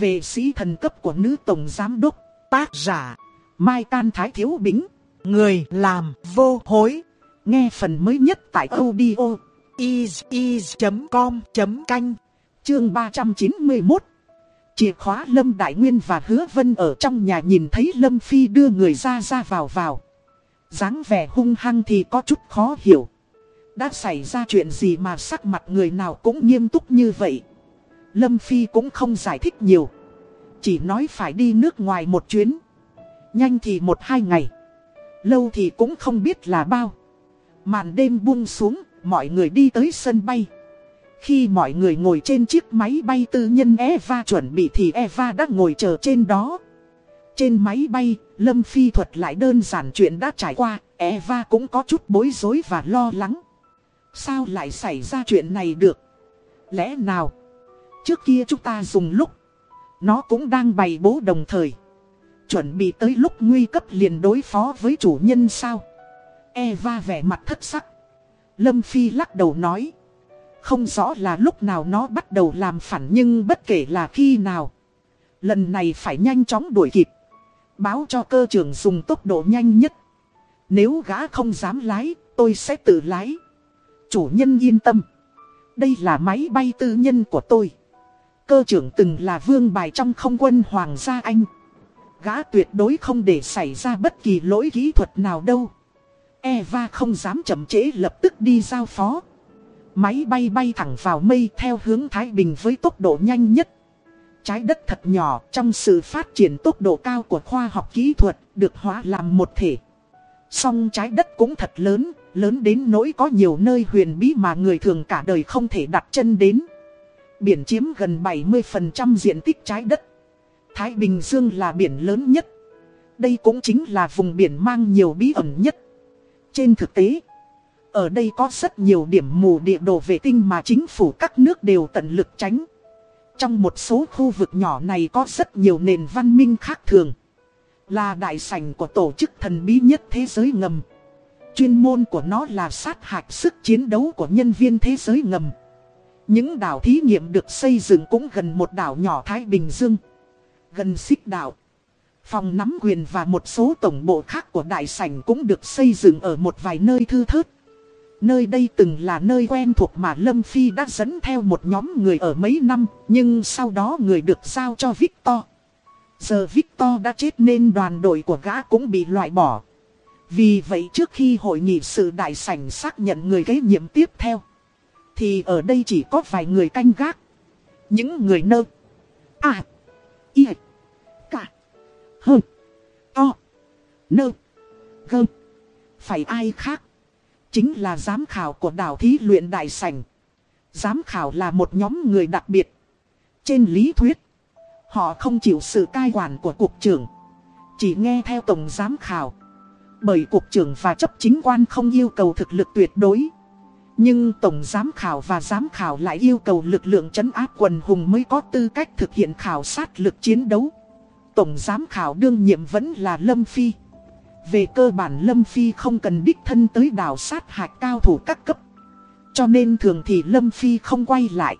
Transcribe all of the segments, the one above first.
về sĩ thần cấp của nữ tổng giám đốc, tác giả, Mai Can Thái Thiếu Bính, người làm vô hối. Nghe phần mới nhất tại audio is.com.canh, chương 391. Chìa khóa Lâm Đại Nguyên và Hứa Vân ở trong nhà nhìn thấy Lâm Phi đưa người ra ra vào vào. dáng vẻ hung hăng thì có chút khó hiểu. Đã xảy ra chuyện gì mà sắc mặt người nào cũng nghiêm túc như vậy. Lâm Phi cũng không giải thích nhiều. Chỉ nói phải đi nước ngoài một chuyến. Nhanh thì một hai ngày. Lâu thì cũng không biết là bao. Màn đêm buông xuống, mọi người đi tới sân bay. Khi mọi người ngồi trên chiếc máy bay tư nhân Eva chuẩn bị thì Eva đã ngồi chờ trên đó. Trên máy bay, Lâm Phi thuật lại đơn giản chuyện đã trải qua, Eva cũng có chút bối rối và lo lắng. Sao lại xảy ra chuyện này được? Lẽ nào? Trước kia chúng ta dùng lúc, nó cũng đang bày bố đồng thời. Chuẩn bị tới lúc nguy cấp liền đối phó với chủ nhân sao? Eva vẻ mặt thất sắc. Lâm Phi lắc đầu nói. Không rõ là lúc nào nó bắt đầu làm phản nhưng bất kể là khi nào. Lần này phải nhanh chóng đuổi kịp. Báo cho cơ trưởng dùng tốc độ nhanh nhất. Nếu gã không dám lái, tôi sẽ tự lái. Chủ nhân yên tâm. Đây là máy bay tư nhân của tôi. Cơ trưởng từng là vương bài trong không quân Hoàng gia Anh. Gã tuyệt đối không để xảy ra bất kỳ lỗi kỹ thuật nào đâu. Eva không dám chậm trễ lập tức đi giao phó. Máy bay bay thẳng vào mây theo hướng Thái Bình với tốc độ nhanh nhất. Trái đất thật nhỏ trong sự phát triển tốc độ cao của khoa học kỹ thuật được hóa làm một thể. Song trái đất cũng thật lớn, lớn đến nỗi có nhiều nơi huyền bí mà người thường cả đời không thể đặt chân đến. Biển chiếm gần 70% diện tích trái đất. Thái Bình Dương là biển lớn nhất. Đây cũng chính là vùng biển mang nhiều bí ẩn nhất. Trên thực tế, ở đây có rất nhiều điểm mù địa đồ vệ tinh mà chính phủ các nước đều tận lực tránh. Trong một số khu vực nhỏ này có rất nhiều nền văn minh khác thường. Là đại sảnh của tổ chức thần bí nhất thế giới ngầm. Chuyên môn của nó là sát hạch sức chiến đấu của nhân viên thế giới ngầm. Những đảo thí nghiệm được xây dựng cũng gần một đảo nhỏ Thái Bình Dương. Gần xích đảo. Phòng nắm quyền và một số tổng bộ khác của đại sảnh cũng được xây dựng ở một vài nơi thư thớt. Nơi đây từng là nơi quen thuộc mà Lâm Phi đã dẫn theo một nhóm người ở mấy năm, nhưng sau đó người được giao cho Victor. Giờ Victor đã chết nên đoàn đội của gã cũng bị loại bỏ. Vì vậy trước khi hội nghị sự đại sảnh xác nhận người kế nhiệm tiếp theo, thì ở đây chỉ có vài người canh gác. Những người nơ. À. Y. Cả. Hơn. To. Nơ. Gơ. Phải ai khác. Chính là giám khảo của đảo thí luyện đại sảnh. Giám khảo là một nhóm người đặc biệt. Trên lý thuyết, họ không chịu sự cai quản của cục trưởng. Chỉ nghe theo tổng giám khảo. Bởi cục trưởng và chấp chính quan không yêu cầu thực lực tuyệt đối. Nhưng tổng giám khảo và giám khảo lại yêu cầu lực lượng chấn áp quần hùng mới có tư cách thực hiện khảo sát lực chiến đấu. Tổng giám khảo đương nhiệm vẫn là Lâm Phi. Về cơ bản Lâm Phi không cần đích thân tới đảo sát hạch cao thủ các cấp. Cho nên thường thì Lâm Phi không quay lại.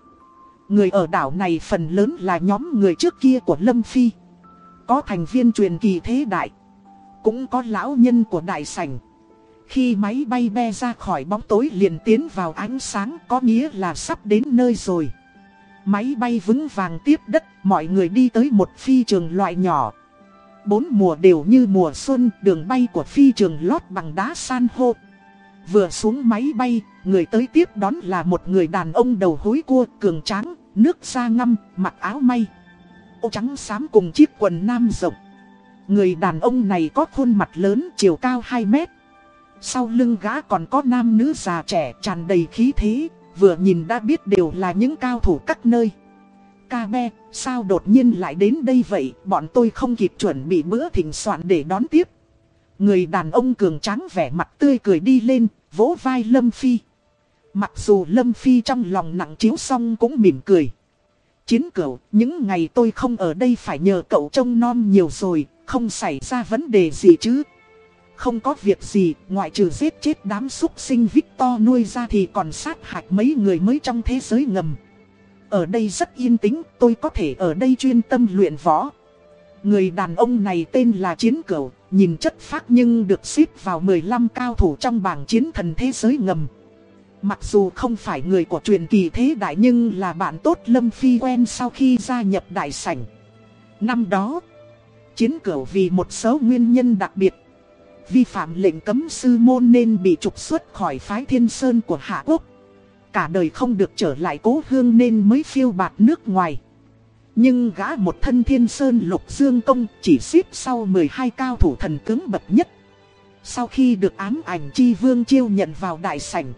Người ở đảo này phần lớn là nhóm người trước kia của Lâm Phi. Có thành viên truyền kỳ thế đại. Cũng có lão nhân của đại sảnh. Khi máy bay be ra khỏi bóng tối liền tiến vào ánh sáng có nghĩa là sắp đến nơi rồi. Máy bay vững vàng tiếp đất, mọi người đi tới một phi trường loại nhỏ, Bốn mùa đều như mùa xuân, đường bay của phi trường lót bằng đá san hô. Vừa xuống máy bay, người tới tiếp đón là một người đàn ông đầu hối cua, cường tráng, nước da ngâm, mặc áo may. Ô trắng xám cùng chiếc quần nam rộng. Người đàn ông này có khuôn mặt lớn, chiều cao 2 mét. Sau lưng gã còn có nam nữ già trẻ tràn đầy khí thế, vừa nhìn đã biết đều là những cao thủ các nơi. Ca be, sao đột nhiên lại đến đây vậy, bọn tôi không kịp chuẩn bị bữa thỉnh soạn để đón tiếp. Người đàn ông cường tráng vẻ mặt tươi cười đi lên, vỗ vai Lâm Phi. Mặc dù Lâm Phi trong lòng nặng chiếu xong cũng mỉm cười. Chiến cửu, những ngày tôi không ở đây phải nhờ cậu trông non nhiều rồi, không xảy ra vấn đề gì chứ. Không có việc gì, ngoại trừ giết chết đám súc sinh Victor nuôi ra thì còn sát hại mấy người mới trong thế giới ngầm. Ở đây rất yên tĩnh, tôi có thể ở đây chuyên tâm luyện võ. Người đàn ông này tên là Chiến Cửu, nhìn chất phác nhưng được xếp vào 15 cao thủ trong bảng chiến thần thế giới ngầm. Mặc dù không phải người của truyền kỳ thế đại nhưng là bạn tốt Lâm Phi quen sau khi gia nhập đại sảnh. Năm đó, Chiến Cửu vì một số nguyên nhân đặc biệt, vi phạm lệnh cấm sư môn nên bị trục xuất khỏi phái thiên sơn của Hạ Quốc. Cả đời không được trở lại cố hương nên mới phiêu bạt nước ngoài. Nhưng gã một thân thiên sơn lục dương công chỉ xếp sau 12 cao thủ thần cứng bậc nhất. Sau khi được ám ảnh chi vương chiêu nhận vào đại sảnh.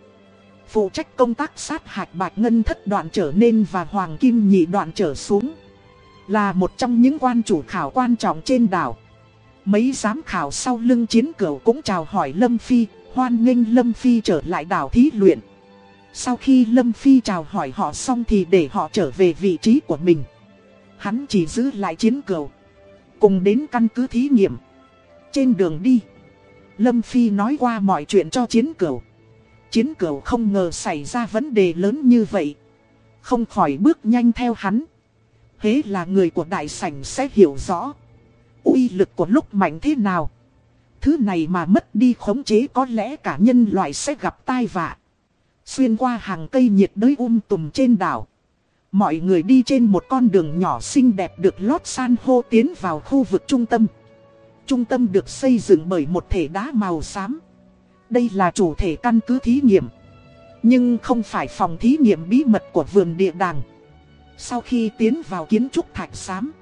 Phụ trách công tác sát hạch bạch ngân thất đoạn trở nên và hoàng kim nhị đoạn trở xuống. Là một trong những quan chủ khảo quan trọng trên đảo. Mấy giám khảo sau lưng chiến cửu cũng chào hỏi Lâm Phi, hoan nghênh Lâm Phi trở lại đảo thí luyện. Sau khi Lâm Phi chào hỏi họ xong thì để họ trở về vị trí của mình. Hắn chỉ giữ lại chiến cửu. Cùng đến căn cứ thí nghiệm. Trên đường đi, Lâm Phi nói qua mọi chuyện cho chiến cửu. Chiến cửu không ngờ xảy ra vấn đề lớn như vậy. Không khỏi bước nhanh theo hắn. Hế là người của đại sảnh sẽ hiểu rõ uy lực của lúc mạnh thế nào. Thứ này mà mất đi khống chế có lẽ cả nhân loại sẽ gặp tai vạ. Xuyên qua hàng cây nhiệt đới um tùm trên đảo. Mọi người đi trên một con đường nhỏ xinh đẹp được lót san hô tiến vào khu vực trung tâm. Trung tâm được xây dựng bởi một thể đá màu xám. Đây là chủ thể căn cứ thí nghiệm. Nhưng không phải phòng thí nghiệm bí mật của vườn địa đàng. Sau khi tiến vào kiến trúc thạch xám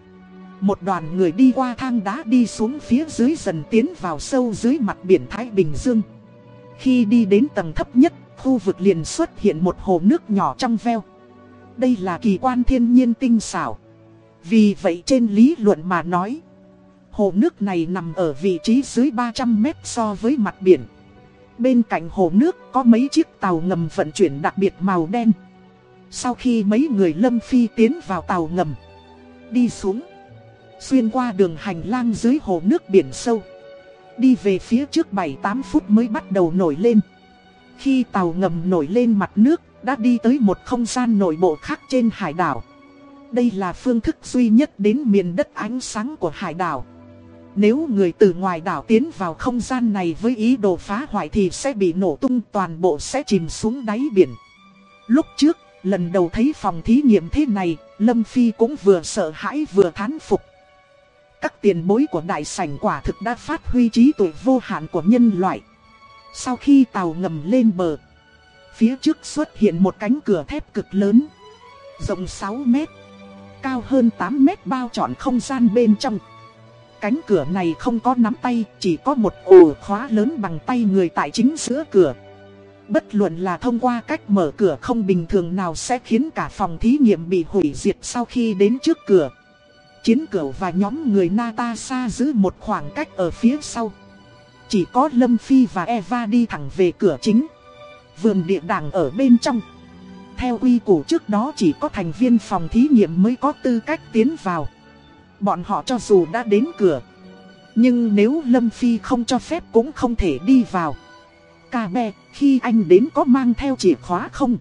một đoàn người đi qua thang đá đi xuống phía dưới dần tiến vào sâu dưới mặt biển Thái Bình Dương. Khi đi đến tầng thấp nhất, khu vực liền xuất hiện một hồ nước nhỏ trong veo. Đây là kỳ quan thiên nhiên tinh xảo. Vì vậy trên lý luận mà nói, hồ nước này nằm ở vị trí dưới 300 mét so với mặt biển. Bên cạnh hồ nước có mấy chiếc tàu ngầm vận chuyển đặc biệt màu đen. Sau khi mấy người lâm phi tiến vào tàu ngầm, đi xuống. Xuyên qua đường hành lang dưới hồ nước biển sâu. Đi về phía trước 7-8 phút mới bắt đầu nổi lên. Khi tàu ngầm nổi lên mặt nước Đã đi tới một không gian nội bộ khác trên hải đảo. Đây là phương thức duy nhất đến miền đất ánh sáng của hải đảo. Nếu người từ ngoài đảo tiến vào không gian này với ý đồ phá hoại thì sẽ bị nổ tung toàn bộ sẽ chìm xuống đáy biển. Lúc trước, lần đầu thấy phòng thí nghiệm thế này, Lâm Phi cũng vừa sợ hãi vừa thán phục các tiền bối của đại sảnh quả thực đã phát huy trí tuệ vô hạn của nhân loại. Sau khi tàu ngầm lên bờ, phía trước xuất hiện một cánh cửa thép cực lớn, rộng 6 mét, cao hơn 8 mét bao trọn không gian bên trong. Cánh cửa này không có nắm tay, chỉ có một ổ khóa lớn bằng tay người tại chính giữa cửa. Bất luận là thông qua cách mở cửa không bình thường nào sẽ khiến cả phòng thí nghiệm bị hủy diệt sau khi đến trước cửa. Chiến cửu và nhóm người Natasha giữ một khoảng cách ở phía sau. Chỉ có Lâm Phi và Eva đi thẳng về cửa chính. Vườn địa đàng ở bên trong. Theo quy củ trước đó chỉ có thành viên phòng thí nghiệm mới có tư cách tiến vào. Bọn họ cho dù đã đến cửa. Nhưng nếu Lâm Phi không cho phép cũng không thể đi vào. Cà bè, khi anh đến có mang theo chìa khóa không?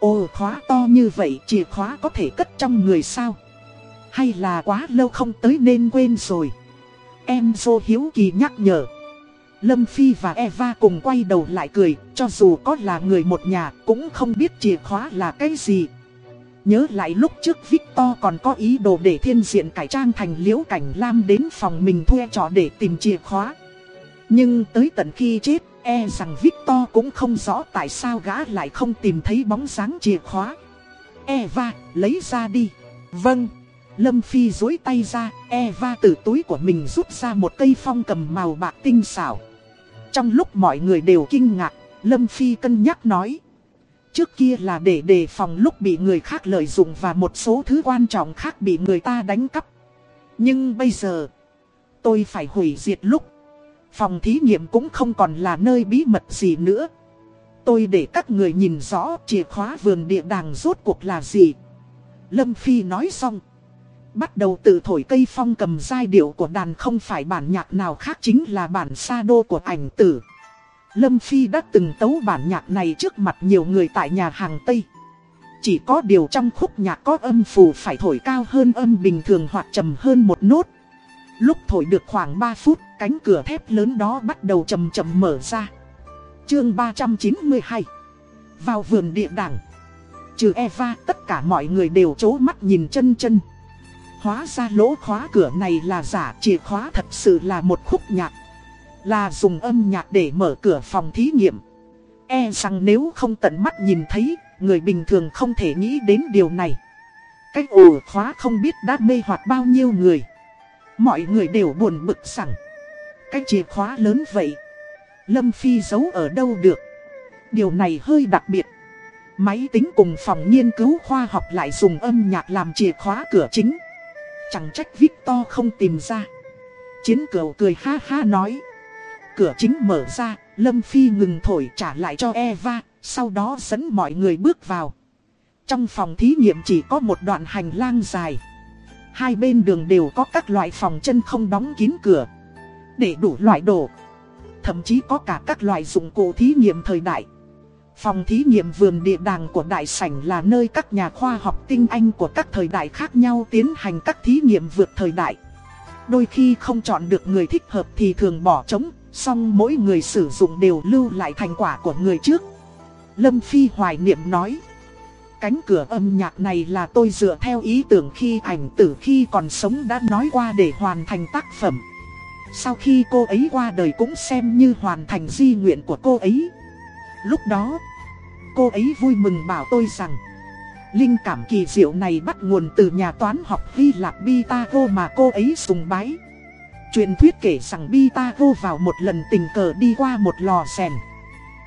Ồ khóa to như vậy chìa khóa có thể cất trong người sao? Hay là quá lâu không tới nên quên rồi. Em vô hiếu kỳ nhắc nhở. Lâm Phi và Eva cùng quay đầu lại cười, Cho dù có là người một nhà cũng không biết chìa khóa là cái gì. Nhớ lại lúc trước Victor còn có ý đồ để thiên diện cải trang thành liễu cảnh lam đến phòng mình thuê trò để tìm chìa khóa. Nhưng tới tận khi chết e rằng Victor cũng không rõ tại sao gã lại không tìm thấy bóng dáng chìa khóa. Eva, lấy ra đi. Vâng Lâm Phi dối tay ra, Eva từ túi của mình rút ra một cây phong cầm màu bạc tinh xảo. Trong lúc mọi người đều kinh ngạc, Lâm Phi cân nhắc nói. Trước kia là để đề phòng lúc bị người khác lợi dụng và một số thứ quan trọng khác bị người ta đánh cắp. Nhưng bây giờ, tôi phải hủy diệt lúc. Phòng thí nghiệm cũng không còn là nơi bí mật gì nữa. Tôi để các người nhìn rõ chìa khóa vườn địa đàng rốt cuộc là gì. Lâm Phi nói xong bắt đầu tự thổi cây phong cầm giai điệu của đàn không phải bản nhạc nào khác chính là bản sa đô của ảnh tử. Lâm Phi đã từng tấu bản nhạc này trước mặt nhiều người tại nhà hàng Tây. Chỉ có điều trong khúc nhạc có âm phù phải thổi cao hơn âm bình thường hoặc trầm hơn một nốt. Lúc thổi được khoảng 3 phút, cánh cửa thép lớn đó bắt đầu chầm chậm mở ra. Chương 392 Vào vườn địa đảng Trừ Eva, tất cả mọi người đều chố mắt nhìn chân chân. Hóa ra lỗ khóa cửa này là giả, chìa khóa thật sự là một khúc nhạc. Là dùng âm nhạc để mở cửa phòng thí nghiệm. E rằng nếu không tận mắt nhìn thấy, người bình thường không thể nghĩ đến điều này. Cái ổ khóa không biết đã mê hoặc bao nhiêu người. Mọi người đều buồn bực rằng Cái chìa khóa lớn vậy Lâm Phi giấu ở đâu được Điều này hơi đặc biệt Máy tính cùng phòng nghiên cứu khoa học lại dùng âm nhạc làm chìa khóa cửa chính Chẳng trách Victor không tìm ra. Chiến cửu cười ha ha nói. Cửa chính mở ra, Lâm Phi ngừng thổi trả lại cho Eva, Sau đó dẫn mọi người bước vào. Trong phòng thí nghiệm chỉ có một đoạn hành lang dài. Hai bên đường đều có các loại phòng chân không đóng kín cửa. Để đủ loại đồ. Thậm chí có cả các loại dụng cụ thí nghiệm thời đại. Phòng thí nghiệm vườn địa đàng của đại sảnh là nơi các nhà khoa học tinh anh của các thời đại khác nhau tiến hành các thí nghiệm vượt thời đại. Đôi khi không chọn được người thích hợp thì thường bỏ trống, song mỗi người sử dụng đều lưu lại thành quả của người trước. Lâm Phi hoài niệm nói. Cánh cửa âm nhạc này là tôi dựa theo ý tưởng khi ảnh tử khi còn sống đã nói qua để hoàn thành tác phẩm. Sau khi cô ấy qua đời cũng xem như hoàn thành di nguyện của cô ấy. Lúc đó, cô ấy vui mừng bảo tôi rằng Linh cảm kỳ diệu này bắt nguồn từ nhà toán học Hy Lạp Pitago mà cô ấy sùng bái. Truyền thuyết kể rằng Pitago vào một lần tình cờ đi qua một lò rèn.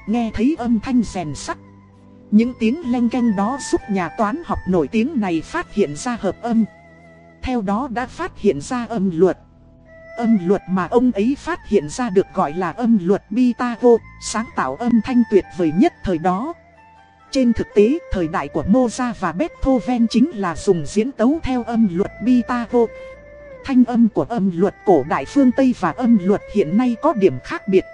Nghe thấy âm thanh rèn sắt những tiếng len canh đó giúp nhà toán học nổi tiếng này phát hiện ra hợp âm. Theo đó đã phát hiện ra âm luật. Âm luật mà ông ấy phát hiện ra được gọi là âm luật Pythagore, sáng tạo âm thanh tuyệt vời nhất thời đó. Trên thực tế, thời đại của Mozart và Beethoven chính là dùng diễn tấu theo âm luật Pythagore. Thanh âm của âm luật cổ đại phương Tây và âm luật hiện nay có điểm khác biệt.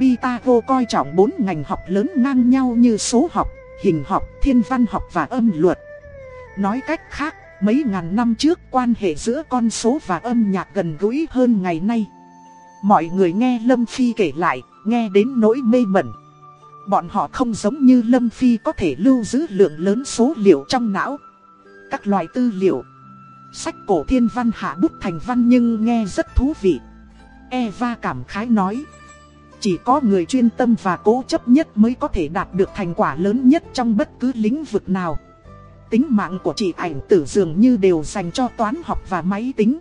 Pythagore coi trọng bốn ngành học lớn ngang nhau như số học, hình học, thiên văn học và âm luật. Nói cách khác, mấy ngàn năm trước quan hệ giữa con số và âm nhạc gần gũi hơn ngày nay. Mọi người nghe Lâm Phi kể lại, nghe đến nỗi mê mẩn. Bọn họ không giống như Lâm Phi có thể lưu giữ lượng lớn số liệu trong não. Các loại tư liệu. Sách cổ thiên văn hạ bút thành văn nhưng nghe rất thú vị. Eva cảm khái nói. Chỉ có người chuyên tâm và cố chấp nhất mới có thể đạt được thành quả lớn nhất trong bất cứ lĩnh vực nào. Tính mạng của chị ảnh tử dường như đều dành cho toán học và máy tính.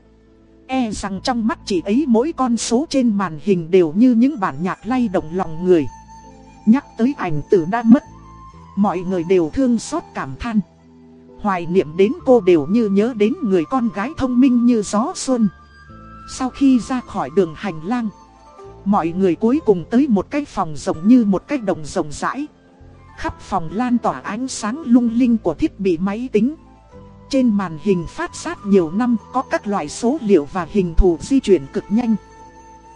E rằng trong mắt chị ấy mỗi con số trên màn hình đều như những bản nhạc lay động lòng người. Nhắc tới ảnh tử đã mất. Mọi người đều thương xót cảm than. Hoài niệm đến cô đều như nhớ đến người con gái thông minh như gió xuân. Sau khi ra khỏi đường hành lang. Mọi người cuối cùng tới một cái phòng rộng như một cái đồng rộng rãi. Khắp phòng lan tỏa ánh sáng lung linh của thiết bị máy tính. Trên màn hình phát sát nhiều năm có các loại số liệu và hình thù di chuyển cực nhanh.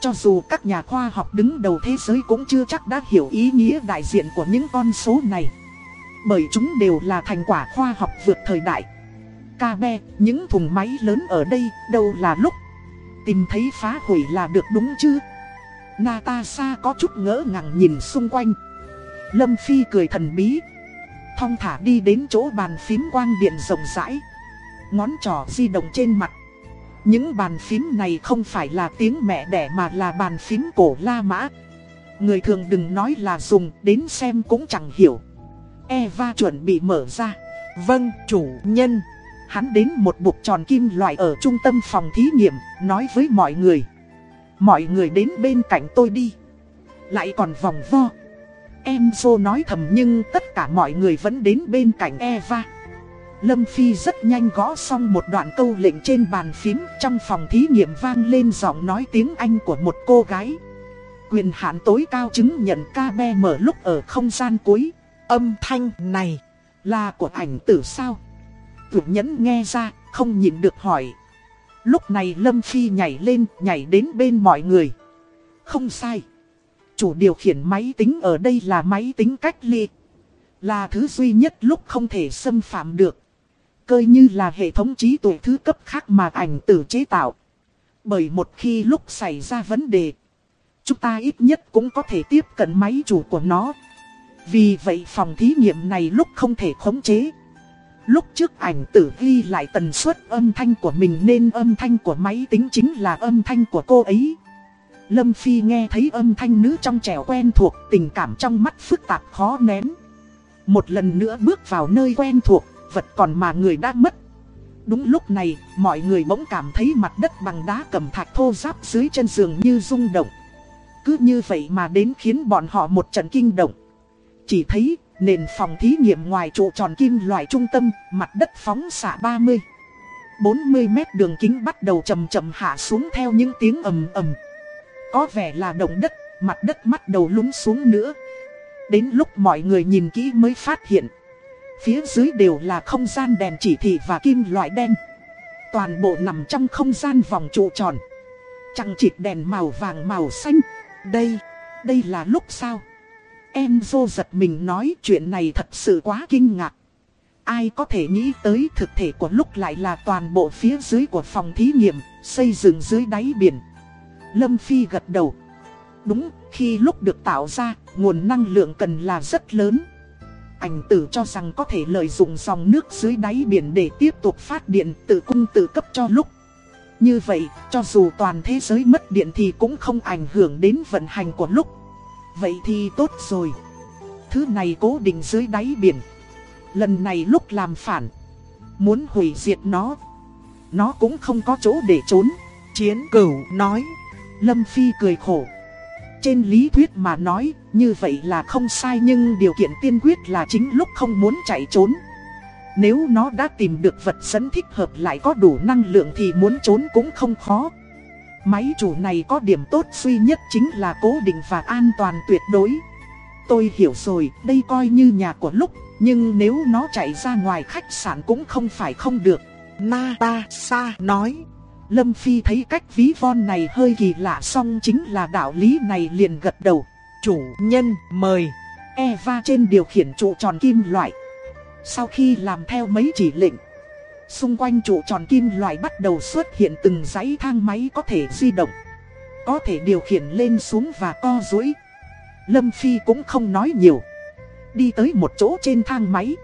Cho dù các nhà khoa học đứng đầu thế giới cũng chưa chắc đã hiểu ý nghĩa đại diện của những con số này. Bởi chúng đều là thành quả khoa học vượt thời đại. Ca be, những thùng máy lớn ở đây đâu là lúc. Tìm thấy phá hủy là được đúng chứ? Natasha có chút ngỡ ngàng nhìn xung quanh. Lâm Phi cười thần bí. Thong thả đi đến chỗ bàn phím quang điện rộng rãi. Ngón trỏ di động trên mặt. Những bàn phím này không phải là tiếng mẹ đẻ mà là bàn phím cổ La Mã. Người thường đừng nói là dùng, đến xem cũng chẳng hiểu. Eva chuẩn bị mở ra. Vâng, chủ nhân. Hắn đến một bục tròn kim loại ở trung tâm phòng thí nghiệm, nói với mọi người. Mọi người đến bên cạnh tôi đi Lại còn vòng vo Enzo nói thầm nhưng tất cả mọi người vẫn đến bên cạnh Eva. Lâm Phi rất nhanh gõ xong một đoạn câu lệnh trên bàn phím Trong phòng thí nghiệm vang lên giọng nói tiếng Anh của một cô gái. Quyền hạn tối cao chứng nhận ca be mở lúc ở không gian cuối. Âm thanh này là của ảnh tử sao? Tử nhẫn nghe ra không nhìn được hỏi. Lúc này Lâm Phi nhảy lên, nhảy đến bên mọi người. Không sai. Chủ điều khiển máy tính ở đây là máy tính cách ly. Là thứ duy nhất lúc không thể xâm phạm được. Cơi như là hệ thống trí tuệ thứ cấp khác mà ảnh tử chế tạo. Bởi một khi lúc xảy ra vấn đề, chúng ta ít nhất cũng có thể tiếp cận máy chủ của nó. Vì vậy phòng thí nghiệm này lúc không thể khống chế. Lúc trước ảnh tử ghi lại tần suất âm thanh của mình nên âm thanh của máy tính chính là âm thanh của cô ấy. Lâm Phi nghe thấy âm thanh nữ trong trẻo quen thuộc, tình cảm trong mắt phức tạp khó nén. Một lần nữa bước vào nơi quen thuộc, vật còn mà người đã mất. Đúng lúc này, mọi người bỗng cảm thấy mặt đất bằng đá cầm thạch thô giáp dưới chân giường như rung động. Cứ như vậy mà đến khiến bọn họ một trận kinh động. Chỉ thấy, nền phòng thí nghiệm ngoài trụ tròn kim loại trung tâm, mặt đất phóng xạ 30. 40 mét đường kính bắt đầu chầm chậm hạ xuống theo những tiếng ầm ầm. Có vẻ là động đất, mặt đất bắt đầu lún xuống nữa. Đến lúc mọi người nhìn kỹ mới phát hiện. Phía dưới đều là không gian đèn chỉ thị và kim loại đen. Toàn bộ nằm trong không gian vòng trụ tròn. Chẳng chịt đèn màu vàng màu xanh. Đây, đây là lúc sao? em Enzo giật mình nói chuyện này thật sự quá kinh ngạc. Ai có thể nghĩ tới thực thể của lúc lại là toàn bộ phía dưới của phòng thí nghiệm, xây dựng dưới đáy biển. Lâm Phi gật đầu. Đúng, khi lúc được tạo ra, nguồn năng lượng cần là rất lớn. Ảnh tử cho rằng có thể lợi dụng dòng nước dưới đáy biển để tiếp tục phát điện tự cung tự cấp cho lúc. Như vậy, cho dù toàn thế giới mất điện thì cũng không ảnh hưởng đến vận hành của lúc. Vậy thì tốt rồi. Thứ này cố định dưới đáy biển. Lần này lúc làm phản, muốn hủy diệt nó, nó cũng không có chỗ để trốn. Chiến cửu nói, Lâm Phi cười khổ. Trên lý thuyết mà nói, như vậy là không sai nhưng điều kiện tiên quyết là chính lúc không muốn chạy trốn. Nếu nó đã tìm được vật dẫn thích hợp lại có đủ năng lượng thì muốn trốn cũng không khó. Máy chủ này có điểm tốt duy nhất chính là cố định và an toàn tuyệt đối. Tôi hiểu rồi, đây coi như nhà của lúc, nhưng nếu nó chạy ra ngoài khách sạn cũng không phải không được. Natasa nói. Lâm Phi thấy cách ví von này hơi kỳ lạ song chính là đạo lý này liền gật đầu. Chủ nhân mời. Eva trên điều khiển trụ tròn kim loại. Sau khi làm theo mấy chỉ lệnh, xung quanh trụ tròn kim loại bắt đầu xuất hiện từng dãy thang máy có thể di động. Có thể điều khiển lên xuống và co duỗi. Lâm Phi cũng không nói nhiều. Đi tới một chỗ trên thang máy.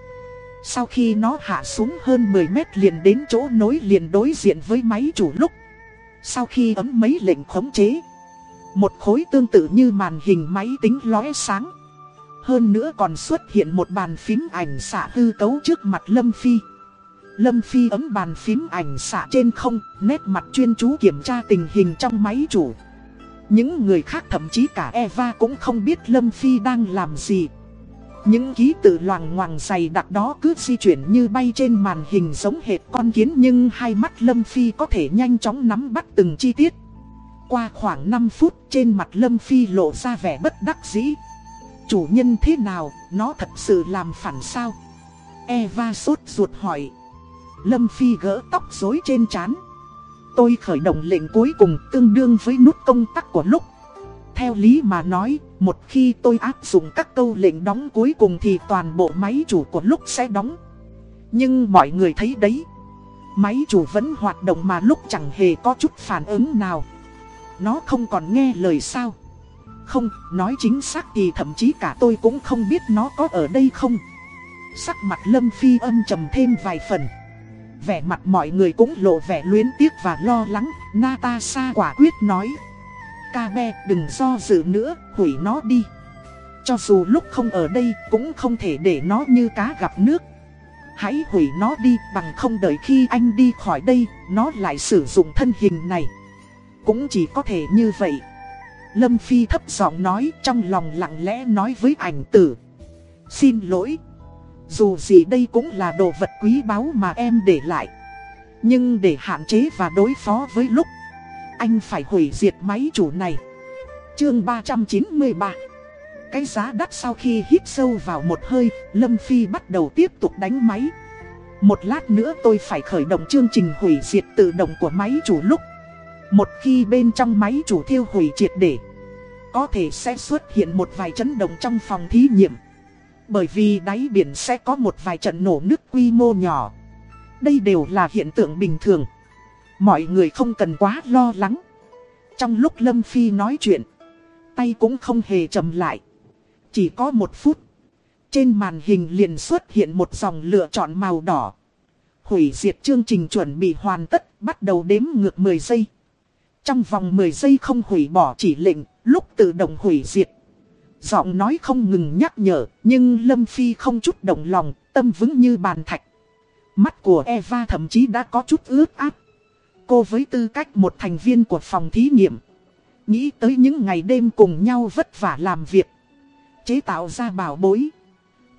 Sau khi nó hạ xuống hơn 10 mét liền đến chỗ nối liền đối diện với máy chủ lúc. Sau khi ấm mấy lệnh khống chế. Một khối tương tự như màn hình máy tính lóe sáng. Hơn nữa còn xuất hiện một bàn phím ảnh xạ hư cấu trước mặt Lâm Phi. Lâm Phi ấm bàn phím ảnh xạ trên không, nét mặt chuyên chú kiểm tra tình hình trong máy chủ. Những người khác thậm chí cả Eva cũng không biết Lâm Phi đang làm gì. Những ký tự loàng ngoằng dày đặc đó cứ di chuyển như bay trên màn hình giống hệt con kiến nhưng hai mắt Lâm Phi có thể nhanh chóng nắm bắt từng chi tiết. Qua khoảng 5 phút trên mặt Lâm Phi lộ ra vẻ bất đắc dĩ. Chủ nhân thế nào, nó thật sự làm phản sao? Eva sốt ruột hỏi. Lâm Phi gỡ tóc rối trên trán. Tôi khởi động lệnh cuối cùng tương đương với nút công tắc của lúc. Theo lý mà nói, một khi tôi áp dụng các câu lệnh đóng cuối cùng thì toàn bộ máy chủ của lúc sẽ đóng. Nhưng mọi người thấy đấy, máy chủ vẫn hoạt động mà lúc chẳng hề có chút phản ứng nào. Nó không còn nghe lời sao. Không, nói chính xác thì thậm chí cả tôi cũng không biết nó có ở đây không. Sắc mặt Lâm Phi âm trầm thêm vài phần. Vẻ mặt mọi người cũng lộ vẻ luyến tiếc và lo lắng, Natasha quả quyết nói. Ca be đừng do dự nữa, hủy nó đi. Cho dù lúc không ở đây cũng không thể để nó như cá gặp nước. Hãy hủy nó đi bằng không đợi khi anh đi khỏi đây, nó lại sử dụng thân hình này. Cũng chỉ có thể như vậy. Lâm Phi thấp giọng nói trong lòng lặng lẽ nói với ảnh tử. Xin lỗi. Dù gì đây cũng là đồ vật quý báu mà em để lại. Nhưng để hạn chế và đối phó với lúc anh phải hủy diệt máy chủ này. Chương 393 Cái giá đắt sau khi hít sâu vào một hơi, Lâm Phi bắt đầu tiếp tục đánh máy. Một lát nữa tôi phải khởi động chương trình hủy diệt tự động của máy chủ lúc. Một khi bên trong máy chủ thiêu hủy triệt để, có thể sẽ xuất hiện một vài chấn động trong phòng thí nghiệm. Bởi vì đáy biển sẽ có một vài trận nổ nước quy mô nhỏ. Đây đều là hiện tượng bình thường. Mọi người không cần quá lo lắng. Trong lúc Lâm Phi nói chuyện, tay cũng không hề chầm lại. Chỉ có một phút. Trên màn hình liền xuất hiện một dòng lựa chọn màu đỏ. Hủy diệt chương trình chuẩn bị hoàn tất, bắt đầu đếm ngược 10 giây. Trong vòng 10 giây không hủy bỏ chỉ lệnh, lúc tự động hủy diệt. Giọng nói không ngừng nhắc nhở, nhưng Lâm Phi không chút động lòng, tâm vững như bàn thạch. Mắt của Eva thậm chí đã có chút ướt áp. Cô với tư cách một thành viên của phòng thí nghiệm. Nghĩ tới những ngày đêm cùng nhau vất vả làm việc. Chế tạo ra bảo bối.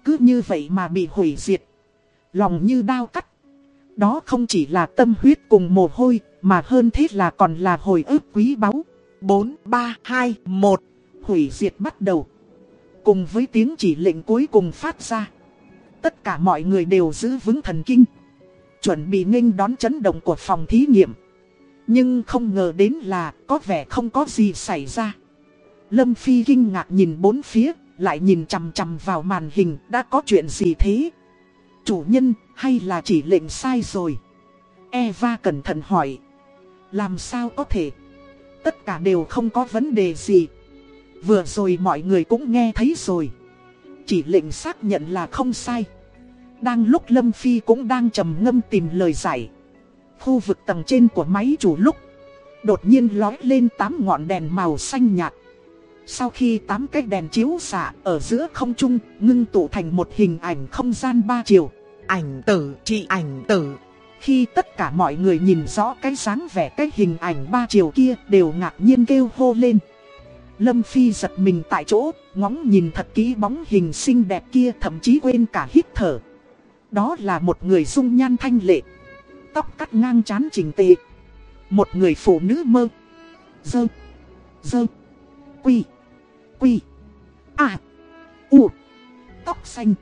Cứ như vậy mà bị hủy diệt. Lòng như đao cắt. Đó không chỉ là tâm huyết cùng mồ hôi, mà hơn thế là còn là hồi ức quý báu. 4, 3, 2, 1. Hủy diệt bắt đầu. Cùng với tiếng chỉ lệnh cuối cùng phát ra. Tất cả mọi người đều giữ vững thần kinh. Chuẩn bị nghênh đón chấn động của phòng thí nghiệm. Nhưng không ngờ đến là có vẻ không có gì xảy ra. Lâm Phi kinh ngạc nhìn bốn phía, lại nhìn chằm chằm vào màn hình đã có chuyện gì thế? Chủ nhân hay là chỉ lệnh sai rồi? Eva cẩn thận hỏi. Làm sao có thể? Tất cả đều không có vấn đề gì. Vừa rồi mọi người cũng nghe thấy rồi. Chỉ lệnh xác nhận là không sai. Đang lúc Lâm Phi cũng đang trầm ngâm tìm lời giải. Khu vực tầng trên của máy chủ lúc. Đột nhiên lói lên 8 ngọn đèn màu xanh nhạt. Sau khi 8 cái đèn chiếu xạ ở giữa không trung ngưng tụ thành một hình ảnh không gian ba chiều. Ảnh tử, chị ảnh tử. Khi tất cả mọi người nhìn rõ cái dáng vẻ cái hình ảnh ba chiều kia đều ngạc nhiên kêu hô lên. Lâm Phi giật mình tại chỗ, ngóng nhìn thật kỹ bóng hình xinh đẹp kia thậm chí quên cả hít thở. Đó là một người dung nhan thanh lệ. Tóc cắt ngang chán chỉnh tề. Một người phụ nữ mơ. Dơ. Dơ. Quy. Quy. À. U. Tóc xanh.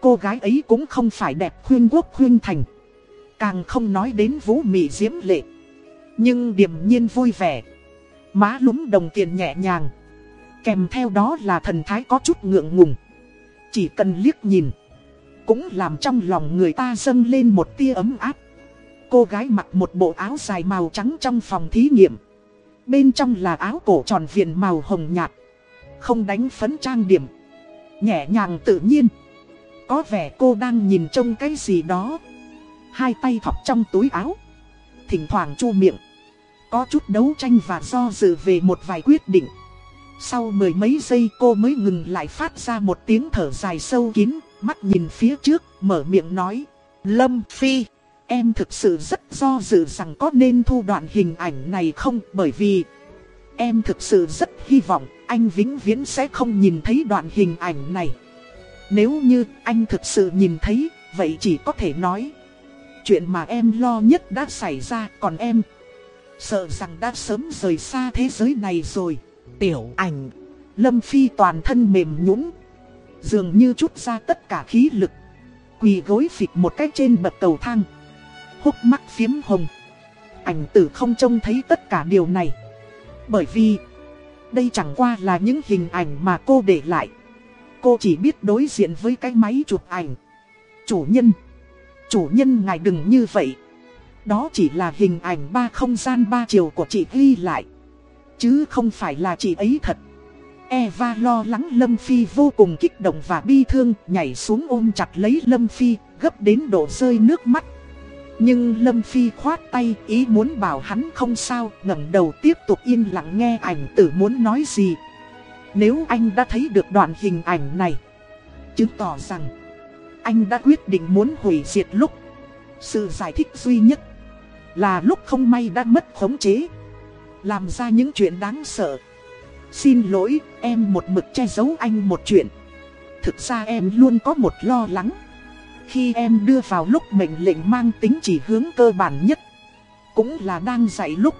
Cô gái ấy cũng không phải đẹp khuyên quốc khuyên thành. Càng không nói đến vũ mị diễm lệ. Nhưng điềm nhiên vui vẻ. Má lúm đồng tiền nhẹ nhàng. Kèm theo đó là thần thái có chút ngượng ngùng. Chỉ cần liếc nhìn. Cũng làm trong lòng người ta dâng lên một tia ấm áp. Cô gái mặc một bộ áo dài màu trắng trong phòng thí nghiệm. Bên trong là áo cổ tròn viền màu hồng nhạt. Không đánh phấn trang điểm. Nhẹ nhàng tự nhiên. Có vẻ cô đang nhìn trông cái gì đó. Hai tay thọc trong túi áo. Thỉnh thoảng chu miệng. Có chút đấu tranh và do dự về một vài quyết định. Sau mười mấy giây cô mới ngừng lại phát ra một tiếng thở dài sâu kín, mắt nhìn phía trước, mở miệng nói. Lâm Phi, em thực sự rất do dự rằng có nên thu đoạn hình ảnh này không bởi vì em thực sự rất hy vọng anh vĩnh viễn sẽ không nhìn thấy đoạn hình ảnh này. Nếu như anh thực sự nhìn thấy, vậy chỉ có thể nói. Chuyện mà em lo nhất đã xảy ra, còn em sợ rằng đã sớm rời xa thế giới này rồi. Tiểu ảnh, Lâm Phi toàn thân mềm nhũn Dường như chút ra tất cả khí lực. Quỳ gối phịch một cách trên bậc cầu thang. Hốc mắt phiếm hồng. Ảnh tử không trông thấy tất cả điều này. Bởi vì, đây chẳng qua là những hình ảnh mà cô để lại. Cô chỉ biết đối diện với cái máy chụp ảnh. Chủ nhân, chủ nhân ngài đừng như vậy. Đó chỉ là hình ảnh ba không gian ba chiều của chị ghi lại. Chứ không phải là chị ấy thật. Eva lo lắng Lâm Phi vô cùng kích động và bi thương, nhảy xuống ôm chặt lấy Lâm Phi, gấp đến độ rơi nước mắt. Nhưng Lâm Phi khoát tay, ý muốn bảo hắn không sao, ngẩng đầu tiếp tục yên lặng nghe ảnh tử muốn nói gì. Nếu anh đã thấy được đoạn hình ảnh này, chứng tỏ rằng anh đã quyết định muốn hủy diệt lúc. Sự giải thích duy nhất là lúc không may đã mất khống chế, làm ra những chuyện đáng sợ. Xin lỗi, em một mực che giấu anh một chuyện. Thực ra em luôn có một lo lắng. Khi em đưa vào lúc mệnh lệnh mang tính chỉ hướng cơ bản nhất, cũng là đang dạy lúc.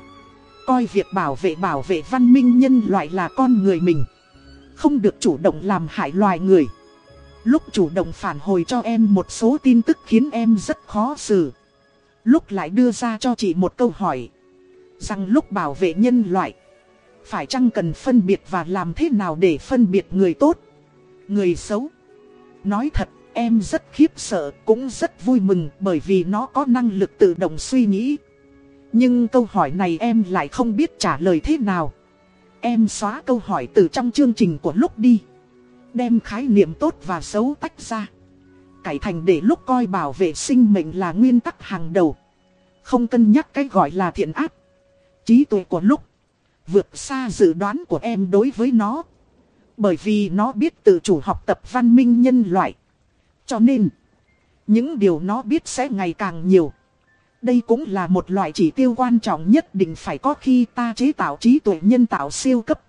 Coi việc bảo vệ bảo vệ văn minh nhân loại là con người mình. Không được chủ động làm hại loài người. Lúc chủ động phản hồi cho em một số tin tức khiến em rất khó xử. Lúc lại đưa ra cho chị một câu hỏi. Rằng lúc bảo vệ nhân loại phải chăng cần phân biệt và làm thế nào để phân biệt người tốt, người xấu? Nói thật, em rất khiếp sợ, cũng rất vui mừng bởi vì nó có năng lực tự động suy nghĩ. Nhưng câu hỏi này em lại không biết trả lời thế nào. Em xóa câu hỏi từ trong chương trình của lúc đi. Đem khái niệm tốt và xấu tách ra. Cải thành để lúc coi bảo vệ sinh mệnh là nguyên tắc hàng đầu. Không cân nhắc cái gọi là thiện ác. Trí tuệ của lúc. Vượt xa dự đoán của em đối với nó. Bởi vì nó biết tự chủ học tập văn minh nhân loại. Cho nên, những điều nó biết sẽ ngày càng nhiều. Đây cũng là một loại chỉ tiêu quan trọng nhất định phải có khi ta chế tạo trí tuệ nhân tạo siêu cấp.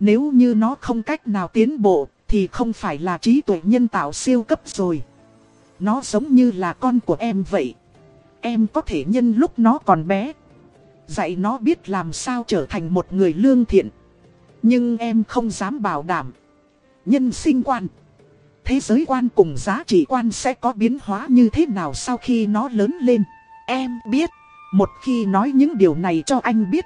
Nếu như nó không cách nào tiến bộ, thì không phải là trí tuệ nhân tạo siêu cấp rồi. Nó giống như là con của em vậy. Em có thể nhân lúc nó còn bé. Dạy nó biết làm sao trở thành một người lương thiện. Nhưng em không dám bảo đảm. Nhân sinh quan. Thế giới quan cùng giá trị quan sẽ có biến hóa như thế nào sau khi nó lớn lên. Em biết. Một khi nói những điều này cho anh biết.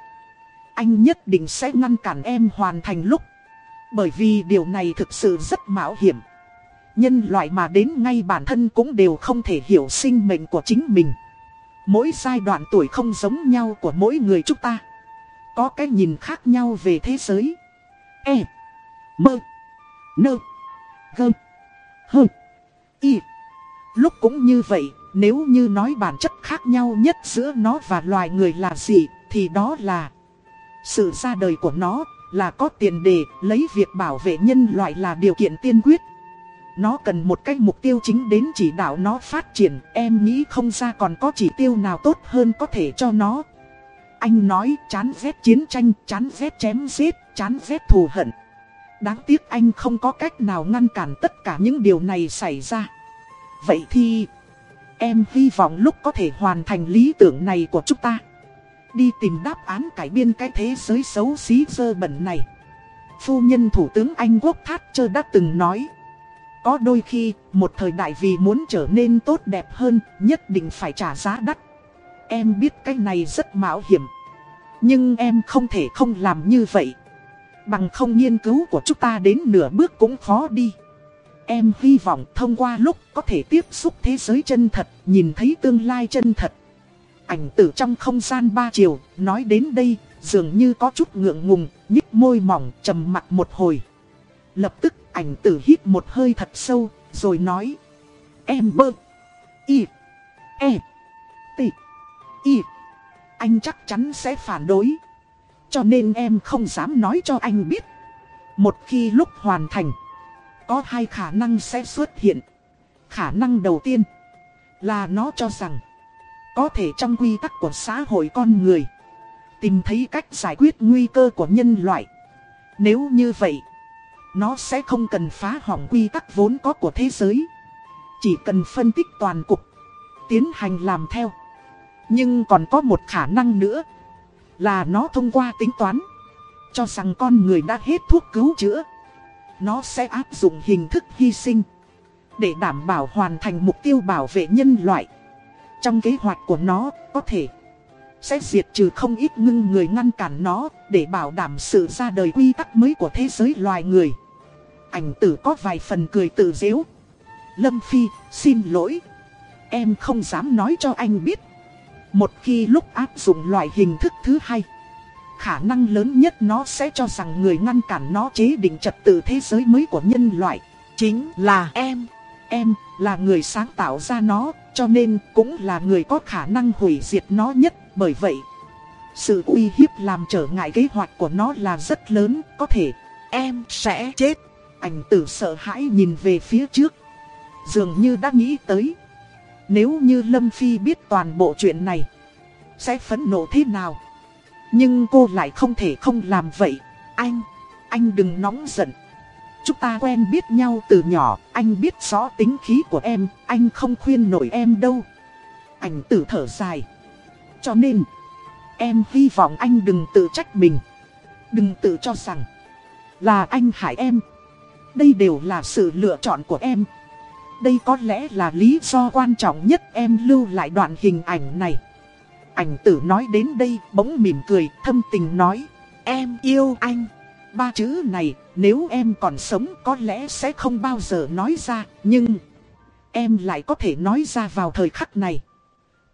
Anh nhất định sẽ ngăn cản em hoàn thành lúc. Bởi vì điều này thực sự rất mạo hiểm. Nhân loại mà đến ngay bản thân cũng đều không thể hiểu sinh mệnh của chính mình. Mỗi giai đoạn tuổi không giống nhau của mỗi người chúng ta. Có cái nhìn khác nhau về thế giới. E. Mơ. Nơ. Gơm. Hơ. Y. Lúc cũng như vậy, nếu như nói bản chất khác nhau nhất giữa nó và loài người là gì, thì đó là sự ra đời của nó là có tiền đề lấy việc bảo vệ nhân loại là điều kiện tiên quyết. Nó cần một cái mục tiêu chính đến chỉ đạo nó phát triển, em nghĩ không ra còn có chỉ tiêu nào tốt hơn có thể cho nó. Anh nói chán ghét chiến tranh, chán ghét chém giết, chán ghét thù hận. Đáng tiếc anh không có cách nào ngăn cản tất cả những điều này xảy ra. Vậy thì, em hy vọng lúc có thể hoàn thành lý tưởng này của chúng ta. Đi tìm đáp án cải biên cái thế giới xấu xí dơ bẩn này. Phu nhân Thủ tướng Anh Quốc Thatcher đã từng nói. Có đôi khi, một thời đại vì muốn trở nên tốt đẹp hơn, nhất định phải trả giá đắt. Em biết cái này rất mạo hiểm. Nhưng em không thể không làm như vậy. Bằng không nghiên cứu của chúng ta đến nửa bước cũng khó đi. Em hy vọng thông qua lúc có thể tiếp xúc thế giới chân thật, nhìn thấy tương lai chân thật. Ảnh tử trong không gian ba chiều, nói đến đây, dường như có chút ngượng ngùng, nhích môi mỏng, trầm mặt một hồi. Lập tức ảnh tử hít một hơi thật sâu, rồi nói. Em bơ. Y. E. T. Y. Anh chắc chắn sẽ phản đối. Cho nên em không dám nói cho anh biết. Một khi lúc hoàn thành, có hai khả năng sẽ xuất hiện. Khả năng đầu tiên là nó cho rằng có thể trong quy tắc của xã hội con người tìm thấy cách giải quyết nguy cơ của nhân loại. Nếu như vậy, nó sẽ không cần phá hỏng quy tắc vốn có của thế giới. Chỉ cần phân tích toàn cục, tiến hành làm theo. Nhưng còn có một khả năng nữa, là nó thông qua tính toán, cho rằng con người đã hết thuốc cứu chữa. Nó sẽ áp dụng hình thức hy sinh, để đảm bảo hoàn thành mục tiêu bảo vệ nhân loại. Trong kế hoạch của nó, có thể sẽ diệt trừ không ít ngưng người ngăn cản nó để bảo đảm sự ra đời quy tắc mới của thế giới loài người. Ảnh tử có vài phần cười tự dễu. Lâm Phi, xin lỗi. Em không dám nói cho anh biết. Một khi lúc áp dụng loại hình thức thứ hai, khả năng lớn nhất nó sẽ cho rằng người ngăn cản nó chế định trật tự thế giới mới của nhân loại. Chính là em. Em là người sáng tạo ra nó, cho nên cũng là người có khả năng hủy diệt nó nhất. Bởi vậy, sự uy hiếp làm trở ngại kế hoạch của nó là rất lớn, có thể em sẽ chết. Ảnh tử sợ hãi nhìn về phía trước, dường như đã nghĩ tới. Nếu như Lâm Phi biết toàn bộ chuyện này, sẽ phẫn nộ thế nào? Nhưng cô lại không thể không làm vậy. Anh, anh đừng nóng giận. Chúng ta quen biết nhau từ nhỏ, anh biết rõ tính khí của em, anh không khuyên nổi em đâu. Ảnh tử thở dài. Cho nên, em hy vọng anh đừng tự trách mình. Đừng tự cho rằng là anh hại em. Đây đều là sự lựa chọn của em. Đây có lẽ là lý do quan trọng nhất em lưu lại đoạn hình ảnh này. Ảnh tử nói đến đây, bỗng mỉm cười, thâm tình nói, Em yêu anh Ba chữ này, nếu em còn sống, có lẽ sẽ không bao giờ nói ra, Nhưng em lại có thể nói ra vào thời khắc này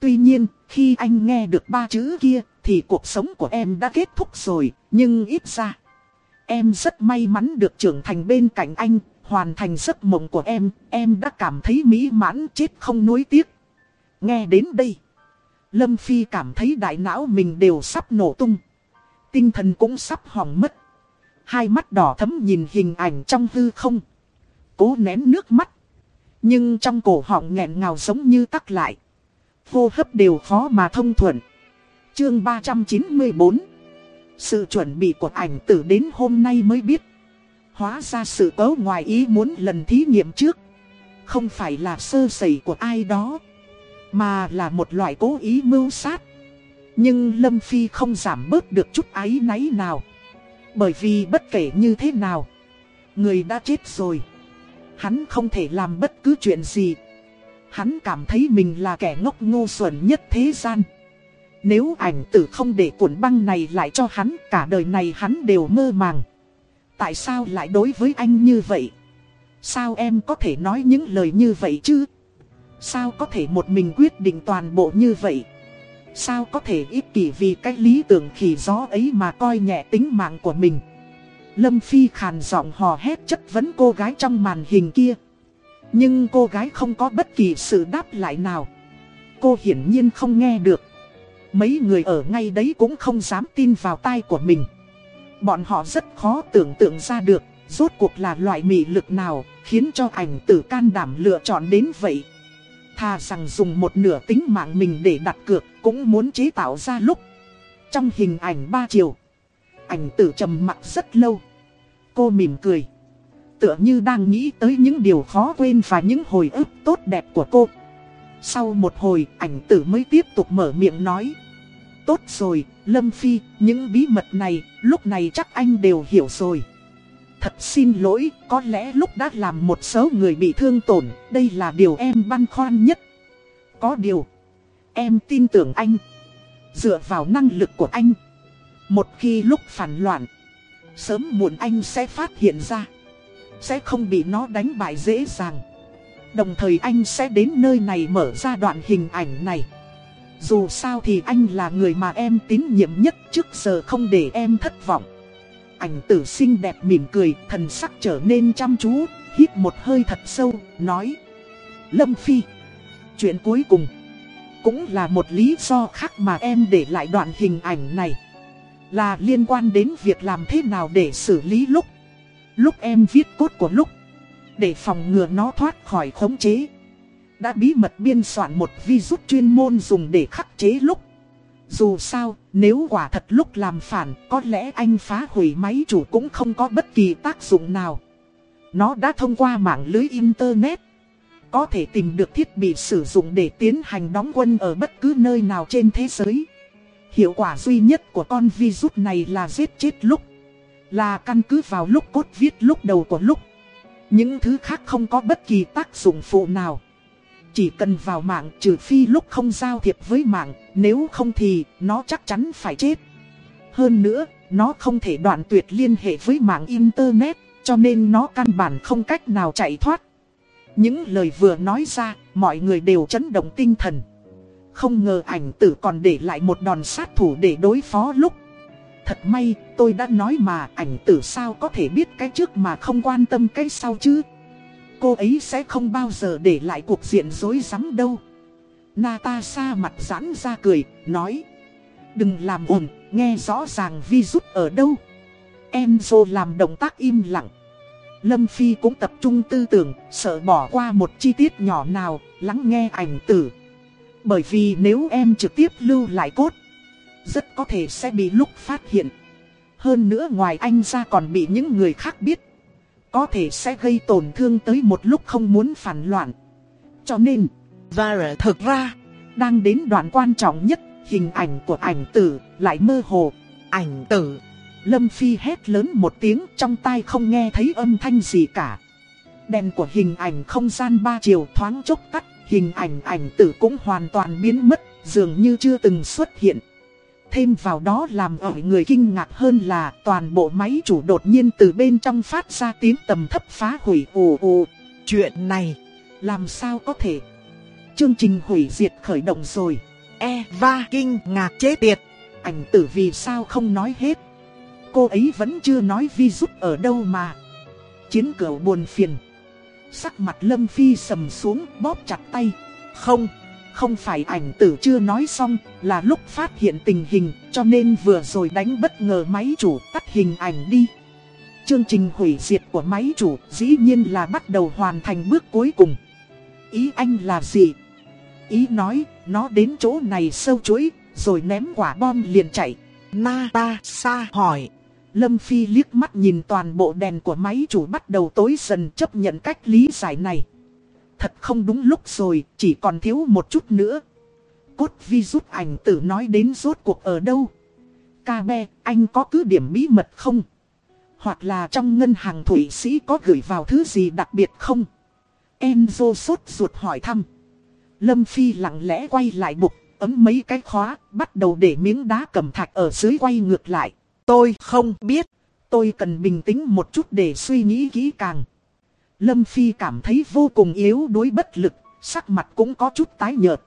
Tuy nhiên, khi anh nghe được ba chữ kia, thì cuộc sống của em đã kết thúc rồi, Nhưng ít ra, Em rất may mắn được trưởng thành bên cạnh anh Hoàn thành giấc mộng của em Em đã cảm thấy mỹ mãn chết không nuối tiếc Nghe đến đây, Lâm Phi cảm thấy đại não mình đều sắp nổ tung Tinh thần cũng sắp hỏng mất Hai mắt đỏ thấm nhìn hình ảnh trong hư không. Cố nén nước mắt. Nhưng trong cổ họng nghẹn ngào giống như tắc lại. Hô hấp đều khó mà thông thuận. Chương 394 Sự chuẩn bị của ảnh tử đến hôm nay mới biết. Hóa ra sự cố ngoài ý muốn lần thí nghiệm trước. Không phải là sơ sẩy của ai đó. Mà là một loại cố ý mưu sát. Nhưng Lâm Phi không giảm bớt được chút áy náy nào. Bởi vì bất kể như thế nào, người đã chết rồi. Hắn không thể làm bất cứ chuyện gì. Hắn cảm thấy mình là kẻ ngốc ngu xuẩn nhất thế gian. Nếu ảnh tử không để cuộn băng này lại cho hắn, cả đời này hắn đều mơ màng. Tại sao lại đối với anh như vậy? Sao em có thể nói những lời như vậy chứ? Sao có thể một mình quyết định toàn bộ như vậy? Sao có thể ích kỷ vì cái lý tưởng khỉ gió ấy mà coi nhẹ tính mạng của mình Lâm Phi khàn giọng hò hét chất vấn cô gái trong màn hình kia Nhưng cô gái không có bất kỳ sự đáp lại nào Cô hiển nhiên không nghe được Mấy người ở ngay đấy cũng không dám tin vào tai của mình Bọn họ rất khó tưởng tượng ra được Rốt cuộc là loại mị lực nào Khiến cho ảnh tử can đảm lựa chọn đến vậy Thà rằng dùng một nửa tính mạng mình để đặt cược cũng muốn chế tạo ra lúc. Trong hình ảnh ba chiều, ảnh tử trầm mặc rất lâu. Cô mỉm cười. Tựa như đang nghĩ tới những điều khó quên và những hồi ức tốt đẹp của cô. Sau một hồi, ảnh tử mới tiếp tục mở miệng nói. Tốt rồi, Lâm Phi, những bí mật này, lúc này chắc anh đều hiểu rồi. Thật xin lỗi, có lẽ lúc đã làm một số người bị thương tổn, đây là điều em băn khoăn nhất. Có điều, em tin tưởng anh. Dựa vào năng lực của anh. Một khi lúc phản loạn, sớm muộn anh sẽ phát hiện ra. Sẽ không bị nó đánh bại dễ dàng. Đồng thời anh sẽ đến nơi này mở ra đoạn hình ảnh này. Dù sao thì anh là người mà em tín nhiệm nhất trước giờ không để em thất vọng. Ảnh tử xinh đẹp mỉm cười, thần sắc trở nên chăm chú, hít một hơi thật sâu, nói. Lâm Phi Chuyện cuối cùng Cũng là một lý do khác mà em để lại đoạn hình ảnh này. Là liên quan đến việc làm thế nào để xử lý lúc Lúc em viết cốt của lúc Để phòng ngừa nó thoát khỏi khống chế. Đã bí mật biên soạn một virus chuyên môn dùng để khắc chế lúc dù sao, nếu quả thật lúc làm phản, có lẽ anh phá hủy máy chủ cũng không có bất kỳ tác dụng nào. Nó đã thông qua mạng lưới Internet. Có thể tìm được thiết bị sử dụng để tiến hành đóng quân ở bất cứ nơi nào trên thế giới. Hiệu quả duy nhất của con virus này là giết chết lúc. Là căn cứ vào lúc cốt viết lúc đầu của lúc. Những thứ khác không có bất kỳ tác dụng phụ nào. Chỉ cần vào mạng trừ phi lúc không giao thiệp với mạng, nếu không thì nó chắc chắn phải chết. Hơn nữa, nó không thể đoạn tuyệt liên hệ với mạng Internet, cho nên nó căn bản không cách nào chạy thoát. Những lời vừa nói ra, mọi người đều chấn động tinh thần. Không ngờ ảnh tử còn để lại một đòn sát thủ để đối phó lúc. Thật may, tôi đã nói mà ảnh tử sao có thể biết cái trước mà không quan tâm cái sau chứ. Cô ấy sẽ không bao giờ để lại cuộc diện dối rắm đâu. Natasha mặt giãn ra cười, nói Đừng làm ồn, nghe rõ ràng vi rút ở đâu. Enzo làm động tác im lặng. Lâm Phi cũng tập trung tư tưởng, sợ bỏ qua một chi tiết nhỏ nào, lắng nghe ảnh tử. Bởi vì nếu em trực tiếp lưu lại cốt Rất có thể sẽ bị lúc phát hiện. Hơn nữa ngoài anh ra còn bị những người khác biết có thể sẽ gây tổn thương tới một lúc không muốn phản loạn. Cho nên, Vara thực ra, đang đến đoạn quan trọng nhất, hình ảnh của ảnh tử lại mơ hồ. Ảnh tử, Lâm Phi hét lớn một tiếng trong tai không nghe thấy âm thanh gì cả. Đèn của hình ảnh không gian ba chiều thoáng chốc tắt, hình ảnh ảnh tử cũng hoàn toàn biến mất, dường như chưa từng xuất hiện. Thêm vào đó làm ở người kinh ngạc hơn là toàn bộ máy chủ đột nhiên từ bên trong phát ra tiếng tầm thấp phá hủy ồ ồ. Chuyện này, làm sao có thể? Chương trình hủy diệt khởi động rồi. Eva kinh ngạc chế tiệt. Ảnh tử vì sao không nói hết. Cô ấy vẫn chưa nói vi rút ở đâu mà. Chiến cửu buồn phiền. Sắc mặt Lâm Phi sầm xuống bóp chặt tay. Không, không phải ảnh tử chưa nói xong, là lúc phát hiện tình hình, cho nên vừa rồi đánh bất ngờ máy chủ tắt hình ảnh đi. Chương trình hủy diệt của máy chủ dĩ nhiên là bắt đầu hoàn thành bước cuối cùng. Ý anh là gì? Ý nói, nó đến chỗ này sâu chuỗi, rồi ném quả bom liền chạy. Natasha hỏi. Lâm Phi liếc mắt nhìn toàn bộ đèn của máy chủ bắt đầu tối dần chấp nhận cách lý giải này. Thật không đúng lúc rồi, chỉ còn thiếu một chút nữa. Cốt vi rút ảnh tử nói đến rốt cuộc ở đâu. Ca be, anh có cứ điểm bí mật không? Hoặc là trong ngân hàng Thụy Sĩ có gửi vào thứ gì đặc biệt không? Enzo sốt ruột hỏi thăm. Lâm Phi lặng lẽ quay lại bục, ấm mấy cái khóa, bắt đầu để miếng đá cầm thạch ở dưới quay ngược lại. Tôi không biết, tôi cần bình tĩnh một chút để suy nghĩ kỹ càng. Lâm Phi cảm thấy vô cùng yếu đuối bất lực, sắc mặt cũng có chút tái nhợt.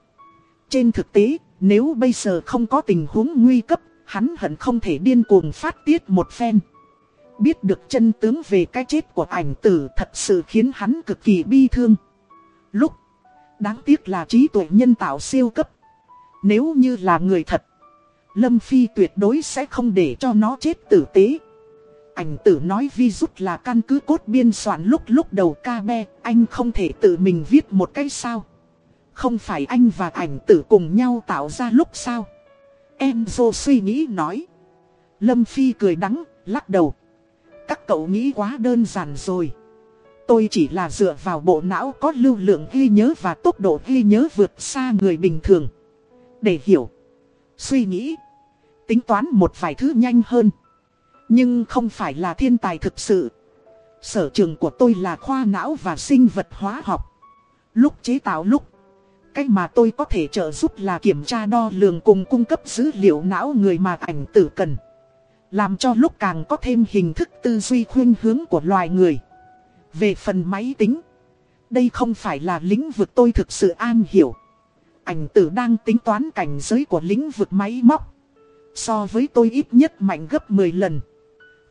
Trên thực tế, nếu bây giờ không có tình huống nguy cấp, hắn hận không thể điên cuồng phát tiết một phen. Biết được chân tướng về cái chết của ảnh tử thật sự khiến hắn cực kỳ bi thương. Lúc, đáng tiếc là trí tuệ nhân tạo siêu cấp. Nếu như là người thật, Lâm Phi tuyệt đối sẽ không để cho nó chết tử tế. Ảnh tử nói vi rút là căn cứ cốt biên soạn lúc lúc đầu ca be, anh không thể tự mình viết một cái sao. Không phải anh và ảnh tử cùng nhau tạo ra lúc sao. Enzo suy nghĩ nói. Lâm Phi cười đắng, lắc đầu. Các cậu nghĩ quá đơn giản rồi. Tôi chỉ là dựa vào bộ não có lưu lượng ghi nhớ và tốc độ ghi nhớ vượt xa người bình thường. Để hiểu, suy nghĩ, tính toán một vài thứ nhanh hơn. Nhưng không phải là thiên tài thực sự. Sở trường của tôi là khoa não và sinh vật hóa học. Lúc chế tạo lúc, cách mà tôi có thể trợ giúp là kiểm tra đo lường cùng cung cấp dữ liệu não người mà ảnh tử cần. Làm cho lúc càng có thêm hình thức tư duy khuyên hướng của loài người. Về phần máy tính, đây không phải là lĩnh vực tôi thực sự an hiểu. Ảnh tử đang tính toán cảnh giới của lĩnh vực máy móc. So với tôi ít nhất mạnh gấp 10 lần.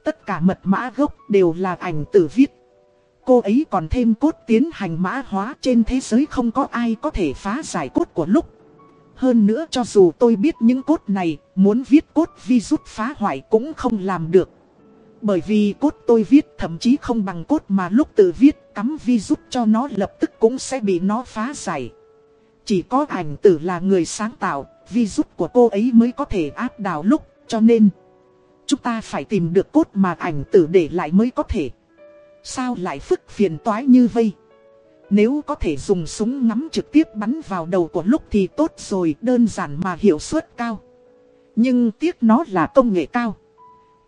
Tất cả mật mã gốc đều là ảnh tử viết. Cô ấy còn thêm cốt tiến hành mã hóa trên thế giới không có ai có thể phá giải cốt của lúc. Hơn nữa cho dù tôi biết những cốt này, muốn viết cốt virus phá hoại cũng không làm được. Bởi vì cốt tôi viết thậm chí không bằng cốt mà lúc tự viết cắm virus cho nó lập tức cũng sẽ bị nó phá giải. Chỉ có ảnh tử là người sáng tạo, virus của cô ấy mới có thể áp đảo lúc, cho nên... Chúng ta phải tìm được cốt mà ảnh tử để lại mới có thể. Sao lại phức phiền toái như vây? Nếu có thể dùng súng ngắm trực tiếp bắn vào đầu của lúc thì tốt rồi, đơn giản mà hiệu suất cao. Nhưng tiếc nó là công nghệ cao.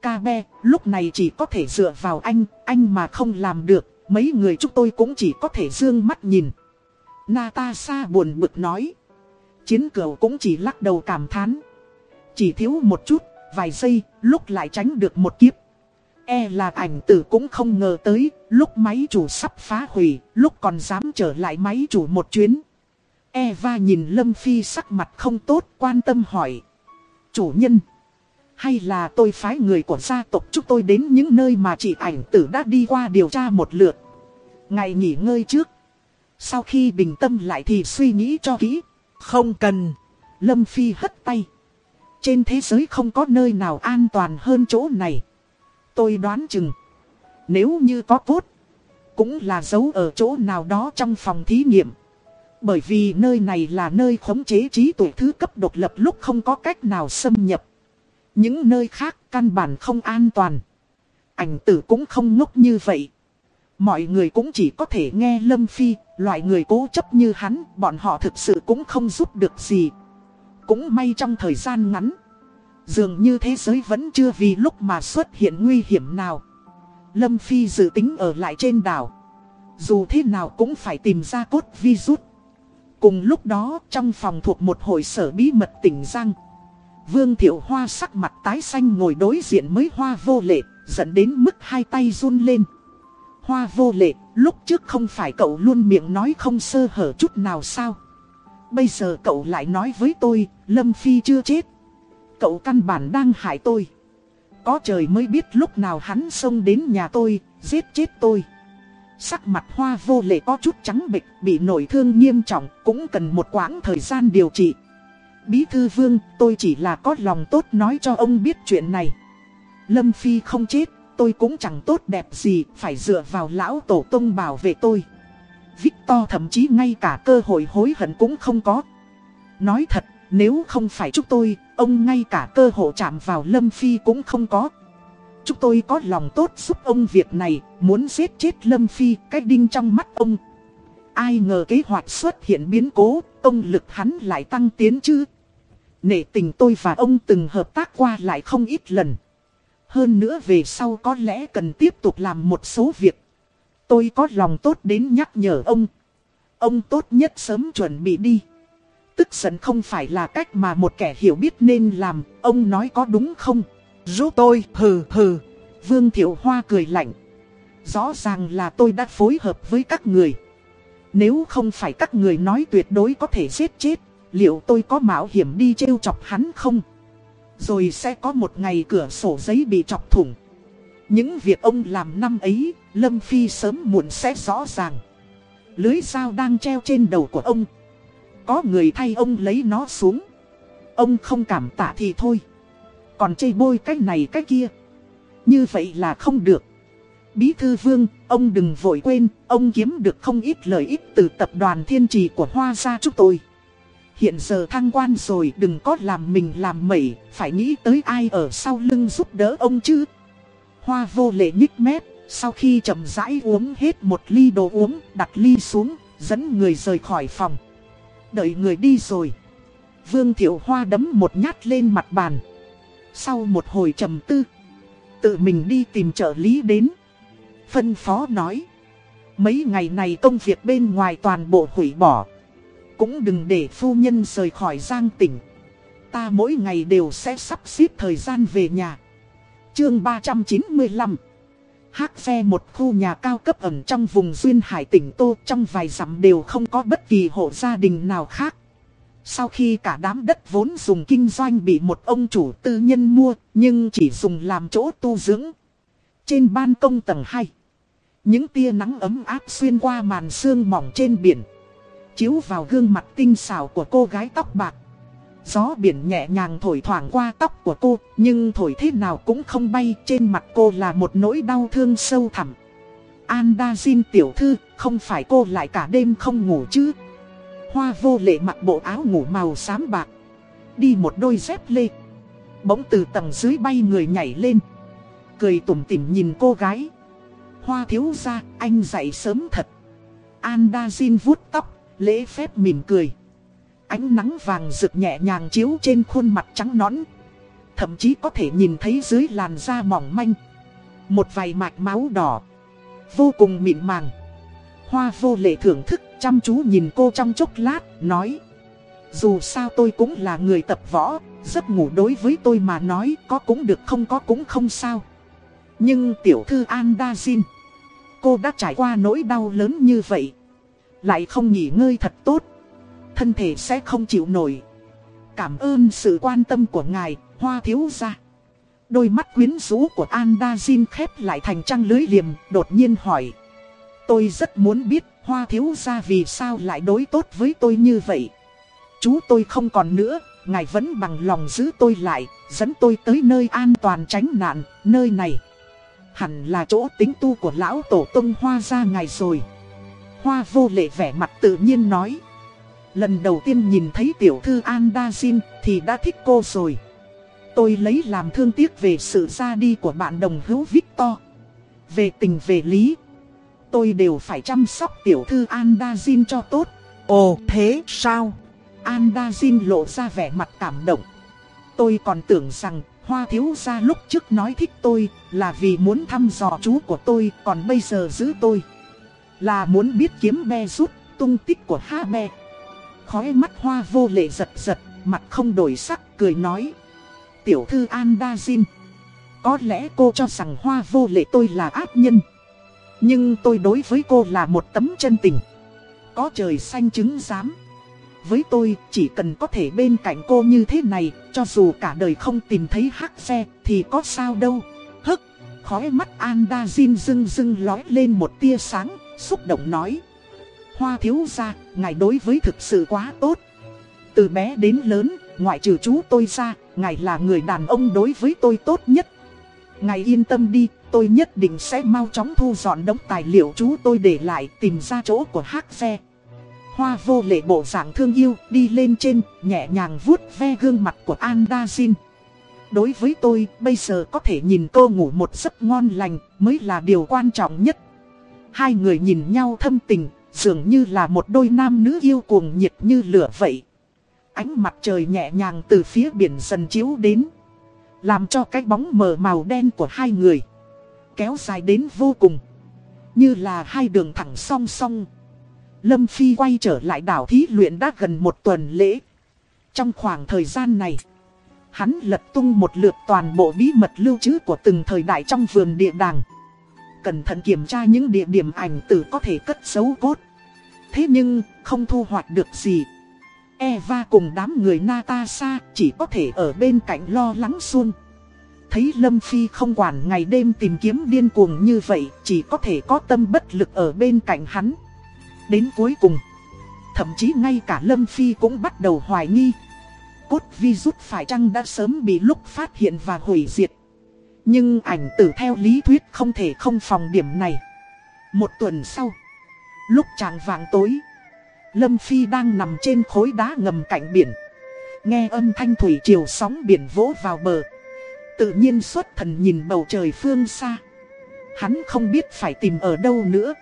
kabe lúc này chỉ có thể dựa vào anh, anh mà không làm được, mấy người chúng tôi cũng chỉ có thể dương mắt nhìn. Natasha buồn bực nói. Chiến cửu cũng chỉ lắc đầu cảm thán. Chỉ thiếu một chút, vài giây, lúc lại tránh được một kiếp. E là ảnh tử cũng không ngờ tới, lúc máy chủ sắp phá hủy, lúc còn dám trở lại máy chủ một chuyến. Eva nhìn Lâm Phi sắc mặt không tốt, quan tâm hỏi. Chủ nhân, hay là tôi phái người của gia tộc chúng tôi đến những nơi mà chị ảnh tử đã đi qua điều tra một lượt. Ngày nghỉ ngơi trước. Sau khi bình tâm lại thì suy nghĩ cho kỹ. Không cần. Lâm Phi hất tay. Trên thế giới không có nơi nào an toàn hơn chỗ này. Tôi đoán chừng. Nếu như có cốt. Cũng là giấu ở chỗ nào đó trong phòng thí nghiệm. Bởi vì nơi này là nơi khống chế trí tuệ thứ cấp độc lập lúc không có cách nào xâm nhập. Những nơi khác căn bản không an toàn. Ảnh tử cũng không ngốc như vậy. Mọi người cũng chỉ có thể nghe Lâm Phi, loại người cố chấp như hắn, bọn họ thực sự cũng không giúp được gì. Cũng may trong thời gian ngắn Dường như thế giới vẫn chưa vì lúc mà xuất hiện nguy hiểm nào Lâm Phi dự tính ở lại trên đảo Dù thế nào cũng phải tìm ra cốt virus Cùng lúc đó trong phòng thuộc một hội sở bí mật tỉnh Giang Vương Thiệu Hoa sắc mặt tái xanh ngồi đối diện mới hoa vô lệ, dẫn đến mức hai tay run lên. Hoa vô lệ, lúc trước không phải cậu luôn miệng nói không sơ hở chút nào sao? Bây giờ cậu lại nói với tôi, Lâm Phi chưa chết. Cậu căn bản đang hại tôi. Có trời mới biết lúc nào hắn xông đến nhà tôi, giết chết tôi. Sắc mặt hoa vô lệ có chút trắng bịch, bị nổi thương nghiêm trọng, cũng cần một quãng thời gian điều trị. Bí thư vương, tôi chỉ là có lòng tốt nói cho ông biết chuyện này. Lâm Phi không chết, tôi cũng chẳng tốt đẹp gì, phải dựa vào lão tổ tông bảo vệ tôi. Victor thậm chí ngay cả cơ hội hối hận cũng không có. Nói thật, nếu không phải chúng tôi, ông ngay cả cơ hội chạm vào Lâm Phi cũng không có. Chúng tôi có lòng tốt giúp ông việc này, muốn giết chết Lâm Phi, cái đinh trong mắt ông. Ai ngờ kế hoạch xuất hiện biến cố, ông lực hắn lại tăng tiến chứ. Nể tình tôi và ông từng hợp tác qua lại không ít lần. Hơn nữa về sau có lẽ cần tiếp tục làm một số việc. Tôi có lòng tốt đến nhắc nhở ông. Ông tốt nhất sớm chuẩn bị đi. Tức giận không phải là cách mà một kẻ hiểu biết nên làm, ông nói có đúng không? Giúp tôi, hừ hừ. Vương Thiệu Hoa cười lạnh. Rõ ràng là tôi đã phối hợp với các người. Nếu không phải các người nói tuyệt đối có thể giết chết, liệu tôi có mạo hiểm đi trêu chọc hắn không? Rồi sẽ có một ngày cửa sổ giấy bị chọc thủng. Những việc ông làm năm ấy, Lâm Phi sớm muộn sẽ rõ ràng. Lưới dao đang treo trên đầu của ông. Có người thay ông lấy nó xuống. Ông không cảm tạ thì thôi. Còn chê bôi cái này cái kia. Như vậy là không được. Bí thư vương, ông đừng vội quên, ông kiếm được không ít lợi ích từ tập đoàn thiên trì của Hoa gia chúng tôi. Hiện giờ thăng quan rồi đừng có làm mình làm mẩy, phải nghĩ tới ai ở sau lưng giúp đỡ ông chứ. Hoa vô lệ nhích mép, sau khi chậm rãi uống hết một ly đồ uống, đặt ly xuống, dẫn người rời khỏi phòng. Đợi người đi rồi. Vương Thiệu Hoa đấm một nhát lên mặt bàn. Sau một hồi trầm tư, tự mình đi tìm trợ lý đến. Phân phó nói. Mấy ngày này công việc bên ngoài toàn bộ hủy bỏ. Cũng đừng để phu nhân rời khỏi giang tỉnh. Ta mỗi ngày đều sẽ sắp xếp thời gian về nhà. Chương 395 Hác xe một khu nhà cao cấp ẩn trong vùng duyên hải tỉnh Tô trong vài dặm đều không có bất kỳ hộ gia đình nào khác. Sau khi cả đám đất vốn dùng kinh doanh bị một ông chủ tư nhân mua, nhưng chỉ dùng làm chỗ tu dưỡng. Trên ban công tầng 2, những tia nắng ấm áp xuyên qua màn sương mỏng trên biển. Chiếu vào gương mặt tinh xảo của cô gái tóc bạc. Gió biển nhẹ nhàng thổi thoảng qua tóc của cô, nhưng thổi thế nào cũng không bay, trên mặt cô là một nỗi đau thương sâu thẳm. Andazin tiểu thư, không phải cô lại cả đêm không ngủ chứ? Hoa vô lệ mặc bộ áo ngủ màu xám bạc, đi một đôi dép lê. Bỗng từ tầng dưới bay người nhảy lên, cười tủm tỉm nhìn cô gái. Hoa thiếu ra, anh dậy sớm thật. Andazin vuốt tóc, lễ phép mỉm cười. Ánh nắng vàng rực nhẹ nhàng chiếu trên khuôn mặt trắng nõn. Thậm chí có thể nhìn thấy dưới làn da mỏng manh. Một vài mạch máu đỏ. Vô cùng mịn màng. Hoa vô lệ thưởng thức chăm chú nhìn cô trong chốc lát, nói. Dù sao tôi cũng là người tập võ, giấc ngủ đối với tôi mà nói có cũng được không có cũng không sao. Nhưng tiểu thư Andazin, cô đã trải qua nỗi đau lớn như vậy. Lại không nghỉ ngơi thật tốt thân thể sẽ không chịu nổi. Cảm ơn sự quan tâm của ngài, hoa thiếu gia. Đôi mắt quyến rũ của Andazin khép lại thành trăng lưới liềm, đột nhiên hỏi. Tôi rất muốn biết hoa thiếu gia vì sao lại đối tốt với tôi như vậy. Chú tôi không còn nữa, ngài vẫn bằng lòng giữ tôi lại, dẫn tôi tới nơi an toàn tránh nạn, nơi này. Hẳn là chỗ tính tu của lão tổ tông hoa gia ngài rồi. Hoa vô lệ vẻ mặt tự nhiên nói. Lần đầu tiên nhìn thấy tiểu thư Andazin thì đã thích cô rồi. Tôi lấy làm thương tiếc về sự ra đi của bạn đồng hữu Victor. Về tình về lý, tôi đều phải chăm sóc tiểu thư Andazin cho tốt. Ồ thế sao? Andazin lộ ra vẻ mặt cảm động. Tôi còn tưởng rằng Hoa thiếu gia lúc trước nói thích tôi là vì muốn thăm dò chú của tôi còn bây giờ giữ tôi. Là muốn biết kiếm be rút tung tích của Ha be khói mắt hoa vô lệ giật giật, mặt không đổi sắc, cười nói. Tiểu thư Andazin Có lẽ cô cho rằng hoa vô lệ tôi là ác nhân. Nhưng tôi đối với cô là một tấm chân tình. Có trời xanh chứng giám. Với tôi chỉ cần có thể bên cạnh cô như thế này Cho dù cả đời không tìm thấy hắc xe thì có sao đâu. Hức Khói mắt Andazin dưng dưng lói lên một tia sáng Xúc động nói. Hoa thiếu gia, ngài đối với thực sự quá tốt. Từ bé đến lớn, ngoại trừ chú tôi ra Ngài là người đàn ông đối với tôi tốt nhất. Ngài yên tâm đi, tôi nhất định sẽ mau chóng thu dọn đống tài liệu chú tôi để lại tìm ra chỗ của hắc xe Hoa vô lệ bộ dạng thương yêu đi lên trên, nhẹ nhàng vuốt ve gương mặt của Andazin. Đối với tôi, bây giờ có thể nhìn cô ngủ một giấc ngon lành mới là điều quan trọng nhất. Hai người nhìn nhau thâm tình, dường như là một đôi nam nữ yêu cuồng nhiệt như lửa vậy. Ánh mặt trời nhẹ nhàng từ phía biển dần chiếu đến, Làm cho cái bóng mờ màu đen của hai người Kéo dài đến vô cùng, Như là hai đường thẳng song song. Lâm Phi quay trở lại đảo thí luyện đã gần một tuần lễ. Trong khoảng thời gian này, Hắn lật tung một lượt toàn bộ bí mật lưu trữ của từng thời đại trong vườn địa đàng. Cẩn thận kiểm tra những địa điểm ảnh tử có thể cất giấu cốt Thế nhưng không thu hoạch được gì Eva cùng đám người Natasha chỉ có thể ở bên cạnh lo lắng xuân. Thấy Lâm Phi không quản ngày đêm tìm kiếm điên cuồng như vậy, chỉ có thể có tâm bất lực ở bên cạnh hắn. Đến cuối cùng, thậm chí ngay cả Lâm Phi cũng bắt đầu hoài nghi. Cốt virus phải chăng đã sớm bị lúc phát hiện và hủy diệt. Nhưng ảnh tử theo lý thuyết không thể không phòng điểm này. Một tuần sau, lúc tràng vàng tối, Lâm Phi đang nằm trên khối đá ngầm cạnh biển. Nghe âm thanh thủy triều sóng biển vỗ vào bờ. Tự nhiên xuất thần nhìn bầu trời phương xa. Hắn không biết phải tìm ở đâu nữa.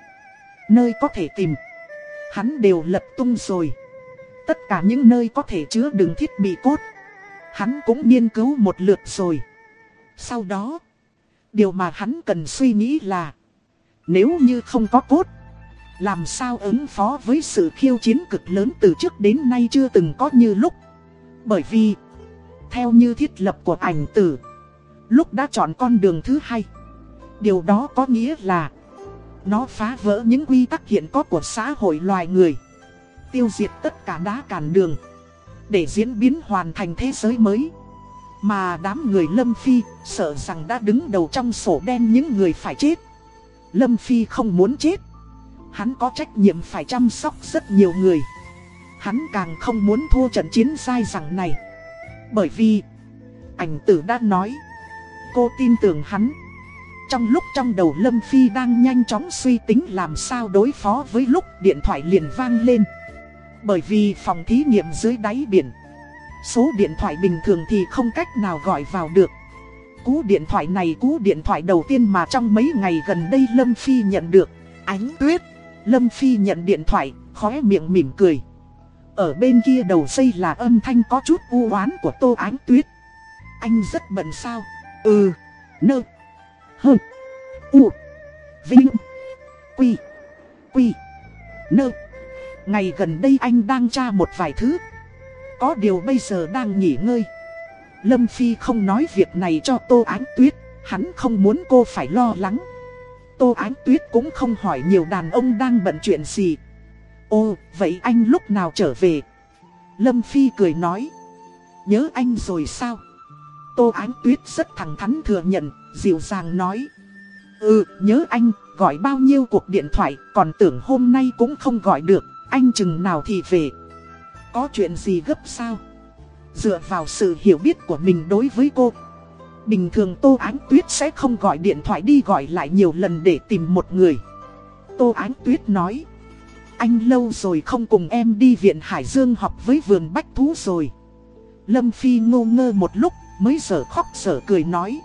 Nơi có thể tìm. Hắn đều lật tung rồi. Tất cả những nơi có thể chứa đựng thiết bị cốt. Hắn cũng nghiên cứu một lượt rồi. Sau đó, điều mà hắn cần suy nghĩ là Nếu như không có cốt làm sao ứng phó với sự khiêu chiến cực lớn từ trước đến nay chưa từng có như lúc? Bởi vì Theo như thiết lập của ảnh tử Lúc đã chọn con đường thứ hai Điều đó có nghĩa là Nó phá vỡ những quy tắc hiện có của xã hội loài người Tiêu diệt tất cả đá cản đường Để diễn biến hoàn thành thế giới mới. Mà đám người Lâm Phi sợ rằng đã đứng đầu trong sổ đen những người phải chết. Lâm Phi không muốn chết. Hắn có trách nhiệm phải chăm sóc rất nhiều người. Hắn càng không muốn thua trận chiến sai rằng này. Bởi vì, Ảnh tử đã nói, Cô tin tưởng hắn. Trong lúc trong đầu Lâm Phi đang nhanh chóng suy tính làm sao đối phó với lúc điện thoại liền vang lên. Bởi vì phòng thí nghiệm dưới đáy biển Số điện thoại bình thường thì không cách nào gọi vào được Cú điện thoại này cú điện thoại đầu tiên mà trong mấy ngày gần đây Lâm Phi nhận được Ánh tuyết Lâm Phi nhận điện thoại, khóe miệng mỉm cười. Ở bên kia đầu dây là âm thanh có chút u oán của Tô Ánh Tuyết. Anh rất bận sao? Ừ, nơ, hơ, u, vinh, quy, quy, nơ. Ngày gần đây anh đang tra một vài thứ. Có điều bây giờ đang nghỉ ngơi. Lâm Phi không nói việc này cho Tô Ánh Tuyết, hắn không muốn cô phải lo lắng. Tô Ánh Tuyết cũng không hỏi nhiều đàn ông đang bận chuyện gì. Ô, vậy anh lúc nào trở về? Lâm Phi cười nói. Nhớ anh rồi sao? Tô Ánh Tuyết rất thẳng thắn thừa nhận, dịu dàng nói. Ừ, nhớ anh, gọi bao nhiêu cuộc điện thoại, còn tưởng hôm nay cũng không gọi được, anh chừng nào thì về. Có chuyện gì gấp sao? Dựa vào sự hiểu biết của mình đối với cô, Bình thường Tô Ánh Tuyết sẽ không gọi điện thoại đi gọi lại nhiều lần để tìm một người. Tô Ánh Tuyết nói. Anh lâu rồi không cùng em đi viện Hải Dương học với vườn bách thú rồi. Lâm Phi ngô ngơ một lúc mới sở khóc sở cười nói.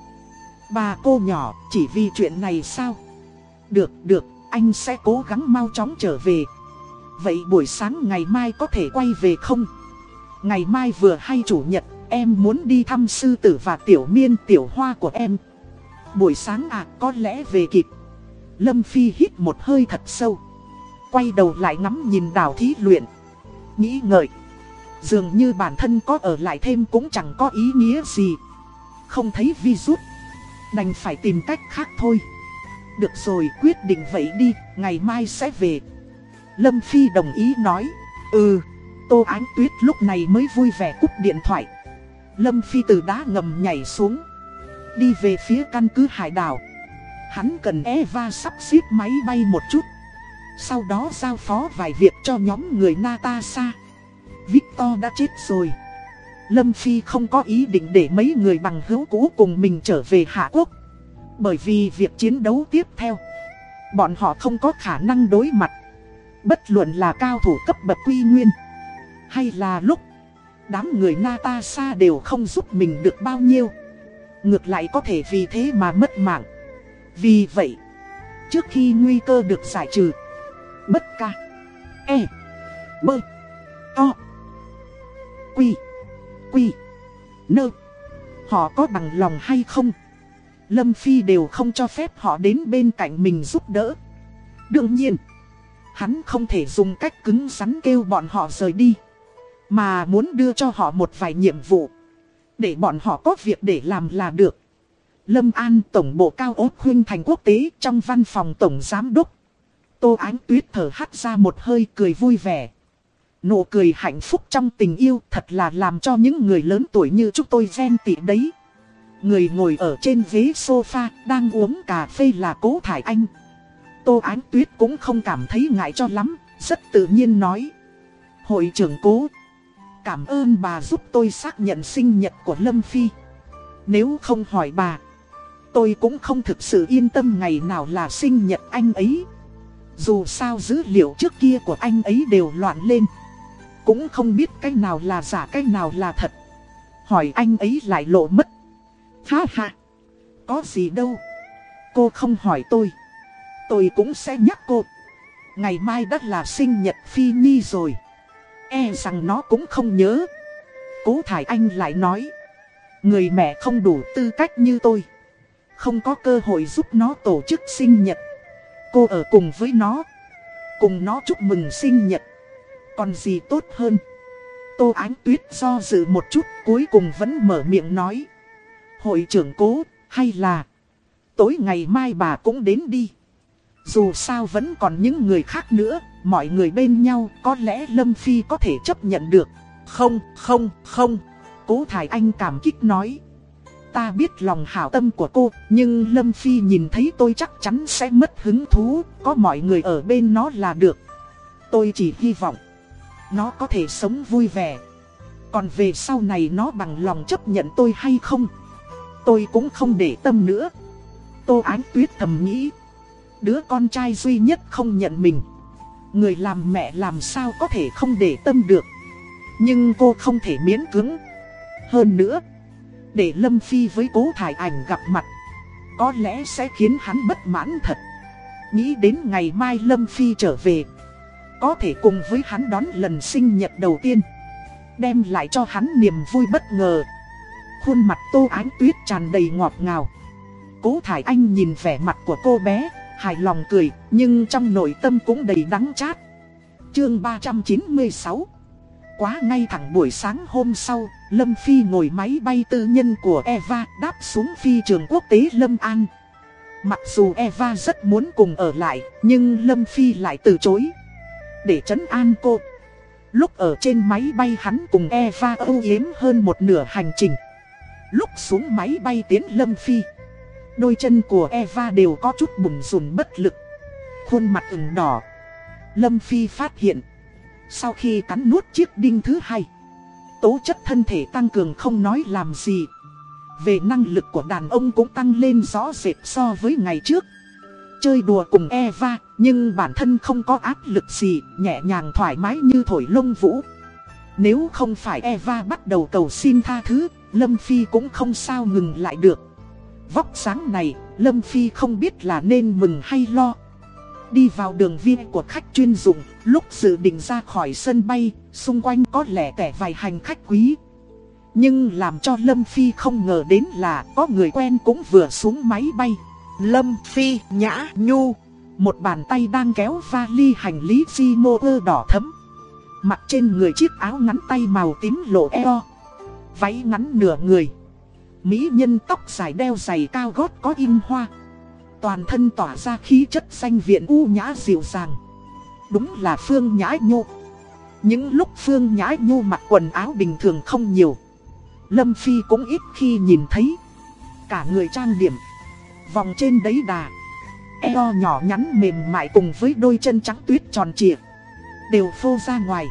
Bà cô nhỏ chỉ vì chuyện này sao? Được, được, anh sẽ cố gắng mau chóng trở về. Vậy buổi sáng ngày mai có thể quay về không? Ngày mai vừa hay chủ nhật Em muốn đi thăm sư tử và tiểu miên tiểu hoa của em. Buổi sáng à có lẽ về kịp. Lâm Phi hít một hơi thật sâu. Quay đầu lại ngắm nhìn đảo thí luyện. Nghĩ ngợi. Dường như bản thân có ở lại thêm cũng chẳng có ý nghĩa gì. Không thấy vi rút, Đành phải tìm cách khác thôi. Được rồi, quyết định vậy đi, ngày mai sẽ về. Lâm Phi đồng ý nói. Ừ, Tô Ánh Tuyết lúc này mới vui vẻ cúp điện thoại. Lâm Phi từ đá ngầm nhảy xuống. Đi về phía căn cứ hải đảo. Hắn cần Eva sắp xếp máy bay một chút. Sau đó giao phó vài việc cho nhóm người Natasha. Victor đã chết rồi. Lâm Phi không có ý định để mấy người bằng hữu cũ cùng mình trở về Hạ Quốc. Bởi vì việc chiến đấu tiếp theo, bọn họ không có khả năng đối mặt. Bất luận là cao thủ cấp bậc quy nguyên, hay là lúc đám người Natasha đều không giúp mình được bao nhiêu. Ngược lại có thể vì thế mà mất mạng. Vì vậy, trước khi nguy cơ được giải trừ, bất ca, e, bơ, to, quy, quy, nơ, họ có bằng lòng hay không? Lâm Phi đều không cho phép họ đến bên cạnh mình giúp đỡ. Đương nhiên, hắn không thể dùng cách cứng rắn kêu bọn họ rời đi. Mà muốn đưa cho họ một vài nhiệm vụ. Để bọn họ có việc để làm là được. Lâm An Tổng bộ Cao ốt khuyên thành quốc tế trong văn phòng Tổng Giám Đốc. Tô Ánh Tuyết thở hắt ra một hơi cười vui vẻ. Nụ cười hạnh phúc trong tình yêu thật là làm cho những người lớn tuổi như chúng tôi ghen tị đấy. Người ngồi ở trên ghế sofa đang uống cà phê là Cố Thải Anh. Tô Ánh Tuyết cũng không cảm thấy ngại cho lắm, rất tự nhiên nói. Hội trưởng Cố, cảm ơn bà giúp tôi xác nhận sinh nhật của Lâm Phi. Nếu không hỏi bà, tôi cũng không thực sự yên tâm ngày nào là sinh nhật anh ấy. Dù sao dữ liệu trước kia của anh ấy đều loạn lên. Cũng không biết cái nào là giả cái nào là thật. Hỏi anh ấy lại lộ mất. Ha ha, có gì đâu. Cô không hỏi tôi. Tôi cũng sẽ nhắc cô. Ngày mai đã là sinh nhật Phi Nhi rồi. E rằng nó cũng không nhớ. Cố Thải Anh lại nói. Người mẹ không đủ tư cách như tôi. Không có cơ hội giúp nó tổ chức sinh nhật. Cô ở cùng với nó. Cùng nó chúc mừng sinh nhật. Còn gì tốt hơn. Tô Ánh Tuyết do dự một chút cuối cùng vẫn mở miệng nói. Hội trưởng cố, hay là tối ngày mai bà cũng đến đi. Dù sao vẫn còn những người khác nữa, mọi người bên nhau có lẽ Lâm Phi có thể chấp nhận được. Không, không, không. Cố Thải Anh cảm kích nói. Ta biết lòng hảo tâm của cô, nhưng Lâm Phi nhìn thấy tôi chắc chắn sẽ mất hứng thú, có mọi người ở bên nó là được. Tôi chỉ hy vọng, nó có thể sống vui vẻ. Còn về sau này nó bằng lòng chấp nhận tôi hay không? Tôi cũng không để tâm nữa. Tô Ánh Tuyết thầm nghĩ. Đứa con trai duy nhất không nhận mình. Người làm mẹ làm sao có thể không để tâm được. Nhưng cô không thể miễn cưỡng. Hơn nữa, để Lâm Phi với cố thải ảnh gặp mặt. Có lẽ sẽ khiến hắn bất mãn thật. Nghĩ đến ngày mai Lâm Phi trở về. Có thể cùng với hắn đón lần sinh nhật đầu tiên. Đem lại cho hắn niềm vui bất ngờ. Khuôn mặt tô ánh tuyết tràn đầy ngọt ngào Cố Thải Anh nhìn vẻ mặt của cô bé Hài lòng cười, Nhưng trong nội tâm cũng đầy đắng chát. Chương 396 Quá ngay thẳng buổi sáng hôm sau, Lâm Phi ngồi máy bay tư nhân của Eva Đáp xuống phi trường quốc tế Lâm An. Mặc dù Eva rất muốn cùng ở lại, Nhưng Lâm Phi lại từ chối. Để trấn an cô. Lúc ở trên máy bay hắn cùng Eva âu yếm hơn một nửa hành trình. Lúc xuống máy bay tiến Lâm Phi Đôi chân của Eva đều có chút bùn rùn bất lực. Khuôn mặt ửng đỏ. Lâm Phi phát hiện, Sau khi cắn nuốt chiếc đinh thứ hai, Tố chất thân thể tăng cường không nói làm gì. Về năng lực của đàn ông cũng tăng lên rõ rệt so với ngày trước. Chơi đùa cùng Eva, Nhưng bản thân không có áp lực gì, Nhẹ nhàng thoải mái như thổi lông vũ. Nếu không phải Eva bắt đầu cầu xin tha thứ, Lâm Phi cũng không sao ngừng lại được. Vóc sáng này, Lâm Phi không biết là nên mừng hay lo. Đi vào đường viên của khách chuyên dụng, lúc dự định ra khỏi sân bay, xung quanh có lẽ kẻ vài hành khách quý. Nhưng làm cho Lâm Phi không ngờ đến là có người quen cũng vừa xuống máy bay. Lâm Phi nhã nhu, một bàn tay đang kéo vali hành lý di mô đỏ thấm. Mặt trên người chiếc áo ngắn tay màu tím lộ eo váy ngắn nửa người. Mỹ nhân tóc dài đeo giày cao gót có in hoa. Toàn thân tỏa ra khí chất xanh viện u nhã dịu dàng. Đúng là Phương Nhã Nhu. Những lúc Phương Nhã Nhu mặc quần áo bình thường không nhiều, Lâm Phi cũng ít khi nhìn thấy. Cả người trang điểm, Vòng trên đấy đà, Eo nhỏ nhắn mềm mại cùng với đôi chân trắng tuyết tròn trịa, Đều phô ra ngoài.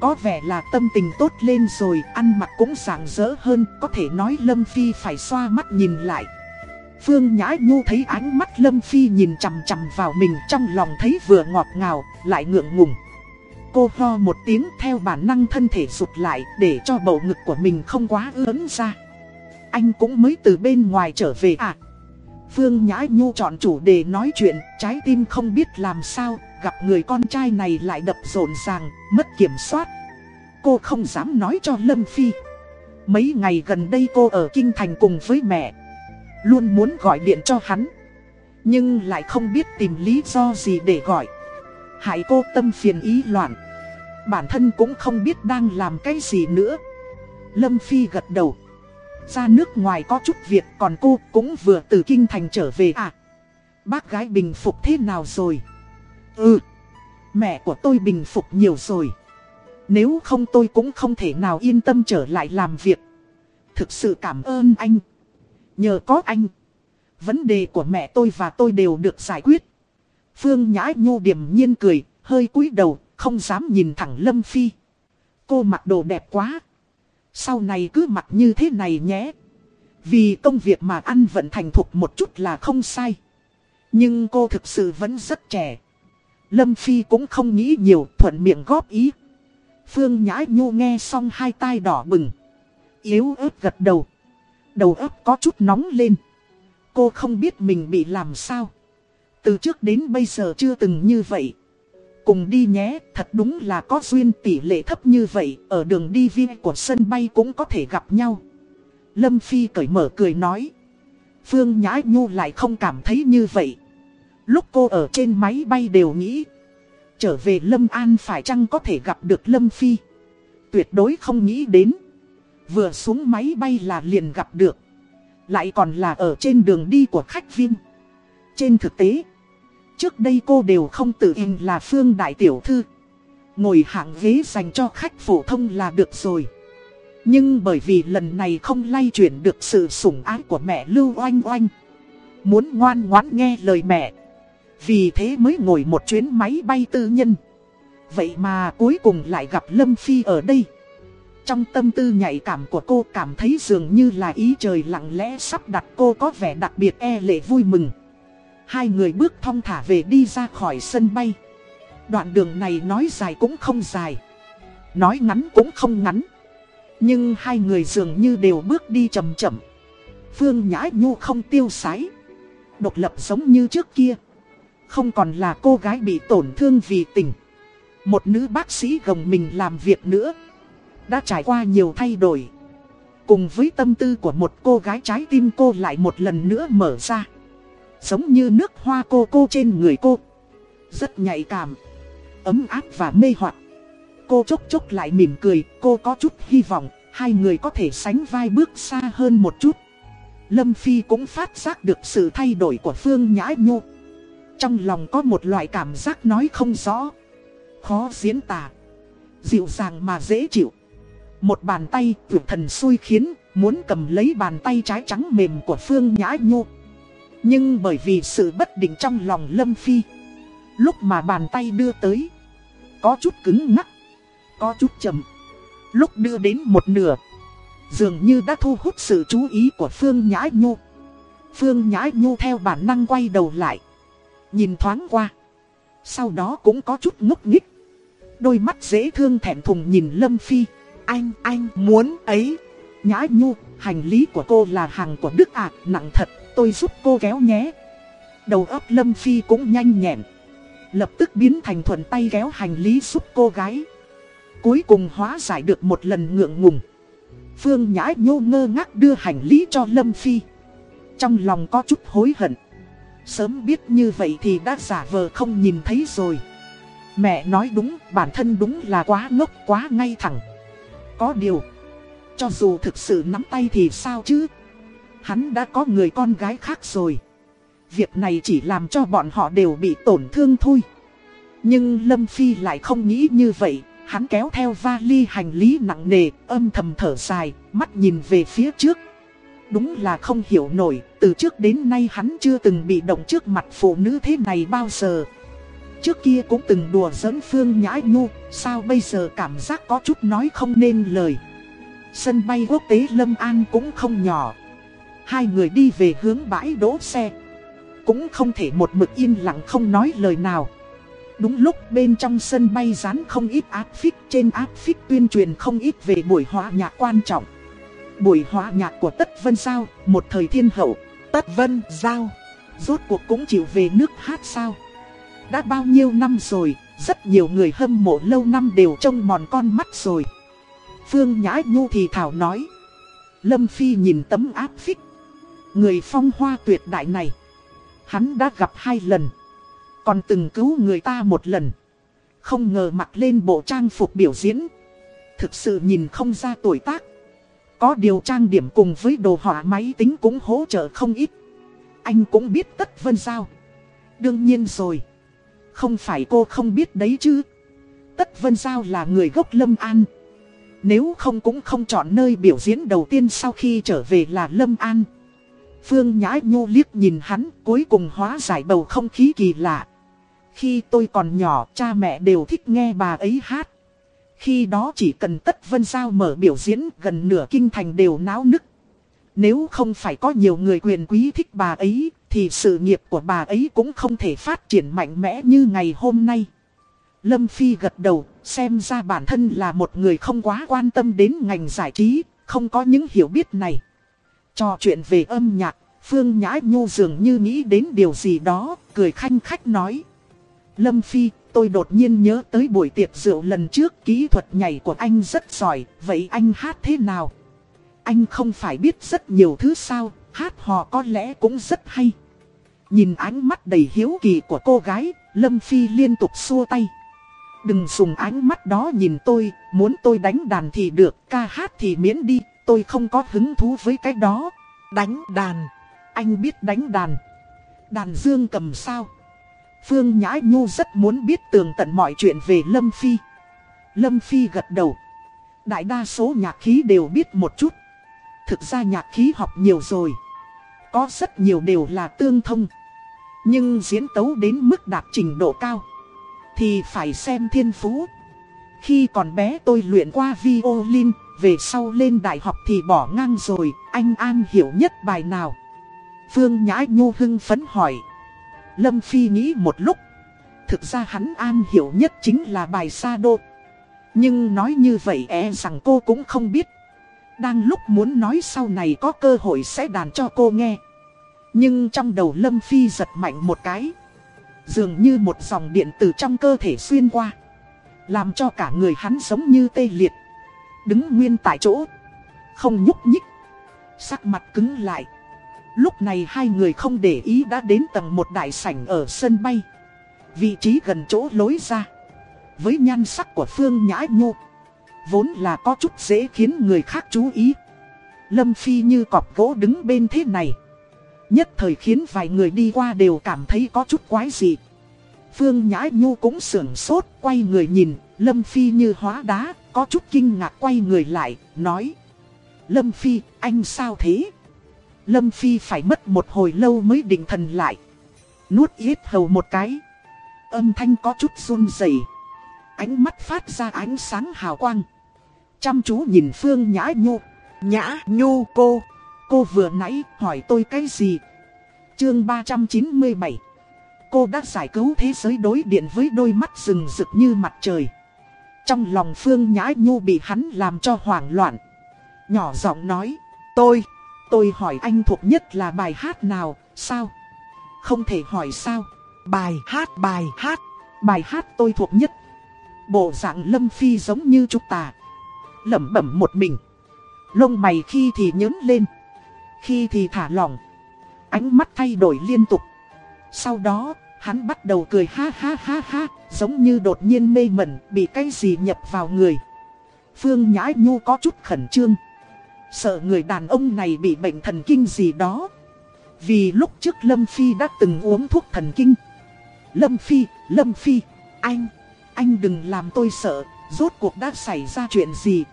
Có vẻ là tâm tình tốt lên rồi Ăn mặc cũng sảng rỡ hơn Có thể nói Lâm Phi phải xoa mắt nhìn lại. Phương Nhã Nhu thấy ánh mắt Lâm Phi nhìn chằm chằm vào mình Trong lòng thấy vừa ngọt ngào Lại ngượng ngùng. Cô ho một tiếng theo bản năng thân thể rụt lại Để cho bầu ngực của mình không quá lớn ra. Anh cũng mới từ bên ngoài trở về à Phương Nhã Nhu chọn chủ đề nói chuyện, trái tim không biết làm sao, gặp người con trai này lại đập rộn ràng, mất kiểm soát. Cô không dám nói cho Lâm Phi. Mấy ngày gần đây cô ở Kinh Thành cùng với mẹ. Luôn muốn gọi điện cho hắn. Nhưng lại không biết tìm lý do gì để gọi. Hại cô tâm phiền ý loạn. Bản thân cũng không biết đang làm cái gì nữa. Lâm Phi gật đầu. Ra nước ngoài có chút việc còn cô cũng vừa từ kinh thành trở về à Bác gái bình phục thế nào rồi Ừ. Mẹ của tôi bình phục nhiều rồi. Nếu không tôi cũng không thể nào yên tâm trở lại làm việc. Thực sự cảm ơn anh. Nhờ có anh, Vấn đề của mẹ tôi và tôi đều được giải quyết. Phương Nhã Nhu điềm nhiên cười, Hơi cúi đầu, Không dám nhìn thẳng Lâm Phi. Cô mặc đồ đẹp quá. Sau này cứ mặc như thế này nhé. Vì công việc mà ăn vận thành thục một chút là không sai. Nhưng cô thực sự vẫn rất trẻ. Lâm Phi cũng không nghĩ nhiều thuận miệng góp ý. Phương Nhã Nhu nghe xong hai tai đỏ bừng. Yếu ớt gật đầu. Đầu óc có chút nóng lên. Cô không biết mình bị làm sao. Từ trước đến bây giờ chưa từng như vậy. Cùng đi nhé, thật đúng là có duyên tỷ lệ thấp như vậy, ở đường đi viên của sân bay cũng có thể gặp nhau. Lâm Phi cởi mở cười nói. Phương Nhã Nhu lại không cảm thấy như vậy. Lúc cô ở trên máy bay đều nghĩ. Trở về Lâm An phải chăng có thể gặp được Lâm Phi. Tuyệt đối không nghĩ đến. Vừa xuống máy bay là liền gặp được. Lại còn là ở trên đường đi của khách viên. Trên thực tế. Trước đây cô đều không tự in là Phương Đại Tiểu Thư. Ngồi hạng ghế dành cho khách phổ thông là được rồi. Nhưng bởi vì lần này không lay chuyển được sự sủng ái của mẹ Lưu Oanh Oanh. Muốn ngoan ngoãn nghe lời mẹ. Vì thế mới ngồi một chuyến máy bay tư nhân. Vậy mà cuối cùng lại gặp Lâm Phi ở đây. Trong tâm tư nhạy cảm của cô cảm thấy dường như là ý trời lặng lẽ sắp đặt cô có vẻ đặc biệt e lệ vui mừng. Hai người bước thong thả về đi ra khỏi sân bay Đoạn đường này nói dài cũng không dài Nói ngắn cũng không ngắn Nhưng hai người dường như đều bước đi chậm chậm Phương Nhã Nhu không tiêu sái Độc lập giống như trước kia không còn là cô gái bị tổn thương vì tình. Một nữ bác sĩ gồng mình làm việc nữa. Đã trải qua nhiều thay đổi. Cùng với tâm tư của một cô gái trái tim cô lại một lần nữa mở ra. Giống như nước hoa cô cô trên người cô. Rất nhạy cảm. Ấm áp và mê hoặc. Cô chốc chốc lại mỉm cười, Cô có chút hy vọng, Hai người có thể sánh vai bước xa hơn một chút. Lâm Phi cũng phát giác được sự thay đổi của Phương Nhã Nhô trong lòng có một loại cảm giác nói không rõ. Khó diễn tả. Dịu dàng mà dễ chịu. Một bàn tay tuyệt thần xui khiến Muốn cầm lấy bàn tay trái trắng mềm của Phương Nhã Nhu, nhưng bởi vì sự bất định trong lòng Lâm Phi Lúc mà bàn tay đưa tới Có chút cứng ngắc Có chút chậm. Lúc đưa đến một nửa Dường như đã thu hút sự chú ý của Phương Nhã Nhu. Phương Nhã Nhu theo bản năng quay đầu lại Nhìn thoáng qua Sau đó cũng có chút ngốc nghích Đôi mắt dễ thương thẹn thùng nhìn Lâm Phi Anh, anh muốn ấy Nhã Nhu, hành lý của cô là hàng của Đức ạ, nặng thật tôi giúp cô kéo nhé. Đầu óc Lâm Phi cũng nhanh nhẹn. Lập tức biến thành thuận tay kéo hành lý giúp cô gái. Cuối cùng hóa giải được một lần ngượng ngùng. Phương Nhã nhô ngơ ngác đưa hành lý cho Lâm Phi. Trong lòng có chút hối hận. Sớm biết như vậy thì đã giả vờ không nhìn thấy rồi. Mẹ nói đúng, bản thân đúng là quá ngốc quá ngay thẳng. Có điều, cho dù thực sự nắm tay thì sao chứ? Hắn đã có người con gái khác rồi. Việc này chỉ làm cho bọn họ đều bị tổn thương thôi. Nhưng Lâm Phi lại không nghĩ như vậy. Hắn kéo theo vali hành lý nặng nề, âm thầm thở dài, mắt nhìn về phía trước. Đúng là không hiểu nổi, từ trước đến nay hắn chưa từng bị động trước mặt phụ nữ thế này bao giờ. Trước kia cũng từng đùa giỡn Phương Nhã Nhu, sao bây giờ cảm giác có chút nói không nên lời. Sân bay quốc tế Lâm An cũng không nhỏ. Hai người đi về hướng bãi đỗ xe. Cũng không thể một mực yên lặng không nói lời nào. Đúng lúc bên trong sân bay dán không ít áp phích trên áp phích tuyên truyền không ít về buổi hòa nhạc quan trọng. Buổi hóa nhạc của Tất Vân Giao, một thời thiên hậu, Tất Vân Giao, rốt cuộc cũng chịu về nước hát sao. Đã bao nhiêu năm rồi, rất nhiều người hâm mộ lâu năm đều trông mòn con mắt rồi. Phương Nhã Nhu thì thảo nói. Lâm Phi nhìn tấm áp phích. Người phong hoa tuyệt đại này. Hắn đã gặp hai lần. Còn từng cứu người ta một lần. Không ngờ mặc lên bộ trang phục biểu diễn. Thực sự nhìn không ra tuổi tác. Có điều trang điểm cùng với đồ họa máy tính cũng hỗ trợ không ít. Anh cũng biết tất vân sao. Đương nhiên rồi. Không phải cô không biết đấy chứ. Tất Vân Giao là người gốc Lâm An. Nếu không cũng không chọn nơi biểu diễn đầu tiên sau khi trở về là Lâm An. Phương Nhã Nhu liếc nhìn hắn, cuối cùng hóa giải bầu không khí kỳ lạ. Khi tôi còn nhỏ, cha mẹ đều thích nghe bà ấy hát. Khi đó chỉ cần Tất Vân Giao mở biểu diễn gần nửa kinh thành đều náo nức. Nếu không phải có nhiều người quyền quý thích bà ấy, thì sự nghiệp của bà ấy cũng không thể phát triển mạnh mẽ như ngày hôm nay. Lâm Phi gật đầu, xem ra bản thân là một người không quá quan tâm đến ngành giải trí, không có những hiểu biết này. Trò chuyện về âm nhạc, Phương Nhã Nhu dường như nghĩ đến điều gì đó, cười khanh khách nói. Lâm Phi, tôi đột nhiên nhớ tới buổi tiệc rượu lần trước, kỹ thuật nhảy của anh rất giỏi, vậy anh hát thế nào? Anh không phải biết rất nhiều thứ sao, hát họ có lẽ cũng rất hay. Nhìn ánh mắt đầy hiếu kỳ của cô gái, Lâm Phi liên tục xua tay. Đừng dùng ánh mắt đó nhìn tôi, muốn tôi đánh đàn thì được, ca hát thì miễn đi, tôi không có hứng thú với cái đó. Đánh đàn, anh biết đánh đàn. Đàn dương cầm sao? Phương Nhã Nhu rất muốn biết tường tận mọi chuyện về Lâm Phi. Lâm Phi gật đầu. Đại đa số nhạc khí đều biết một chút. Thực ra nhạc khí học nhiều rồi. Có rất nhiều đều là tương thông. Nhưng diễn tấu đến mức đạt trình độ cao. Thì phải xem thiên phú. Khi còn bé tôi luyện qua violin. Về sau lên đại học thì bỏ ngang rồi. Anh An hiểu nhất bài nào? Phương Nhã Nhu hưng phấn hỏi. Lâm Phi nghĩ một lúc. Thực ra hắn An hiểu nhất chính là bài Sa Đô. Nhưng nói như vậy e rằng cô cũng không biết. Đang lúc muốn nói sau này có cơ hội sẽ đàn cho cô nghe. Nhưng trong đầu Lâm Phi giật mạnh một cái. Dường như một dòng điện từ trong cơ thể xuyên qua. Làm cho cả người hắn giống như tê liệt. Đứng nguyên tại chỗ. Không nhúc nhích. Sắc mặt cứng lại. Lúc này hai người không để ý đã đến tầng một đại sảnh ở sân bay. Vị trí gần chỗ lối ra. Với nhan sắc của Phương Nhã nhu Vốn là có chút dễ khiến người khác chú ý. Lâm Phi như cọp gỗ đứng bên thế này. Nhất thời khiến vài người đi qua đều cảm thấy có chút quái dị. Phương Nhã Nhu cũng sưởng sốt, quay người nhìn, Lâm Phi như hóa đá, có chút kinh ngạc quay người lại, nói. Lâm Phi, anh sao thế? Lâm Phi phải mất một hồi lâu mới định thần lại. Nuốt yết hầu một cái. Âm thanh có chút run rẩy Ánh mắt phát ra ánh sáng hào quang. Chăm chú nhìn Phương Nhã Nhu. Nhã Nhu cô. Cô vừa nãy hỏi tôi cái gì? Chương 397 Cô đã giải cứu thế giới đối điện với đôi mắt rừng rực như mặt trời. Trong lòng Phương Nhã Nhu bị hắn làm cho hoảng loạn. Nhỏ giọng nói, tôi, tôi hỏi anh thuộc nhất là bài hát nào, sao? Không thể hỏi sao? Bài hát, bài hát, bài hát tôi thuộc nhất. Bộ dạng Lâm Phi giống như trúc tà. Lẩm bẩm một mình. Lông mày khi thì nhớn lên. Khi thì thả lỏng. Ánh mắt thay đổi liên tục. Sau đó, hắn bắt đầu cười ha ha ha ha, giống như đột nhiên mê mẩn, bị cái gì nhập vào người. Phương Nhã Nhu có chút khẩn trương. Sợ người đàn ông này bị bệnh thần kinh gì đó. Vì lúc trước Lâm Phi đã từng uống thuốc thần kinh. Lâm Phi, Lâm Phi, anh, anh đừng làm tôi sợ Rốt cuộc đã xảy ra chuyện gì?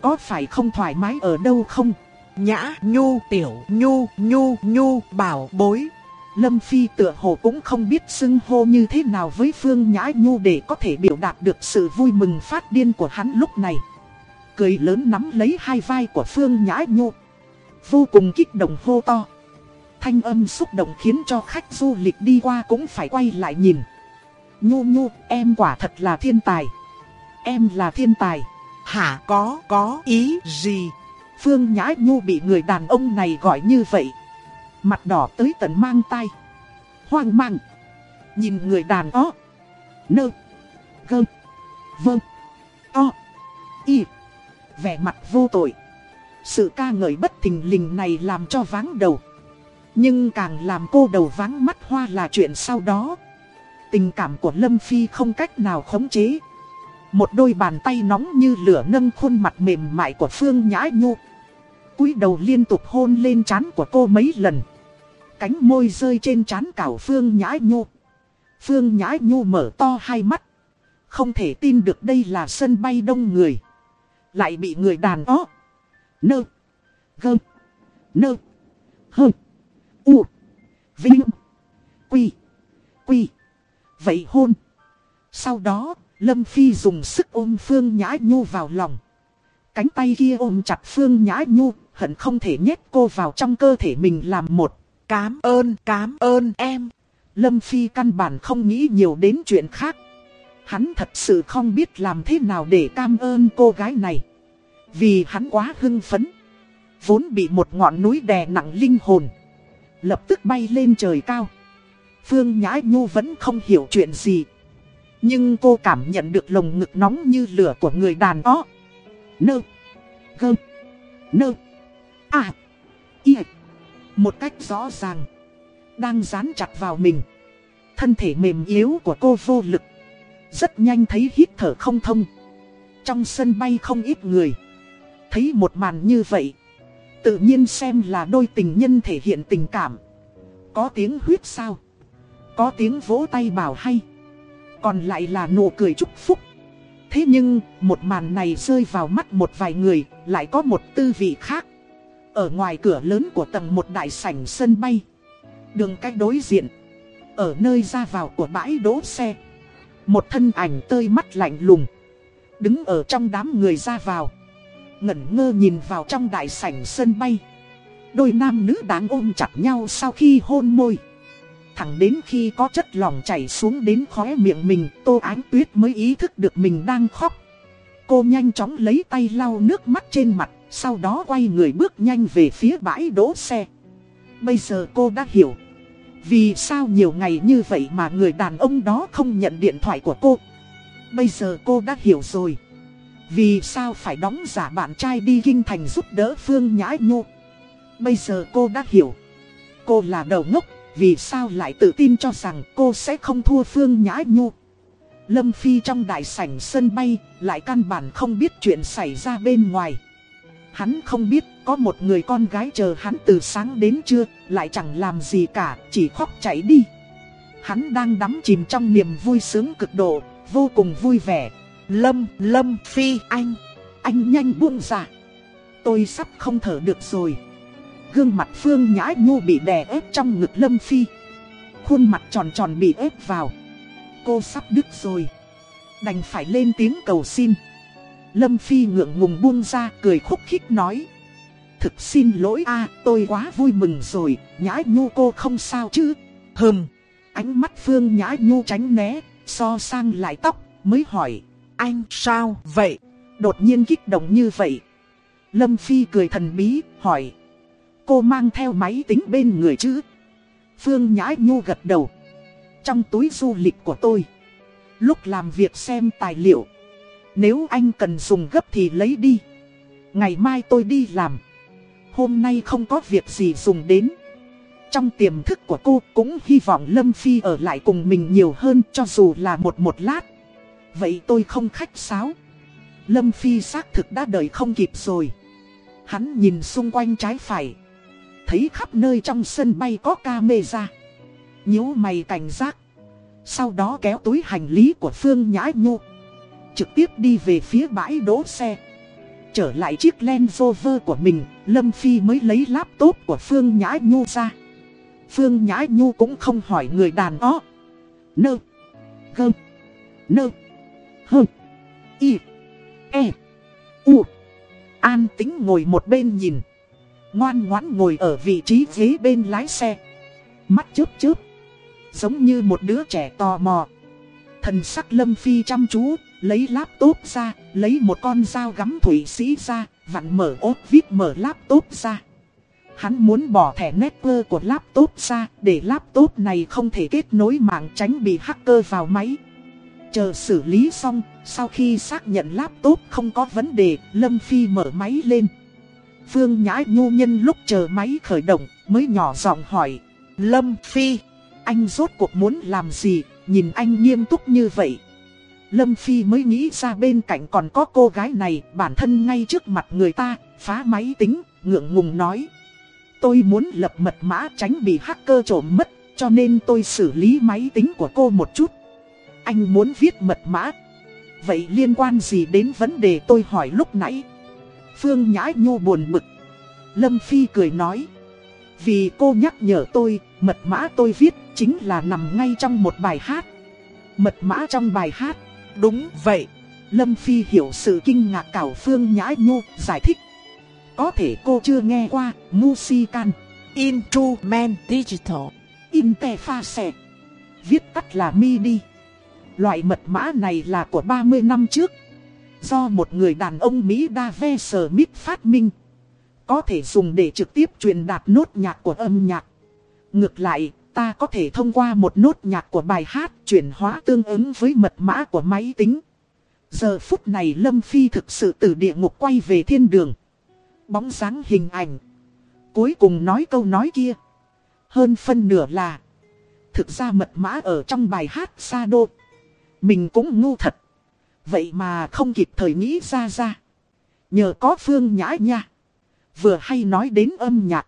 Có phải không thoải mái ở đâu không? Nhã, nhu, tiểu, nhu, nhu, nhu, bảo, bối. Lâm Phi tựa hồ cũng không biết xưng hô như thế nào với Phương Nhã Nhu để có thể biểu đạt được sự vui mừng phát điên của hắn lúc này. Cười lớn nắm lấy hai vai của Phương Nhã Nhu. Vô cùng kích động hô to. Thanh âm xúc động khiến cho khách du lịch đi qua cũng phải quay lại nhìn. Nhu Nhu, em quả thật là thiên tài. Em là thiên tài. Hả có, có ý gì? Phương Nhã Nhu bị người đàn ông này gọi như vậy. Mặt đỏ tới tận mang tay. Hoang mang. Nhìn người đàn ó. Nơ. Gơ. Vơ. O. Y. Vẻ mặt vô tội. Sự ca ngợi bất thình lình này làm cho váng đầu. Nhưng càng làm cô đầu váng mắt hoa là chuyện sau đó. Tình cảm của Lâm Phi không cách nào khống chế. Một đôi bàn tay nóng như lửa nâng khuôn mặt mềm mại của Phương Nhã Nhu. cúi đầu liên tục hôn lên trán của cô mấy lần. Cánh môi rơi trên trán cảo Phương Nhã Nhu. Phương Nhã Nhu mở to hai mắt. Không thể tin được đây là sân bay đông người. Lại bị người đàn ó. Nơ. Gơ. Nơ. Hơ. U. Vinh. Quy. Quy. Vậy hôn. Sau đó, Lâm Phi dùng sức ôm Phương Nhã Nhu vào lòng. Cánh tay kia ôm chặt Phương Nhã Nhu, hận không thể nhét cô vào trong cơ thể mình làm một. Cám ơn, cám ơn em. Lâm Phi căn bản không nghĩ nhiều đến chuyện khác. Hắn thật sự không biết làm thế nào để cam ơn cô gái này. Vì hắn quá hưng phấn. Vốn bị một ngọn núi đè nặng linh hồn. Lập tức bay lên trời cao. Phương Nhã Nhu vẫn không hiểu chuyện gì. Nhưng cô cảm nhận được lồng ngực nóng như lửa của người đàn ó. Nơ. Gơ. Nơ. À. Y. Một cách rõ ràng. Đang dán chặt vào mình. Thân thể mềm yếu của cô vô lực. Rất nhanh thấy hít thở không thông. Trong sân bay không ít người. Thấy một màn như vậy. Tự nhiên xem là đôi tình nhân thể hiện tình cảm. Có tiếng huyết sao. Có tiếng vỗ tay bảo hay. Còn lại là nụ cười chúc phúc. Thế nhưng, một màn này rơi vào mắt một vài người, lại có một tư vị khác. Ở ngoài cửa lớn của tầng một đại sảnh sân bay Đường cách đối diện Ở nơi ra vào của bãi đỗ xe một thân ảnh tơi mắt lạnh lùng Đứng ở trong đám người ra vào Ngẩn ngơ nhìn vào trong đại sảnh sân bay Đôi nam nữ đáng ôm chặt nhau sau khi hôn môi Thẳng đến khi có chất lỏng chảy xuống đến khóe miệng mình, Tô Ánh Tuyết mới ý thức được mình đang khóc Cô nhanh chóng lấy tay lau nước mắt trên mặt, sau đó quay người bước nhanh về phía bãi đỗ xe. Bây giờ cô đã hiểu. Vì sao nhiều ngày như vậy mà người đàn ông đó không nhận điện thoại của cô. Bây giờ cô đã hiểu rồi. Vì sao phải đóng giả bạn trai đi kinh thành giúp đỡ Phương Nhã Nhô. Bây giờ cô đã hiểu. Cô là đầu ngốc, vì sao lại tự tin cho rằng cô sẽ không thua Phương Nhã Nhu. Lâm Phi trong đại sảnh sân bay, lại căn bản không biết chuyện xảy ra bên ngoài. Hắn không biết có một người con gái chờ hắn từ sáng đến trưa, lại chẳng làm gì cả, chỉ khóc chạy đi. Hắn đang đắm chìm trong niềm vui sướng cực độ, vô cùng vui vẻ. Lâm, Lâm, Phi, anh, anh nhanh buông ra. Tôi sắp không thở được rồi. Gương mặt Phương Nhã Nhu bị đè ép trong ngực Lâm Phi. Khuôn mặt tròn tròn bị ép vào. Cô sắp đứt rồi. Đành phải lên tiếng cầu xin. Lâm Phi ngượng ngùng buông ra cười khúc khích nói. Thực xin lỗi a tôi quá vui mừng rồi, nhã nhu cô không sao chứ. Hừm, ánh mắt Phương nhã nhu tránh né, so sang lại tóc, mới hỏi. Anh sao vậy? Đột nhiên kích động như vậy. Lâm Phi cười thần bí, hỏi. Cô mang theo máy tính bên người chứ? Phương nhã nhu gật đầu. Trong túi du lịch của tôi. Lúc làm việc xem tài liệu nếu anh cần dùng gấp thì lấy đi. Ngày mai tôi đi làm. Hôm nay không có việc gì dùng đến. Trong tiềm thức của cô cũng hy vọng Lâm Phi ở lại cùng mình nhiều hơn cho dù là một một lát. Vậy tôi không khách sáo. Lâm Phi xác thực đã đợi không kịp rồi. Hắn nhìn xung quanh trái phải. Thấy khắp nơi trong sân bay có camera. nhíu mày cảnh giác. Sau đó kéo túi hành lý của Phương Nhã Nhu. Trực tiếp đi về phía bãi đỗ xe. Trở lại chiếc Land Rover của mình, Lâm Phi mới lấy laptop của Phương Nhã Nhu ra. Phương Nhã Nhu cũng không hỏi người đàn ó. Nơ. Gơm. Nơ. Hơ. Y. E. U. An tính ngồi một bên nhìn. Ngoan ngoãn ngồi ở vị trí ghế bên lái xe. Mắt chớp chớp. Giống như một đứa trẻ tò mò. Thần sắc Lâm Phi chăm chú, lấy laptop ra, lấy một con dao gắm thủy sĩ ra, vặn mở ốp vít mở laptop ra. Hắn muốn bỏ thẻ network của laptop ra để laptop này không thể kết nối mạng tránh bị hacker vào máy. Chờ xử lý xong, sau khi xác nhận laptop không có vấn đề, Lâm Phi mở máy lên. Phương Nhã Nhu nhân lúc chờ máy khởi động mới nhỏ giọng hỏi. Lâm Phi, anh rốt cuộc muốn làm gì, nhìn anh nghiêm túc như vậy. Lâm Phi mới nghĩ ra bên cạnh còn có cô gái này, bản thân ngay trước mặt người ta, phá máy tính, ngượng ngùng nói. Tôi muốn lập mật mã tránh bị hacker trộm mất, cho nên tôi xử lý máy tính của cô một chút. Anh muốn viết mật mã. Vậy liên quan gì đến vấn đề tôi hỏi lúc nãy? Phương Nhã Nhu buồn bực. Lâm Phi cười nói. Vì cô nhắc nhở tôi, mật mã tôi viết chính là nằm ngay trong một bài hát. Mật mã trong bài hát. Đúng vậy. Lâm Phi hiểu sự kinh ngạc cảo Phương nhãi nhô, giải thích. Có thể cô chưa nghe qua, Musican. Instrument Digital. Interface. Viết tắt là MIDI. Loại mật mã này là của 30 năm trước. Do một người đàn ông Mỹ Dave Smith phát minh. Có thể dùng để trực tiếp truyền đạt nốt nhạc của âm nhạc. Ngược lại, ta có thể thông qua một nốt nhạc của bài hát chuyển hóa tương ứng với mật mã của máy tính. Giờ phút này Lâm Phi thực sự từ địa ngục quay về thiên đường. Bóng dáng hình ảnh. Cuối cùng nói câu nói kia. Hơn phân nửa là. Thực ra mật mã ở trong bài hát xa Đô. Mình cũng ngu thật. Vậy mà không kịp thời nghĩ ra ra. Nhờ có Phương Nhã nha. Vừa hay nói đến âm nhạc.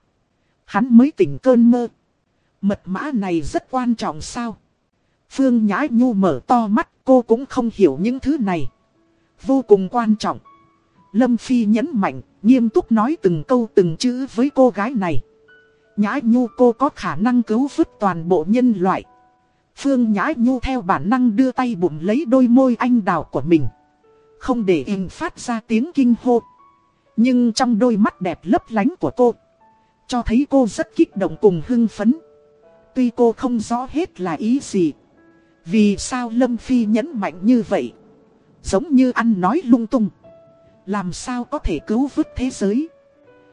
Hắn mới tỉnh cơn mơ. Mật mã này rất quan trọng sao? Phương Nhã Nhu mở to mắt cô cũng không hiểu những thứ này. Vô cùng quan trọng. Lâm Phi nhấn mạnh, nghiêm túc nói từng câu từng chữ với cô gái này. Nhã Nhu cô có khả năng cứu vứt toàn bộ nhân loại. Phương Nhã Nhu theo bản năng đưa tay bụng lấy đôi môi anh đào của mình. Không để im phát ra tiếng kinh hô. Nhưng trong đôi mắt đẹp lấp lánh của cô, cho thấy cô rất kích động cùng hưng phấn. Tuy cô không rõ hết là ý gì. Vì sao Lâm Phi nhấn mạnh như vậy? Giống như ăn nói lung tung. Làm sao có thể cứu vứt thế giới?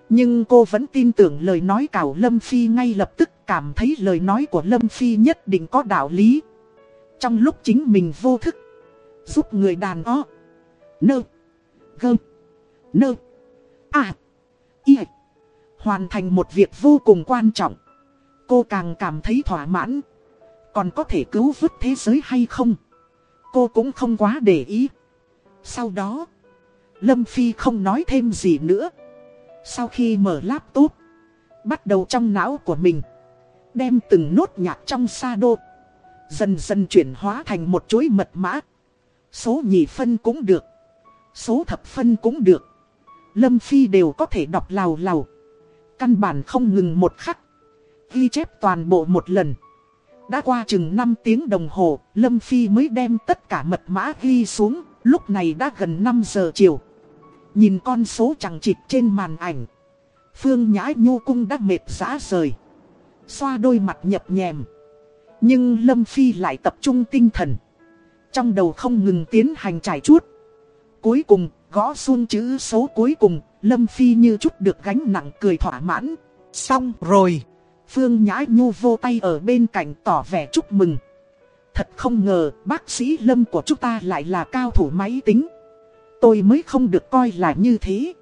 Nhưng cô vẫn tin tưởng lời nói cảo Lâm Phi ngay lập tức cảm thấy lời nói của Lâm Phi nhất định có đạo lý. Trong lúc chính mình vô thức, giúp người đàn o, nơ, gơ, nơ, à, y, hoàn thành một việc vô cùng quan trọng. Cô càng cảm thấy thỏa mãn. Còn có thể cứu vứt thế giới hay không? Cô cũng không quá để ý. Sau đó, Lâm Phi không nói thêm gì nữa. Sau khi mở laptop, bắt đầu trong não của mình, đem từng nốt nhạc trong sa đô, dần dần chuyển hóa thành một chuỗi mật mã. Số nhị phân cũng được, số thập phân cũng được. Lâm Phi đều có thể đọc lào lào. Căn bản không ngừng một khắc. Ghi chép toàn bộ một lần. Đã qua chừng 5 tiếng đồng hồ, Lâm Phi mới đem tất cả mật mã ghi xuống, lúc này đã gần 5 giờ chiều. Nhìn con số chẳng chịt trên màn ảnh. Phương Nhã Nhu Cung đã mệt rã rời. Xoa đôi mặt nhập nhèm. Nhưng Lâm Phi lại tập trung tinh thần. Trong đầu không ngừng tiến hành trải chuốt. Cuối cùng, gõ xuông chữ số cuối cùng, Lâm Phi như chút được gánh nặng cười thỏa mãn. Xong rồi. Phương Nhã Nhu vô tay ở bên cạnh tỏ vẻ chúc mừng. Thật không ngờ, bác sĩ Lâm của chúng ta lại là cao thủ máy tính. Tôi mới không được coi là như thế.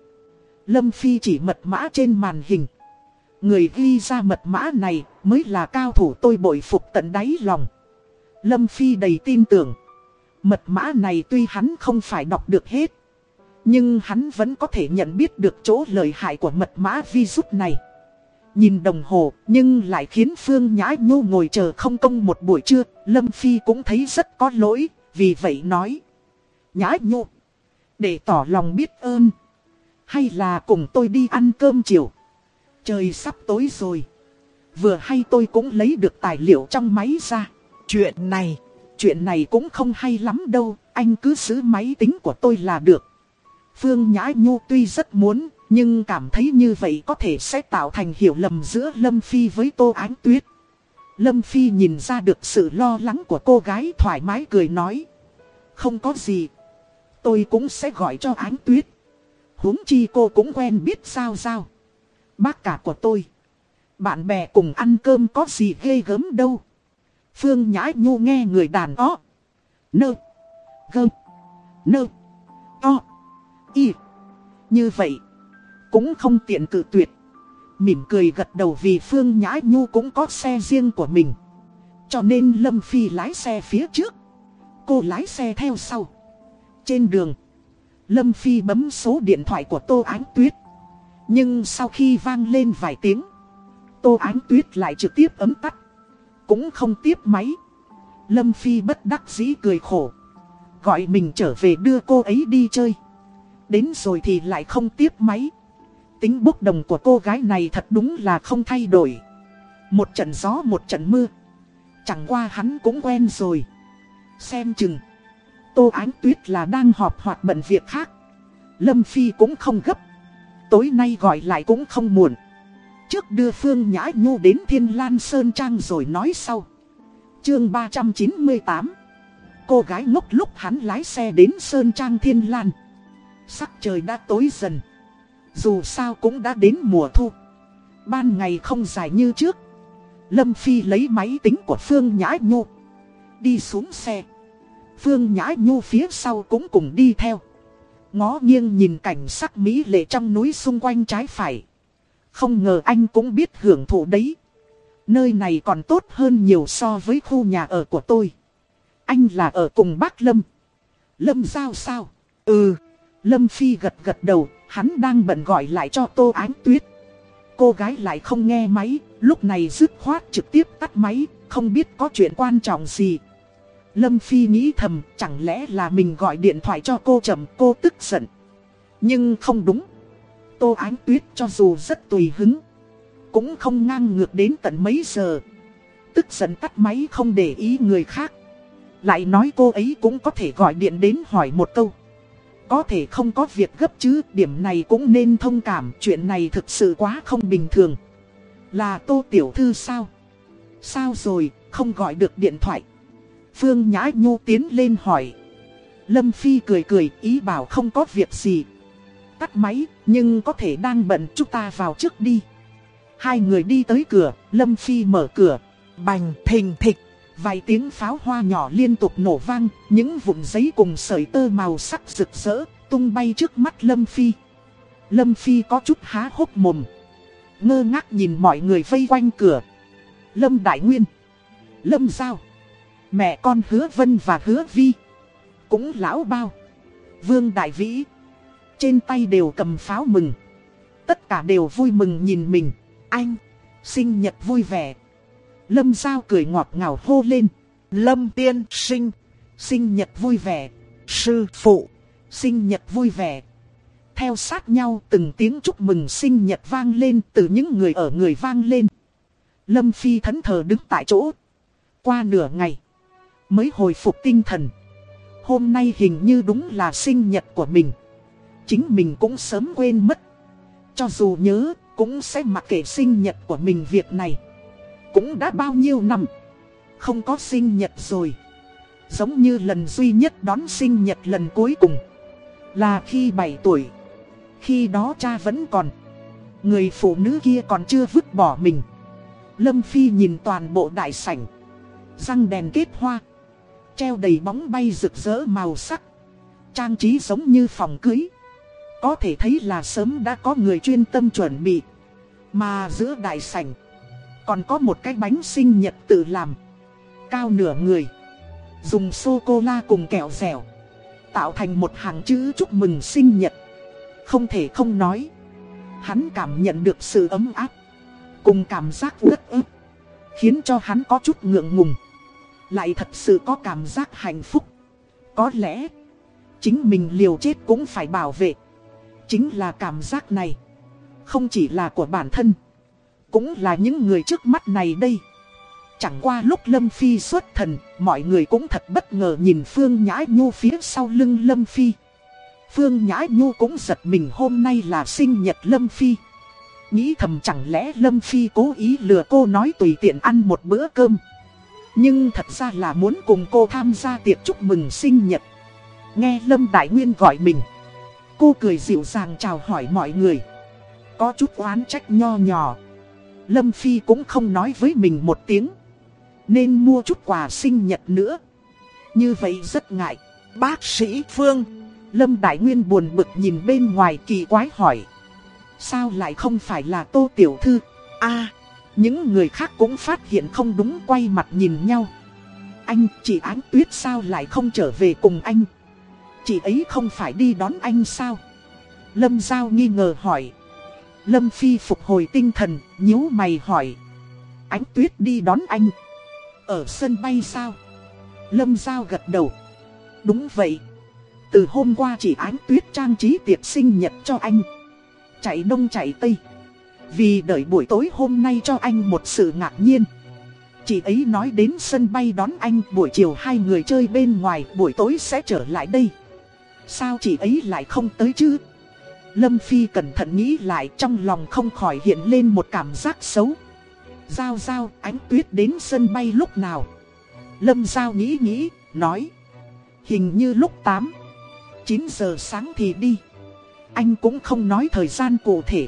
Lâm Phi chỉ mật mã trên màn hình. Người ghi ra mật mã này mới là cao thủ tôi bội phục tận đáy lòng. Lâm Phi đầy tin tưởng. Mật mã này tuy hắn không phải đọc được hết. Nhưng hắn vẫn có thể nhận biết được chỗ lợi hại của mật mã virus này. Nhìn đồng hồ nhưng lại khiến Phương Nhã Nhu ngồi chờ không công một buổi trưa. Lâm Phi cũng thấy rất có lỗi, vì vậy nói. Nhã Nhu, để tỏ lòng biết ơn. Hay là cùng tôi đi ăn cơm chiều. Trời sắp tối rồi. Vừa hay tôi cũng lấy được tài liệu trong máy ra. Chuyện này, Chuyện này cũng không hay lắm đâu, anh cứ giữ máy tính của tôi là được. Phương Nhã Nhu tuy rất muốn, nhưng cảm thấy như vậy có thể sẽ tạo thành hiểu lầm giữa Lâm Phi với Tô Ánh Tuyết. Lâm Phi nhìn ra được sự lo lắng của cô gái thoải mái cười nói. Không có gì. Tôi cũng sẽ gọi cho Ánh Tuyết. huống chi cô cũng quen biết sao sao. Bác cả của tôi. Bạn bè cùng ăn cơm có gì ghê gớm đâu. Phương Nhãi Nhu nghe người đàn ó. Nơ. Gơ. Nơ. To. Y. Như vậy. Cũng không tiện cự tuyệt. Mỉm cười gật đầu vì Phương Nhã Nhu cũng có xe riêng của mình. Cho nên Lâm Phi lái xe phía trước. Cô lái xe theo sau. Trên đường. Lâm Phi bấm số điện thoại của Tô Ánh Tuyết. Nhưng sau khi vang lên vài tiếng. Tô Ánh Tuyết lại trực tiếp ấm tắt. Cũng không tiếp máy. Lâm Phi bất đắc dĩ cười khổ. Gọi mình trở về đưa cô ấy đi chơi. Đến rồi thì lại không tiếp máy. Tính bốc đồng của cô gái này thật đúng là không thay đổi. Một trận gió, một trận mưa. Chẳng qua hắn cũng quen rồi. Xem chừng. Tô Ánh Tuyết là đang họp hoặc bận việc khác. Lâm Phi cũng không gấp. Tối nay gọi lại cũng không muộn. Trước đưa Phương Nhã Nhu đến Thiên Lan Sơn Trang rồi nói sau. chương 398 Cô gái ngốc lúc hắn lái xe đến Sơn Trang Thiên Lan. Sắc trời đã tối dần. Dù sao cũng đã đến mùa thu. Ban ngày không dài như trước. Lâm Phi lấy máy tính của Phương Nhã Nhu. Đi xuống xe. Phương Nhã Nhu phía sau cũng cùng đi theo. Ngó nghiêng nhìn cảnh sắc mỹ lệ trong núi xung quanh trái phải. Không ngờ anh cũng biết hưởng thụ đấy. Nơi này còn tốt hơn nhiều so với khu nhà ở của tôi. Anh là ở cùng bác Lâm. Lâm sao sao? Ừ. Lâm Phi gật gật đầu, hắn đang bận gọi lại cho Tô Ánh Tuyết. Cô gái lại không nghe máy, lúc này dứt khoát trực tiếp tắt máy, không biết có chuyện quan trọng gì. Lâm Phi nghĩ thầm, chẳng lẽ là mình gọi điện thoại cho cô chậm cô tức giận. Nhưng không đúng. Tô Ánh Tuyết cho dù rất tùy hứng, cũng không ngang ngược đến tận mấy giờ. Tức giận tắt máy không để ý người khác. Lại nói cô ấy cũng có thể gọi điện đến hỏi một câu. Có thể không có việc gấp chứ, điểm này cũng nên thông cảm, chuyện này thực sự quá không bình thường. Là Tô Tiểu Thư sao? Sao rồi, không gọi được điện thoại? Phương Nhã Nhu tiến lên hỏi. Lâm Phi cười cười, ý bảo không có việc gì. Tắt máy, nhưng có thể đang bận chúng ta vào trước đi. Hai người đi tới cửa, Lâm Phi mở cửa. Bành thình thịch, vài tiếng pháo hoa nhỏ liên tục nổ vang, những vụn giấy cùng sợi tơ màu sắc rực rỡ, tung bay trước mắt Lâm Phi. Lâm Phi có chút há hốc mồm. Ngơ ngác nhìn mọi người vây quanh cửa. Lâm Đại Nguyên. Lâm Giao. Mẹ con hứa Vân và hứa Vi. Cũng lão bao. Vương Đại Vĩ. Trên tay đều cầm pháo mừng. Tất cả đều vui mừng nhìn mình. Anh. Sinh nhật vui vẻ. Lâm Giao cười ngọt ngào hô lên. Lâm tiên sinh. Sinh nhật vui vẻ. Sư phụ. Sinh nhật vui vẻ. Theo sát nhau từng tiếng chúc mừng sinh nhật vang lên từ những người ở người vang lên. Lâm Phi thẫn thờ đứng tại chỗ. Qua nửa ngày. Mới hồi phục tinh thần. Hôm nay hình như đúng là sinh nhật của mình. Chính mình cũng sớm quên mất. Cho dù nhớ, cũng sẽ mặc kệ sinh nhật của mình việc này. Cũng đã bao nhiêu năm. Không có sinh nhật rồi. Giống như lần duy nhất đón sinh nhật lần cuối cùng. Là khi 7 tuổi. Khi đó cha vẫn còn. Người phụ nữ kia còn chưa vứt bỏ mình. Lâm Phi nhìn toàn bộ đại sảnh. Răng đèn kết hoa. Treo đầy bóng bay rực rỡ màu sắc. Trang trí giống như phòng cưới. Có thể thấy là sớm đã có người chuyên tâm chuẩn bị. Mà giữa đại sảnh. Còn có một cái bánh sinh nhật tự làm. Cao nửa người. Dùng sô-cô-la cùng kẹo dẻo. Tạo thành một hàng chữ chúc mừng sinh nhật. Không thể không nói. Hắn cảm nhận được sự ấm áp. Cùng cảm giác rất ức. Khiến cho hắn có chút ngượng ngùng. Lại thật sự có cảm giác hạnh phúc. Có lẽ, Chính mình liều chết cũng phải bảo vệ. Chính là cảm giác này. Không chỉ là của bản thân. Cũng là những người trước mắt này đây. Chẳng qua lúc Lâm Phi xuất thần, Mọi người cũng thật bất ngờ nhìn Phương Nhã Nhu phía sau lưng Lâm Phi. Phương Nhã Nhu cũng giật mình hôm nay là sinh nhật Lâm Phi. Nghĩ thầm chẳng lẽ Lâm Phi cố ý lừa cô nói tùy tiện ăn một bữa cơm. Nhưng thật ra là muốn cùng cô tham gia tiệc chúc mừng sinh nhật. Nghe Lâm Đại Nguyên gọi mình, Cô cười dịu dàng chào hỏi mọi người. Có chút oán trách nho nhỏ. Lâm Phi cũng không nói với mình một tiếng. Nên mua chút quà sinh nhật nữa. Như vậy rất ngại. Bác sĩ Phương Lâm Đại Nguyên buồn bực nhìn bên ngoài kỳ quái hỏi. Sao lại không phải là Tô Tiểu Thư? A những người khác cũng phát hiện không đúng quay mặt nhìn nhau. Anh, chị Ánh Tuyết sao lại không trở về cùng anh? Chị ấy không phải đi đón anh sao? Lâm Giao nghi ngờ hỏi. Lâm Phi phục hồi tinh thần, nhíu mày hỏi Ánh Tuyết đi đón anh Ở sân bay sao Lâm Giao gật đầu Đúng vậy Từ hôm qua chị Ánh Tuyết trang trí tiệc sinh nhật cho anh chạy đông chạy tây. Vì đợi buổi tối hôm nay cho anh một sự ngạc nhiên. Chị ấy nói đến sân bay đón anh buổi chiều hai người chơi bên ngoài buổi tối sẽ trở lại đây. Sao chị ấy lại không tới chứ? Lâm Phi cẩn thận nghĩ lại trong lòng không khỏi hiện lên một cảm giác xấu. Giao giao ánh tuyết đến sân bay lúc nào? Lâm Giao nghĩ nghĩ, nói. Hình như lúc 8, 9 giờ sáng thì đi. Anh cũng không nói thời gian cụ thể.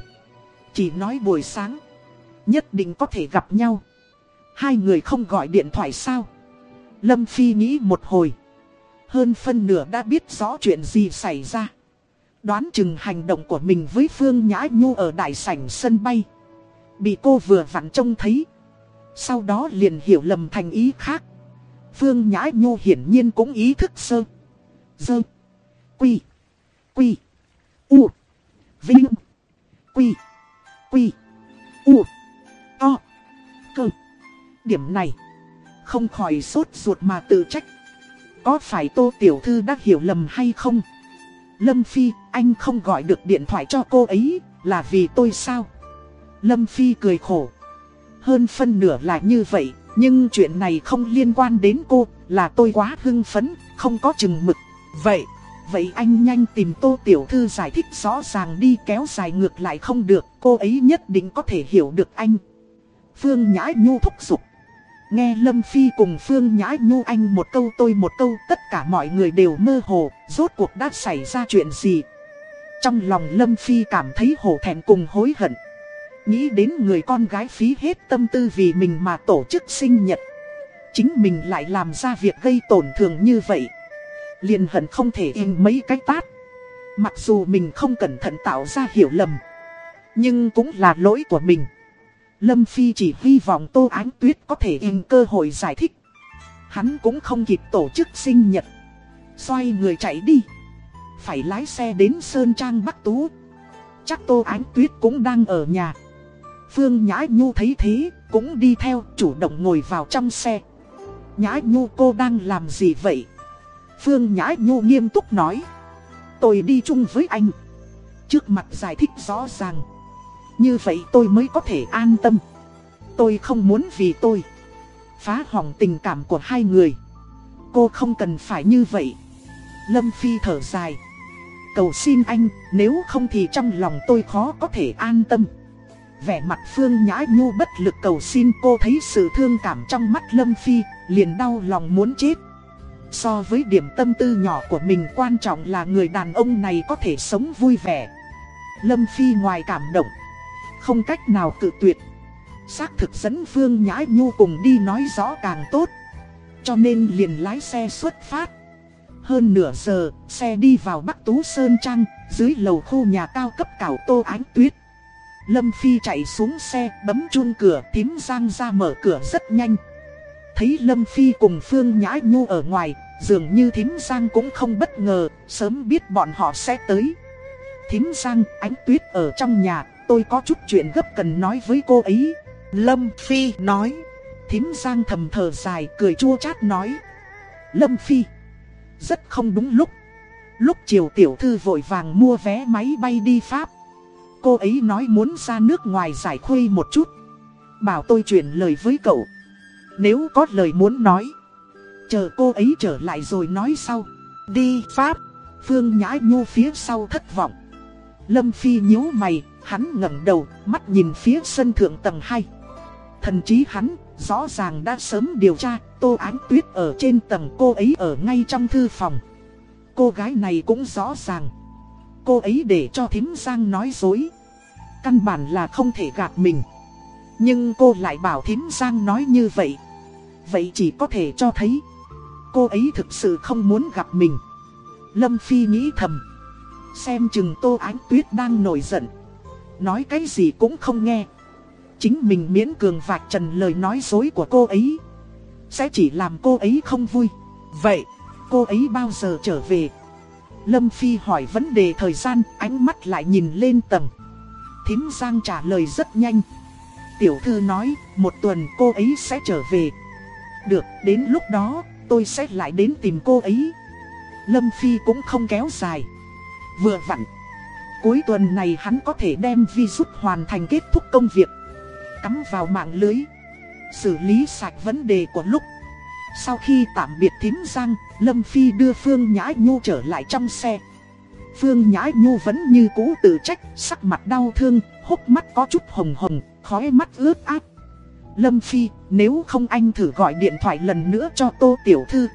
Chỉ nói buổi sáng. Nhất định có thể gặp nhau. Hai người không gọi điện thoại sao? Lâm Phi nghĩ một hồi. Hơn phân nửa đã biết rõ chuyện gì xảy ra. Đoán chừng hành động của mình với Phương Nhã Nhu ở đại sảnh sân bay. Bị cô vừa vặn trông thấy. Sau đó liền hiểu lầm thành ý khác. Phương Nhã Nhu hiển nhiên cũng ý thức sơ. Dơ. Quy. Quy. U. Vinh. Quy. Quy. U. To. Cơ. Điểm này. Không khỏi sốt ruột mà tự trách. Có phải Tô Tiểu Thư đã hiểu lầm hay không? Lâm Phi, anh không gọi được điện thoại cho cô ấy, là vì tôi sao? Lâm Phi cười khổ. Hơn phân nửa là như vậy, nhưng chuyện này không liên quan đến cô, là tôi quá hưng phấn, không có chừng mực. Vậy, Vậy anh nhanh tìm Tô Tiểu Thư giải thích rõ ràng đi kéo dài ngược lại không được, cô ấy nhất định có thể hiểu được anh. Phương Nhã Nhu thúc giục. Nghe Lâm Phi cùng Phương Nhã Nhu anh một câu tôi một câu tất cả mọi người đều mơ hồ, rốt cuộc đã xảy ra chuyện gì. Trong lòng Lâm Phi cảm thấy hổ thẹn cùng hối hận. Nghĩ đến người con gái phí hết tâm tư vì mình mà tổ chức sinh nhật. Chính mình lại làm ra việc gây tổn thương như vậy liền hận không thể im mấy cái tát. Mặc dù mình không cẩn thận tạo ra hiểu lầm. Nhưng cũng là lỗi của mình. Lâm Phi chỉ hy vọng Tô Ánh Tuyết có thể in cơ hội giải thích. Hắn cũng không kịp tổ chức sinh nhật. Xoay người chạy đi. Phải lái xe đến Sơn Trang Bắc Tú. Chắc Tô Ánh Tuyết cũng đang ở nhà. Phương Nhã Nhu thấy thế, cũng đi theo, chủ động ngồi vào trong xe. Nhã Nhu cô đang làm gì vậy? Phương Nhã Nhu nghiêm túc nói. Tôi đi chung với anh. Trước mặt giải thích rõ ràng. Như vậy tôi mới có thể an tâm. Tôi không muốn vì tôi phá hỏng tình cảm của hai người. Cô không cần phải như vậy. Lâm Phi thở dài. Cầu xin anh, nếu không thì trong lòng tôi khó có thể an tâm. Vẻ mặt Phương Nhã Nhu bất lực cầu xin cô thấy sự thương cảm trong mắt Lâm Phi, liền đau lòng muốn chết. So với điểm tâm tư nhỏ của mình quan trọng là người đàn ông này có thể sống vui vẻ. Lâm Phi ngoài cảm động, không cách nào cự tuyệt. Xác thực dẫn Phương Nhãi Nhu cùng đi nói rõ càng tốt. Cho nên liền lái xe xuất phát. Hơn nửa giờ, xe đi vào Bắc Tú Sơn Trăng, dưới lầu khu nhà cao cấp cảo tô ánh tuyết. Lâm Phi chạy xuống xe, bấm chun cửa, tím giang ra mở cửa rất nhanh. Thấy Lâm Phi cùng Phương Nhã Nhu ở ngoài, Dường như thím Giang cũng không bất ngờ, sớm biết bọn họ sẽ tới. Thím Giang, ánh tuyết ở trong nhà, tôi có chút chuyện gấp cần nói với cô ấy. Lâm Phi nói. Thím Giang thầm thở dài, cười chua chát nói. Lâm Phi, rất không đúng lúc. Lúc chiều tiểu thư vội vàng mua vé máy bay đi Pháp. Cô ấy nói muốn ra nước ngoài giải khuây một chút. Bảo tôi chuyển lời với cậu. Nếu có lời muốn nói, chờ cô ấy trở lại rồi nói sau. Đi Pháp. Phương Nhã nhô phía sau thất vọng. Lâm Phi nhíu mày, hắn ngẩng đầu, mắt nhìn phía sân thượng tầng 2. Thần trí hắn, rõ ràng đã sớm điều tra, Tô Ánh Tuyết ở trên tầng cô ấy ở ngay trong thư phòng. Cô gái này cũng rõ ràng. Cô ấy để cho thím Giang nói dối. Căn bản là không thể gạt mình. Nhưng cô lại bảo thím Giang nói như vậy. Vậy chỉ có thể cho thấy cô ấy thực sự không muốn gặp mình. Lâm Phi nghĩ thầm. Xem chừng Tô Ánh Tuyết đang nổi giận. Nói cái gì cũng không nghe. Chính mình miễn cường vạch trần lời nói dối của cô ấy. Sẽ chỉ làm cô ấy không vui. Vậy, cô ấy bao giờ trở về? Lâm Phi hỏi vấn đề thời gian, ánh mắt lại nhìn lên tầng. Thím Giang trả lời rất nhanh. Tiểu thư nói, một tuần cô ấy sẽ trở về. Được, đến lúc đó, tôi sẽ lại đến tìm cô ấy. Lâm Phi cũng không kéo dài. Vừa vặn. Cuối tuần này hắn có thể đem vi rút hoàn thành kết thúc công việc. Cắm vào mạng lưới. Xử lý sạch vấn đề của lúc. Sau khi tạm biệt thím Giang, Lâm Phi đưa Phương Nhã Nhu trở lại trong xe. Phương Nhã Nhu vẫn như cũ tự trách, sắc mặt đau thương, hốc mắt có chút hồng hồng, khói mắt ướt át. Lâm Phi, nếu không anh thử gọi điện thoại lần nữa cho Tô Tiểu Thư.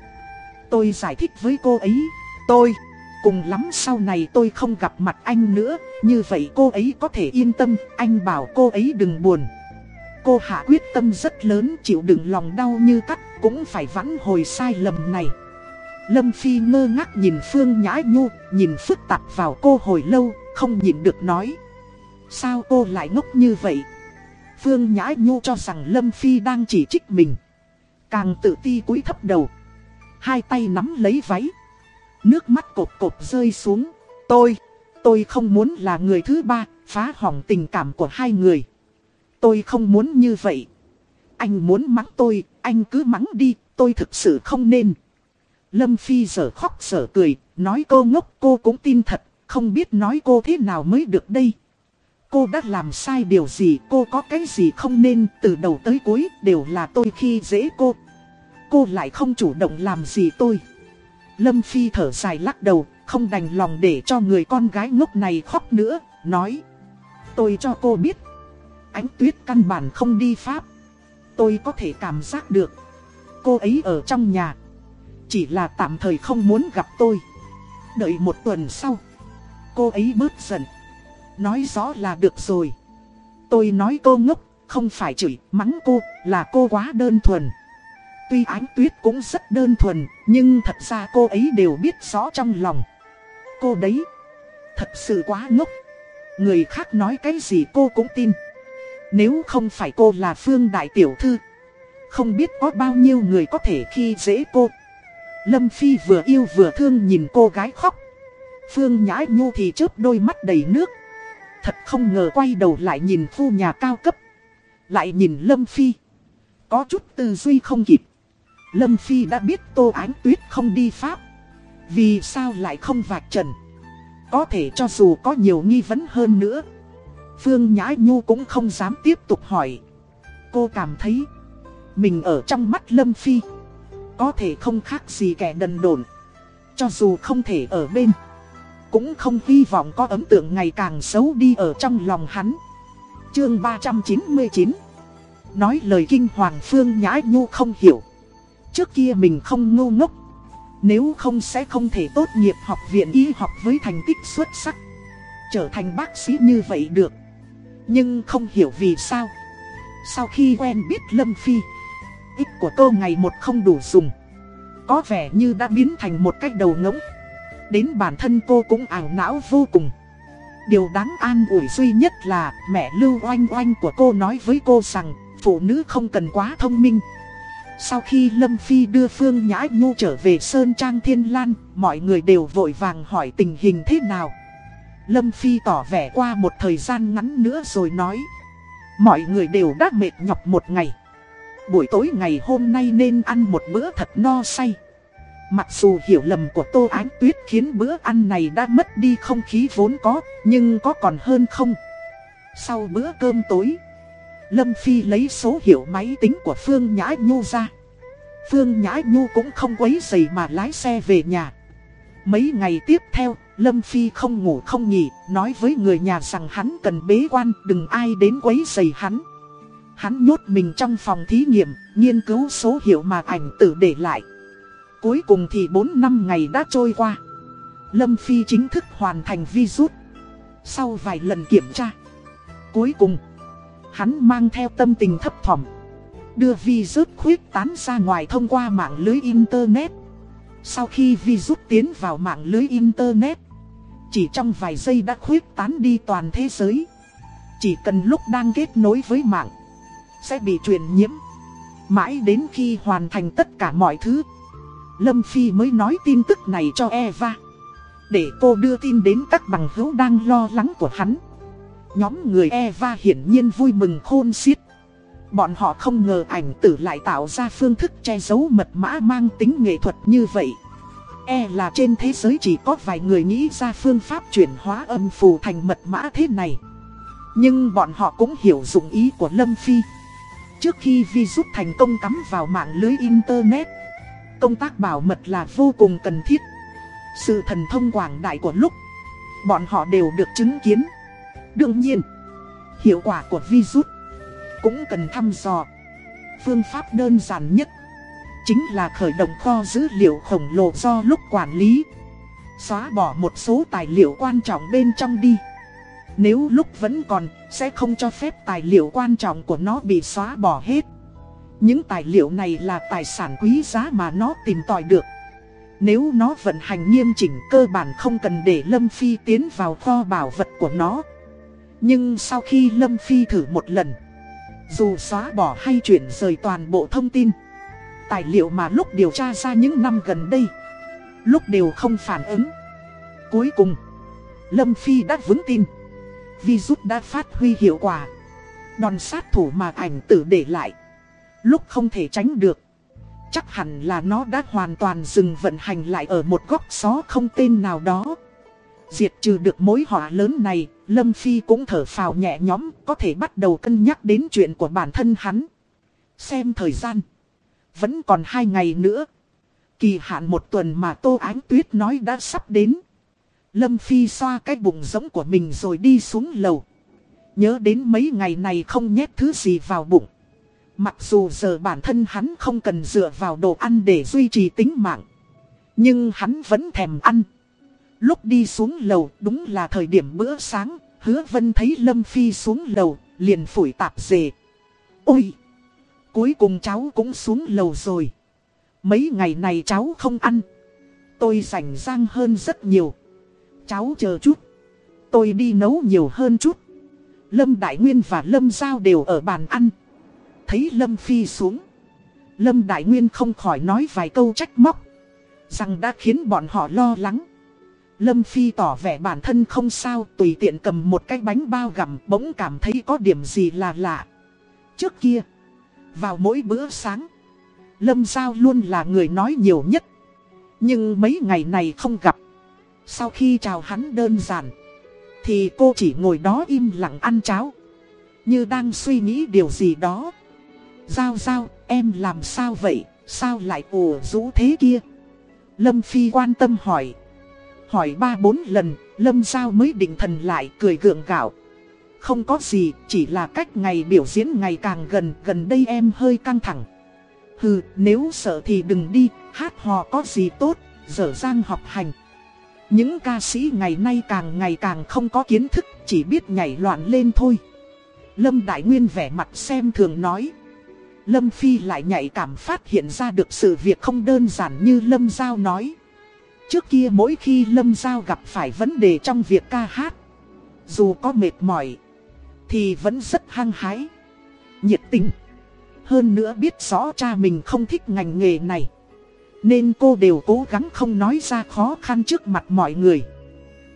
Tôi giải thích với cô ấy, tôi, cùng lắm sau này tôi không gặp mặt anh nữa, như vậy cô ấy có thể yên tâm, anh bảo cô ấy đừng buồn. Cô Hạ quyết tâm rất lớn chịu đựng lòng đau như cắt, cũng phải vãn hồi sai lầm này. Lâm Phi ngơ ngác nhìn Phương Nhã Nhu, nhìn phức tạp vào cô hồi lâu, không nhìn được nói. Sao cô lại ngốc như vậy? Phương Nhã Nhu cho rằng Lâm Phi đang chỉ trích mình. Càng tự ti cúi thấp đầu. Hai tay nắm lấy váy. Nước mắt cột cột rơi xuống. Tôi, tôi không muốn là người thứ ba, phá hỏng tình cảm của hai người. Tôi không muốn như vậy. Anh muốn mắng tôi, anh cứ mắng đi, tôi thực sự không nên. Lâm Phi giờ khóc sở cười, nói cô ngốc cô cũng tin thật, không biết nói cô thế nào mới được đây. Cô đã làm sai điều gì, cô có cái gì không nên, từ đầu tới cuối đều là tôi khi dễ cô. Cô lại không chủ động làm gì tôi. Lâm Phi thở dài lắc đầu, không đành lòng để cho người con gái ngốc này khóc nữa, nói. Tôi cho cô biết, ánh tuyết căn bản không đi Pháp. Tôi có thể cảm giác được, cô ấy ở trong nhà. Chỉ là tạm thời không muốn gặp tôi. Đợi một tuần sau, cô ấy bớt giận. Nói rõ là được rồi. Tôi nói cô ngốc, không phải chửi, mắng cô, là cô quá đơn thuần. Tuy ánh tuyết cũng rất đơn thuần, nhưng thật ra cô ấy đều biết rõ trong lòng. Cô đấy, thật sự quá ngốc. Người khác nói cái gì cô cũng tin. Nếu không phải cô là Phương Đại Tiểu Thư, không biết có bao nhiêu người có thể khi dễ cô. Lâm Phi vừa yêu vừa thương nhìn cô gái khóc. Phương Nhã Nhu thì chớp đôi mắt đầy nước. Thật không ngờ quay đầu lại nhìn phu nhà cao cấp. Lại nhìn Lâm Phi. Có chút tư duy không kịp. Lâm Phi đã biết Tô Ánh Tuyết không đi Pháp. Vì sao lại không vạch trần? Có thể cho dù có nhiều nghi vấn hơn nữa. Phương Nhã Nhu cũng không dám tiếp tục hỏi. Cô cảm thấy mình ở trong mắt Lâm Phi. Có thể không khác gì kẻ đần đồn. Cho dù không thể ở bên. Cũng không hy vọng có ấn tượng ngày càng xấu đi ở trong lòng hắn. Chương 399 Nói lời kinh hoàng Phương Nhã Nhu không hiểu. Trước kia mình không ngu ngốc. Nếu không sẽ không thể tốt nghiệp học viện y học với thành tích xuất sắc. Trở thành bác sĩ như vậy được. Nhưng không hiểu vì sao. Sau khi quen biết Lâm Phi. Ích của cô ngày một không đủ dùng. Có vẻ như đã biến thành một cách đầu ngỗng. Đến bản thân cô cũng ảo não vô cùng. Điều đáng an ủi duy nhất là mẹ Lưu Oanh Oanh của cô nói với cô rằng, phụ nữ không cần quá thông minh. Sau khi Lâm Phi đưa Phương Nhã Nhu trở về Sơn Trang Thiên Lan, mọi người đều vội vàng hỏi tình hình thế nào. Lâm Phi tỏ vẻ qua một thời gian ngắn nữa rồi nói. Mọi người đều đã mệt nhọc một ngày. Buổi tối ngày hôm nay nên ăn một bữa thật no say. Mặc dù hiểu lầm của Tô Ánh Tuyết khiến bữa ăn này đã mất đi không khí vốn có, nhưng có còn hơn không. Sau bữa cơm tối, Lâm Phi lấy số hiệu máy tính của Phương Nhã Nhu ra. Phương Nhã Nhu cũng không quấy giày mà lái xe về nhà. Mấy ngày tiếp theo, Lâm Phi không ngủ không nghỉ, nói với người nhà rằng hắn cần bế quan, đừng ai đến quấy giày hắn. Hắn nhốt mình trong phòng thí nghiệm, nghiên cứu số hiệu mà ảnh tử để lại. Cuối cùng thì 4 năm ngày đã trôi qua. Lâm Phi chính thức hoàn thành virus. Sau vài lần kiểm tra. Cuối cùng, hắn mang theo tâm tình thấp thỏm. Đưa virus khuyết tán ra ngoài thông qua mạng lưới Internet. Sau khi virus tiến vào mạng lưới Internet, chỉ trong vài giây đã khuyết tán đi toàn thế giới. Chỉ cần lúc đang kết nối với mạng, sẽ bị truyền nhiễm. Mãi đến khi hoàn thành tất cả mọi thứ, Lâm Phi mới nói tin tức này cho Eva. Để cô đưa tin đến các bằng hữu đang lo lắng của hắn. Nhóm người Eva hiển nhiên vui mừng khôn xiết. Bọn họ không ngờ ảnh tử lại tạo ra phương thức che giấu mật mã mang tính nghệ thuật như vậy. E là trên thế giới chỉ có vài người nghĩ ra phương pháp chuyển hóa âm phù thành mật mã thế này. Nhưng bọn họ cũng hiểu dụng ý của Lâm Phi. Trước khi virus thành công cắm vào mạng lưới Internet, công tác bảo mật là vô cùng cần thiết. Sự thần thông quảng đại của lúc, bọn họ đều được chứng kiến. Đương nhiên, hiệu quả của virus cũng cần thăm dò. Phương pháp đơn giản nhất chính là khởi động kho dữ liệu khổng lồ do lúc quản lý. Xóa bỏ một số tài liệu quan trọng bên trong đi. Nếu lúc vẫn còn, sẽ không cho phép tài liệu quan trọng của nó bị xóa bỏ hết. Những tài liệu này là tài sản quý giá mà nó tìm tòi được. Nếu nó vận hành nghiêm chỉnh cơ bản không cần để Lâm Phi tiến vào kho bảo vật của nó. Nhưng sau khi Lâm Phi thử một lần, dù xóa bỏ hay chuyển rời toàn bộ thông tin, tài liệu mà lúc điều tra ra những năm gần đây, lúc đều không phản ứng. Cuối cùng, Lâm Phi đã vững tin, virus đã phát huy hiệu quả. Đòn sát thủ mà ảnh tử để lại, lúc không thể tránh được. Chắc hẳn là nó đã hoàn toàn dừng vận hành lại ở một góc xó không tên nào đó. Diệt trừ được mối họa lớn này, Lâm Phi cũng thở phào nhẹ nhõm, có thể bắt đầu cân nhắc đến chuyện của bản thân hắn. Xem thời gian. Vẫn còn hai ngày nữa. Kỳ hạn một tuần mà Tô Ánh Tuyết nói đã sắp đến. Lâm Phi xoa cái bụng giống của mình rồi đi xuống lầu. Nhớ đến mấy ngày này không nhét thứ gì vào bụng. Mặc dù giờ bản thân hắn không cần dựa vào đồ ăn để duy trì tính mạng. Nhưng hắn vẫn thèm ăn. Lúc đi xuống lầu đúng là thời điểm bữa sáng, hứa vân thấy Lâm Phi xuống lầu, liền phủi tạp dề. Ôi! Cuối cùng cháu cũng xuống lầu rồi. Mấy ngày này cháu không ăn. Tôi rảnh rang hơn rất nhiều. Cháu chờ chút. Tôi đi nấu nhiều hơn chút. Lâm Đại Nguyên và Lâm Giao đều ở bàn ăn. Thấy Lâm Phi xuống. Lâm Đại Nguyên không khỏi nói vài câu trách móc. Rằng đã khiến bọn họ lo lắng. Lâm Phi tỏ vẻ bản thân không sao, tùy tiện cầm một cái bánh bao gặm bỗng cảm thấy có điểm gì là lạ. Trước kia, vào mỗi bữa sáng, Lâm Giao luôn là người nói nhiều nhất. Nhưng mấy ngày này không gặp. Sau khi chào hắn đơn giản, thì cô chỉ ngồi đó im lặng ăn cháo. Như đang suy nghĩ điều gì đó. Giao giao, em làm sao vậy, sao lại ủ rũ thế kia? Lâm Phi quan tâm hỏi. Hỏi ba bốn lần, Lâm Giao mới định thần lại cười gượng gạo. Không có gì, chỉ là cách ngày biểu diễn ngày càng gần, gần đây em hơi căng thẳng. Hừ, nếu sợ thì đừng đi, hát hò có gì tốt, dở dang học hành. Những ca sĩ ngày nay càng ngày càng không có kiến thức, chỉ biết nhảy loạn lên thôi. Lâm Đại Nguyên vẻ mặt xem thường nói. Lâm Phi lại nhạy cảm phát hiện ra được sự việc không đơn giản như Lâm Giao nói. Trước kia mỗi khi Lâm Giao gặp phải vấn đề trong việc ca hát, dù có mệt mỏi, thì vẫn rất hăng hái, nhiệt tình. Hơn nữa biết rõ cha mình không thích ngành nghề này. Nên cô đều cố gắng không nói ra khó khăn trước mặt mọi người.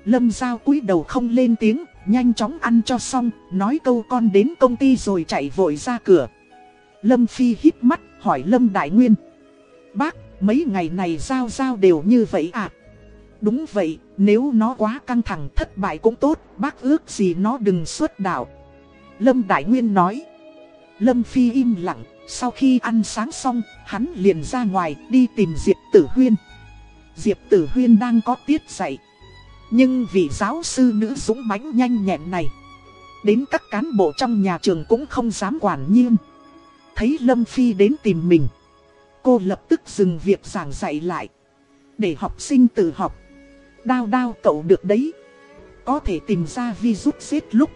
Lâm Giao cúi đầu không lên tiếng, nhanh chóng ăn cho xong, nói câu con đến công ty rồi chạy vội ra cửa. Lâm Phi hít mắt, hỏi Lâm Đại Nguyên. Bác, mấy ngày này Giao Giao đều như vậy à? Đúng vậy, nếu nó quá căng thẳng thất bại cũng tốt, bác ước gì nó đừng xuất đạo. Lâm Đại Nguyên nói. Lâm Phi im lặng, sau khi ăn sáng xong, hắn liền ra ngoài đi tìm Diệp Tử Huyên. Diệp Tử Huyên đang có tiết dạy. Nhưng vị giáo sư nữ dũng mãnh nhanh nhẹn này, đến các cán bộ trong nhà trường cũng không dám quản nhiên. Thấy Lâm Phi đến tìm mình, cô lập tức dừng việc giảng dạy lại, để học sinh tự học. Đao đao cậu được đấy, có thể tìm ra virus xếp lúc.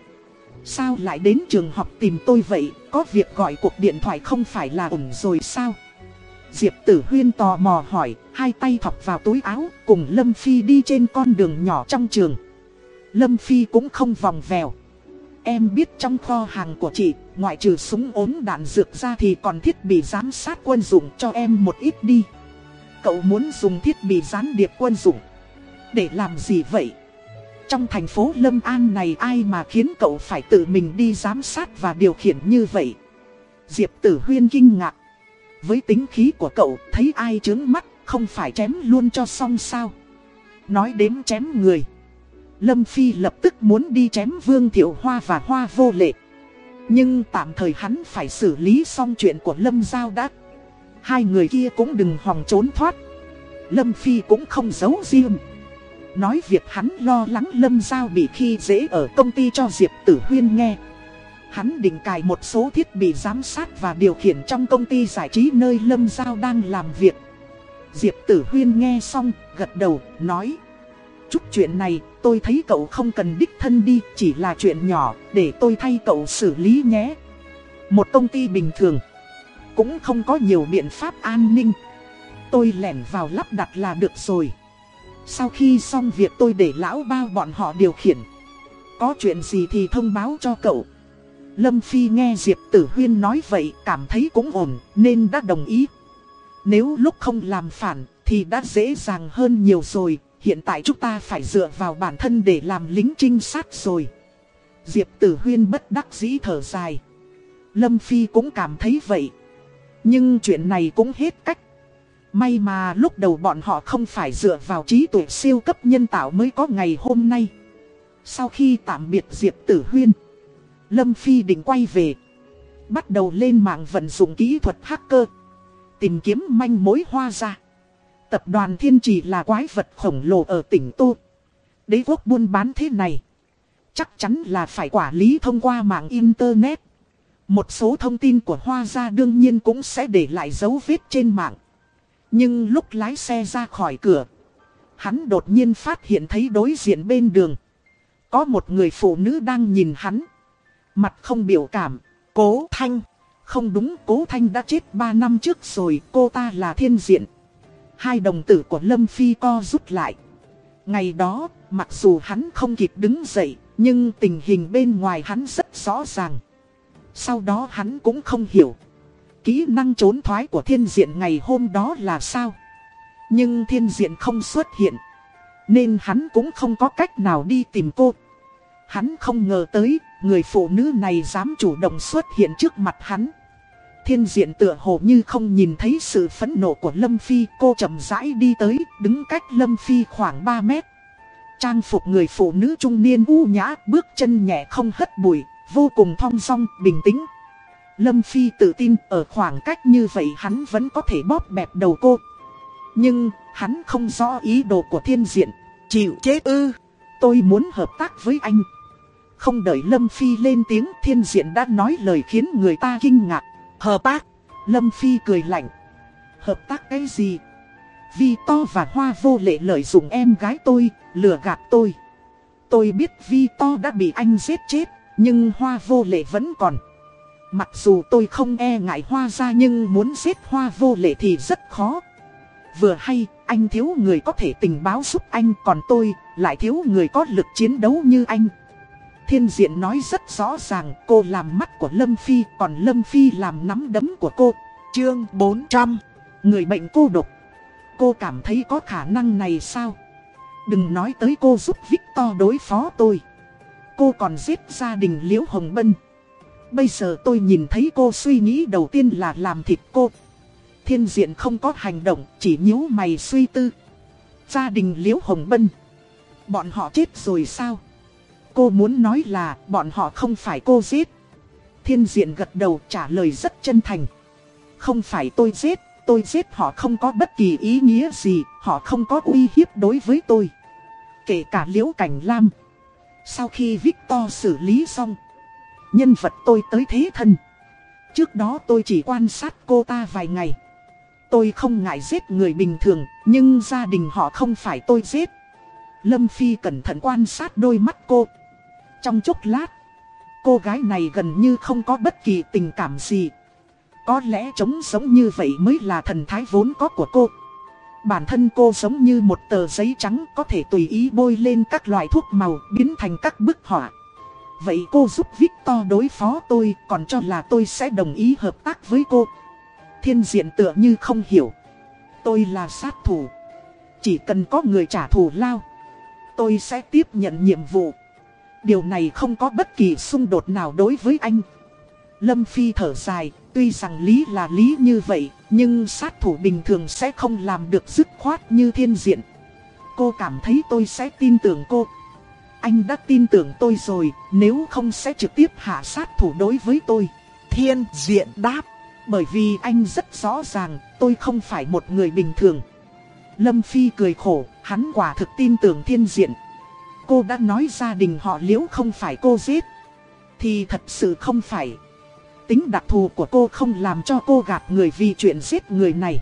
Sao lại đến trường học tìm tôi vậy, có việc gọi cuộc điện thoại không phải là ổn rồi sao? Diệp Tử Huyên tò mò hỏi, hai tay thọc vào túi áo, cùng Lâm Phi đi trên con đường nhỏ trong trường. Lâm Phi cũng không vòng vèo. Em biết trong kho hàng của chị, ngoại trừ súng ốm đạn dược ra thì còn thiết bị giám sát quân dụng cho em một ít đi. Cậu muốn dùng thiết bị gián điệp quân dụng. Để làm gì vậy? Trong thành phố Lâm An này ai mà khiến cậu phải tự mình đi giám sát và điều khiển như vậy? Diệp Tử Huyên kinh ngạc. Với tính khí của cậu, thấy ai trướng mắt, không phải chém luôn cho xong sao? Nói đến chém người. Lâm Phi lập tức muốn đi chém Vương Thiệu Hoa và Hoa vô lệ. Nhưng tạm thời hắn phải xử lý xong chuyện của Lâm Giao đã. Hai người kia cũng đừng hòng trốn thoát. Lâm Phi cũng không giấu riêng. Nói việc hắn lo lắng Lâm Giao bị khi dễ ở công ty cho Diệp Tử Huyên nghe. Hắn định cài một số thiết bị giám sát và điều khiển trong công ty giải trí nơi Lâm Giao đang làm việc. Diệp Tử Huyên nghe xong, gật đầu, nói. Chút chuyện này, tôi thấy cậu không cần đích thân đi, chỉ là chuyện nhỏ, để tôi thay cậu xử lý nhé. Một công ty bình thường, cũng không có nhiều biện pháp an ninh. Tôi lẻn vào lắp đặt là được rồi. Sau khi xong việc tôi để lão bao bọn họ điều khiển. Có chuyện gì thì thông báo cho cậu. Lâm Phi nghe Diệp Tử Huyên nói vậy cảm thấy cũng ổn nên đã đồng ý. Nếu lúc không làm phản thì đã dễ dàng hơn nhiều rồi. Hiện tại chúng ta phải dựa vào bản thân để làm lính trinh sát rồi. Diệp Tử Huyên bất đắc dĩ thở dài. Lâm Phi cũng cảm thấy vậy. Nhưng chuyện này cũng hết cách. May mà lúc đầu bọn họ không phải dựa vào trí tuệ siêu cấp nhân tạo mới có ngày hôm nay. Sau khi tạm biệt Diệp Tử Huyên, Lâm Phi định quay về. Bắt đầu lên mạng vận dụng kỹ thuật hacker. Tìm kiếm manh mối hoa ra. Tập đoàn Thiên Trì là quái vật khổng lồ ở tỉnh Tô. Đế quốc buôn bán thế này. Chắc chắn là phải quản lý thông qua mạng Internet. Một số thông tin của Hoa gia đương nhiên cũng sẽ để lại dấu vết trên mạng. Nhưng lúc lái xe ra khỏi cửa, hắn đột nhiên phát hiện thấy đối diện bên đường. Có một người phụ nữ đang nhìn hắn. Mặt không biểu cảm, cố thanh. Không đúng cố thanh đã chết 3 năm trước rồi, cô ta là thiên diện. Hai đồng tử của Lâm Phi co rút lại. Ngày đó, mặc dù hắn không kịp đứng dậy, nhưng tình hình bên ngoài hắn rất rõ ràng. Sau đó hắn cũng không hiểu kỹ năng trốn thoái của thiên diện ngày hôm đó là sao. Nhưng thiên diện không xuất hiện. Nên hắn cũng không có cách nào đi tìm cô. Hắn không ngờ tới, người phụ nữ này dám chủ động xuất hiện trước mặt hắn. Thiên diện tựa hồ như không nhìn thấy sự phẫn nộ của Lâm Phi, cô chậm rãi đi tới, đứng cách Lâm Phi khoảng 3 mét. Trang phục người phụ nữ trung niên u nhã, bước chân nhẹ không hất bụi, vô cùng thong song, bình tĩnh. Lâm Phi tự tin ở khoảng cách như vậy hắn vẫn có thể bóp bẹp đầu cô. Nhưng, hắn không rõ ý đồ của thiên diện. Chịu chết ư, tôi muốn hợp tác với anh. Không đợi Lâm Phi lên tiếng thiên diện đã nói lời khiến người ta kinh ngạc. Hợp tác, Lâm Phi cười lạnh. Hợp tác cái gì? Vi to và hoa vô lệ lợi dụng em gái tôi, lừa gạt tôi. Tôi biết Vi to đã bị anh giết chết, nhưng hoa vô lệ vẫn còn. Mặc dù tôi không e ngại hoa ra nhưng muốn giết hoa vô lệ thì rất khó. Vừa hay, anh thiếu người có thể tình báo giúp anh còn tôi lại thiếu người có lực chiến đấu như anh. Thiên diện nói rất rõ ràng cô làm mắt của Lâm Phi còn Lâm Phi làm nắm đấm của cô. Chương 400 Người bệnh cô độc. Cô cảm thấy có khả năng này sao? Đừng nói tới cô giúp Victor đối phó tôi. Cô còn giết gia đình Liễu Hồng Bân. Bây giờ tôi nhìn thấy cô suy nghĩ đầu tiên là làm thịt cô. Thiên diện không có hành động, chỉ nhíu mày suy tư. Gia đình Liễu Hồng Bân. Bọn họ chết rồi sao? Cô muốn nói là bọn họ không phải cô giết. Thiên diện gật đầu trả lời rất chân thành. Không phải tôi giết, tôi giết họ không có bất kỳ ý nghĩa gì, họ không có uy hiếp đối với tôi. Kể cả Liễu Cảnh Lam. Sau khi Victor xử lý xong, nhân vật tôi tới thế thân. Trước đó tôi chỉ quan sát cô ta vài ngày. Tôi không ngại giết người bình thường, nhưng gia đình họ không phải tôi giết. Lâm Phi cẩn thận quan sát đôi mắt cô. Trong chốc lát, cô gái này gần như không có bất kỳ tình cảm gì. Có lẽ trống sống như vậy mới là thần thái vốn có của cô. Bản thân cô giống như một tờ giấy trắng có thể tùy ý bôi lên các loại thuốc màu biến thành các bức họa. Vậy cô giúp Victor đối phó tôi còn cho là tôi sẽ đồng ý hợp tác với cô. Thiên diện tựa như không hiểu. Tôi là sát thủ. Chỉ cần có người trả thù lao. Tôi sẽ tiếp nhận nhiệm vụ. Điều này không có bất kỳ xung đột nào đối với anh. Lâm Phi thở dài, tuy rằng lý là lý như vậy, nhưng sát thủ bình thường sẽ không làm được dứt khoát như thiên diện. Cô cảm thấy tôi sẽ tin tưởng cô. Anh đã tin tưởng tôi rồi, nếu không sẽ trực tiếp hạ sát thủ đối với tôi. Thiên diện đáp, bởi vì anh rất rõ ràng, tôi không phải một người bình thường. Lâm Phi cười khổ, hắn quả thực tin tưởng thiên diện. Cô đã nói gia đình họ liễu không phải cô giết. Thì thật sự không phải. Tính đặc thù của cô không làm cho cô gạt người vì chuyện giết người này.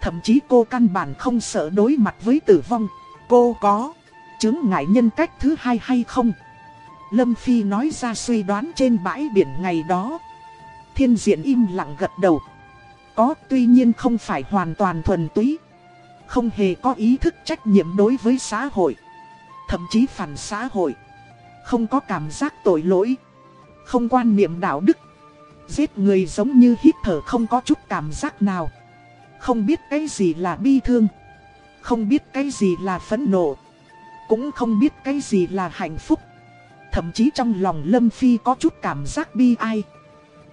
Thậm chí cô căn bản không sợ đối mặt với tử vong. Cô có chứng ngại nhân cách thứ hai hay không? Lâm Phi nói ra suy đoán trên bãi biển ngày đó. Thiên diện im lặng gật đầu. Có, tuy nhiên không phải hoàn toàn thuần túy. Không hề có ý thức trách nhiệm đối với xã hội. Thậm chí phản xã hội. Không có cảm giác tội lỗi. Không quan niệm đạo đức. Giết người giống như hít thở không có chút cảm giác nào. Không biết cái gì là bi thương. Không biết cái gì là phẫn nộ. Cũng không biết cái gì là hạnh phúc. Thậm chí trong lòng Lâm Phi có chút cảm giác bi ai.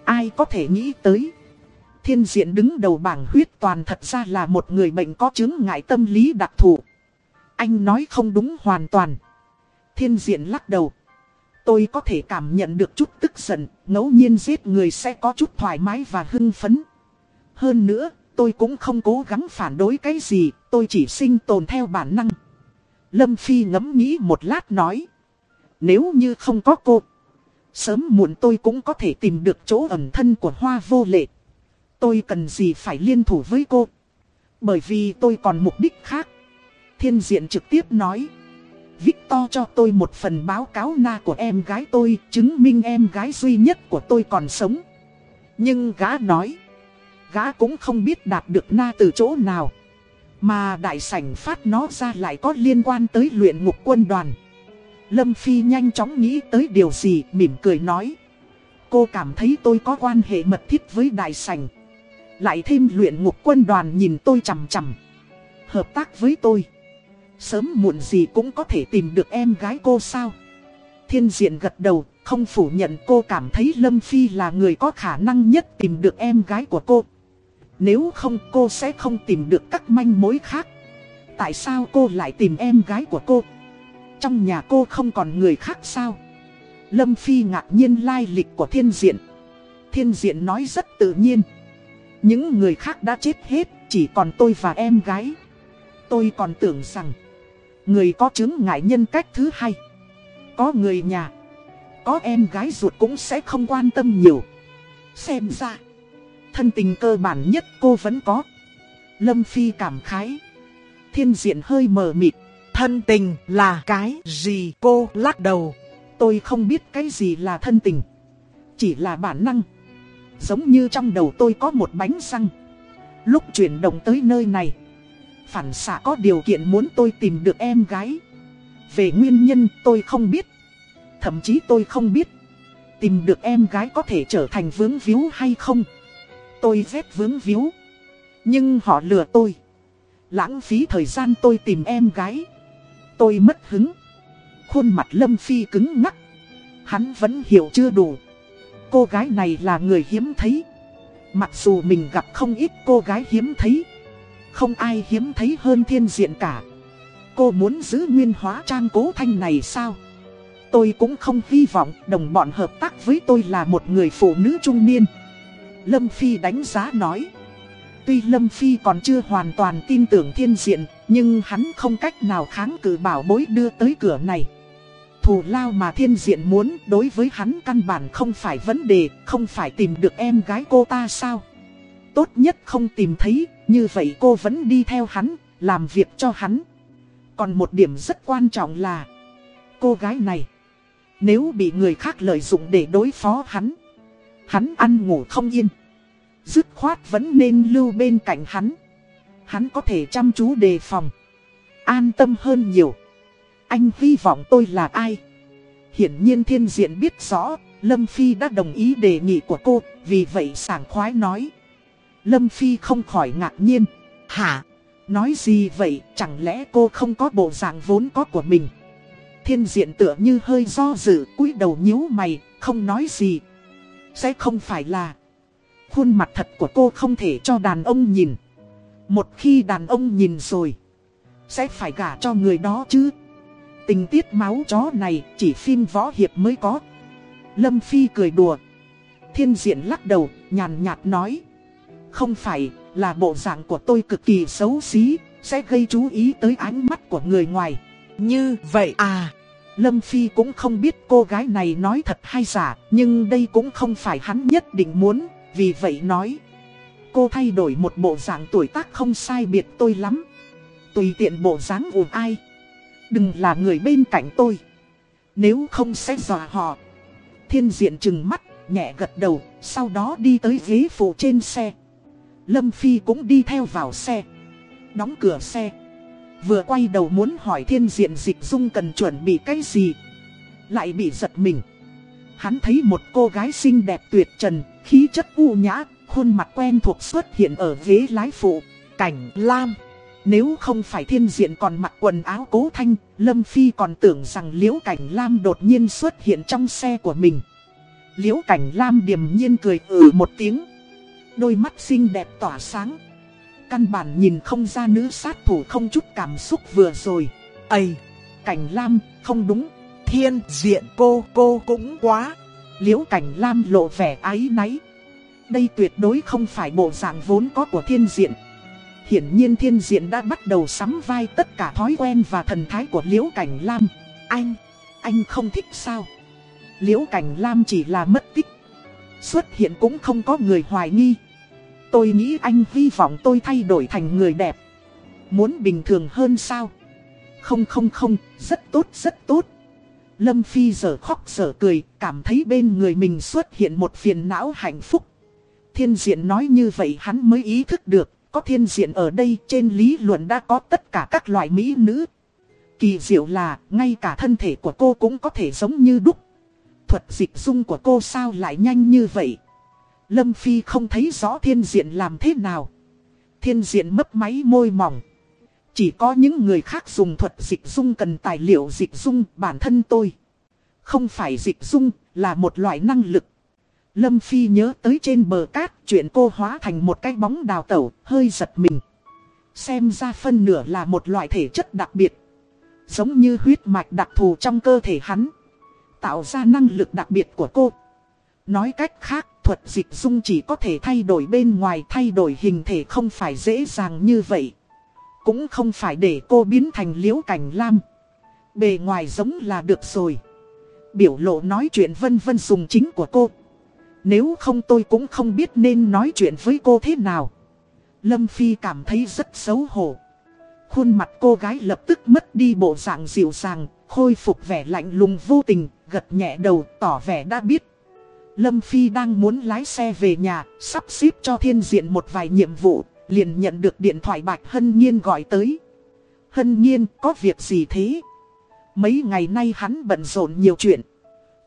Ai có thể nghĩ tới. Thiên diện đứng đầu bảng huyết toàn thật ra là một người bệnh có chứng ngại tâm lý đặc thù. Anh nói không đúng hoàn toàn. Thiên diện lắc đầu. Tôi có thể cảm nhận được chút tức giận, ngẫu nhiên giết người sẽ có chút thoải mái và hưng phấn. Hơn nữa, tôi cũng không cố gắng phản đối cái gì, tôi chỉ sinh tồn theo bản năng. Lâm Phi ngẫm nghĩ một lát nói. Nếu như không có cô, sớm muộn tôi cũng có thể tìm được chỗ ẩn thân của hoa vô lệ. Tôi cần gì phải liên thủ với cô? Bởi vì tôi còn mục đích khác. Thiên diện trực tiếp nói. Victor cho tôi một phần báo cáo na của em gái tôi, chứng minh em gái duy nhất của tôi còn sống. Nhưng gã nói, gã cũng không biết đạt được na từ chỗ nào. Mà đại sảnh phát nó ra lại có liên quan tới luyện ngục quân đoàn. Lâm Phi nhanh chóng nghĩ tới điều gì, mỉm cười nói. Cô cảm thấy tôi có quan hệ mật thiết với đại sảnh. Lại thêm luyện ngục quân đoàn nhìn tôi chằm chằm. Hợp tác với tôi. Sớm muộn gì cũng có thể tìm được em gái cô sao? Thiên diện gật đầu, Không phủ nhận cô cảm thấy Lâm Phi là người có khả năng nhất tìm được em gái của cô. Nếu không, cô sẽ không tìm được các manh mối khác. Tại sao cô lại tìm em gái của cô? Trong nhà cô không còn người khác sao? Lâm Phi ngạc nhiên lai lịch của thiên diện. Thiên diện nói rất tự nhiên. Những người khác đã chết hết, Chỉ còn tôi và em gái. Tôi còn tưởng rằng Người có chứng ngại nhân cách thứ hai. Có người nhà. Có em gái ruột cũng sẽ không quan tâm nhiều. Xem ra, Thân tình cơ bản nhất cô vẫn có. Lâm Phi cảm khái. Thiên diện hơi mờ mịt. Thân tình là cái gì? Cô lắc đầu. Tôi không biết cái gì là thân tình. Chỉ là bản năng. Giống như trong đầu tôi có một bánh xăng Lúc chuyển động tới nơi này phản xạ có điều kiện muốn tôi tìm được em gái. Về nguyên nhân tôi không biết. Thậm chí tôi không biết Tìm được em gái có thể trở thành vướng víu hay không. Tôi ghét vướng víu. Nhưng họ lừa tôi. Lãng phí thời gian tôi tìm em gái. Tôi mất hứng. Khuôn mặt Lâm Phi cứng ngắc. Hắn vẫn hiểu chưa đủ. Cô gái này là người hiếm thấy. Mặc dù mình gặp không ít cô gái hiếm thấy. Không ai hiếm thấy hơn thiên diện cả. Cô muốn giữ nguyên hóa trang cố thanh này sao? Tôi cũng không hy vọng đồng bọn hợp tác với tôi là một người phụ nữ trung niên. Lâm Phi đánh giá nói. Tuy Lâm Phi còn chưa hoàn toàn tin tưởng thiên diện, Nhưng hắn không cách nào kháng cự bảo bối đưa tới cửa này. Thù lao mà thiên diện muốn đối với hắn căn bản không phải vấn đề, Không phải tìm được em gái cô ta sao? Tốt nhất không tìm thấy, Như vậy cô vẫn đi theo hắn, Làm việc cho hắn. Còn một điểm rất quan trọng là, Cô gái này, Nếu bị người khác lợi dụng để đối phó hắn Hắn ăn ngủ không yên. Dứt khoát vẫn nên lưu bên cạnh hắn. Hắn có thể chăm chú đề phòng, An tâm hơn nhiều. Anh hy vọng tôi là ai? Hiển nhiên thiên diện biết rõ, Lâm Phi đã đồng ý đề nghị của cô, Vì vậy sảng khoái nói. Lâm Phi không khỏi ngạc nhiên. Hả? Nói gì vậy? Chẳng lẽ cô không có bộ dạng vốn có của mình? Thiên diện tựa như hơi do dự, cúi đầu nhíu mày, Không nói gì. Sẽ không phải là Khuôn mặt thật của cô không thể cho đàn ông nhìn. Một khi đàn ông nhìn rồi, Sẽ phải gả cho người đó chứ? Tình tiết máu chó này chỉ phim võ hiệp mới có. Lâm Phi cười đùa. Thiên diện lắc đầu, nhàn nhạt nói. Không phải là bộ dạng của tôi cực kỳ xấu xí Sẽ gây chú ý tới ánh mắt của người ngoài. Như vậy à? Lâm Phi cũng không biết cô gái này nói thật hay giả Nhưng đây cũng không phải hắn nhất định muốn Vì vậy nói. Cô thay đổi một bộ dạng tuổi tác không sai biệt tôi lắm. Tùy tiện bộ dáng ùm ai. Đừng là người bên cạnh tôi. Nếu không sẽ dọa họ. Thiên diện trừng mắt, nhẹ gật đầu Sau đó đi tới ghế phụ trên xe Lâm Phi cũng đi theo vào xe. Đóng cửa xe. Vừa quay đầu muốn hỏi thiên diện dịch dung cần chuẩn bị cái gì. Lại bị giật mình. Hắn thấy một cô gái xinh đẹp tuyệt trần Khí chất u nhã Khuôn mặt quen thuộc xuất hiện ở ghế lái phụ Cảnh Lam. Nếu không phải thiên diện còn mặc quần áo cố thanh, Lâm Phi còn tưởng rằng Liễu Cảnh Lam đột nhiên xuất hiện trong xe của mình. Liễu Cảnh Lam điềm nhiên cười ừ một tiếng. Đôi mắt xinh đẹp tỏa sáng. Căn bản nhìn không ra nữ sát thủ không chút cảm xúc vừa rồi. Ây! Cảnh Lam, không đúng. Thiên diện cô, cô cũng quá. Liễu Cảnh Lam lộ vẻ ái náy. Đây tuyệt đối không phải bộ dạng vốn có của thiên diện. Hiển nhiên thiên diện đã bắt đầu sắm vai tất cả thói quen và thần thái của Liễu Cảnh Lam. Anh, anh không thích sao? Liễu Cảnh Lam chỉ là mất tích. Xuất hiện cũng không có người hoài nghi. Tôi nghĩ anh hy vọng tôi thay đổi thành người đẹp. Muốn bình thường hơn sao? Không không không, rất tốt rất tốt. Lâm Phi giờ khóc giờ cười, cảm thấy bên người mình xuất hiện một phiền não hạnh phúc. Thiên diện nói như vậy hắn mới ý thức được, có thiên diện ở đây trên lý luận đã có tất cả các loại mỹ nữ. Kỳ diệu là ngay cả thân thể của cô cũng có thể giống như đúc. Thuật dịch dung của cô sao lại nhanh như vậy? Lâm Phi không thấy rõ thiên diện làm thế nào. Thiên diện mấp máy môi mỏng. Chỉ có những người khác dùng thuật dịch dung cần tài liệu dịch dung bản thân tôi. Không phải dịch dung, là một loại năng lực. Lâm Phi nhớ tới trên bờ cát chuyện cô hóa thành một cái bóng đào tẩu, hơi giật mình. Xem ra phân nửa là một loại thể chất đặc biệt. Giống như huyết mạch đặc thù trong cơ thể hắn. Tạo ra năng lực đặc biệt của cô. Nói cách khác, thuật dịch dung chỉ có thể thay đổi bên ngoài thay đổi hình thể không phải dễ dàng như vậy. Cũng không phải để cô biến thành liễu cảnh lam. Bề ngoài giống là được rồi. Biểu lộ nói chuyện vân vân dùng chính của cô nếu không tôi cũng không biết nên nói chuyện với cô thế nào. Lâm Phi cảm thấy rất xấu hổ. Khuôn mặt cô gái lập tức mất đi bộ dạng dịu dàng, khôi phục vẻ lạnh lùng vô tình, gật nhẹ đầu tỏ vẻ đã biết. Lâm Phi đang muốn lái xe về nhà, sắp xếp cho thiên diện một vài nhiệm vụ, liền nhận được điện thoại Bạch Hân Nhiên gọi tới. Hân Nhiên có việc gì thế? Mấy ngày nay hắn bận rộn nhiều chuyện.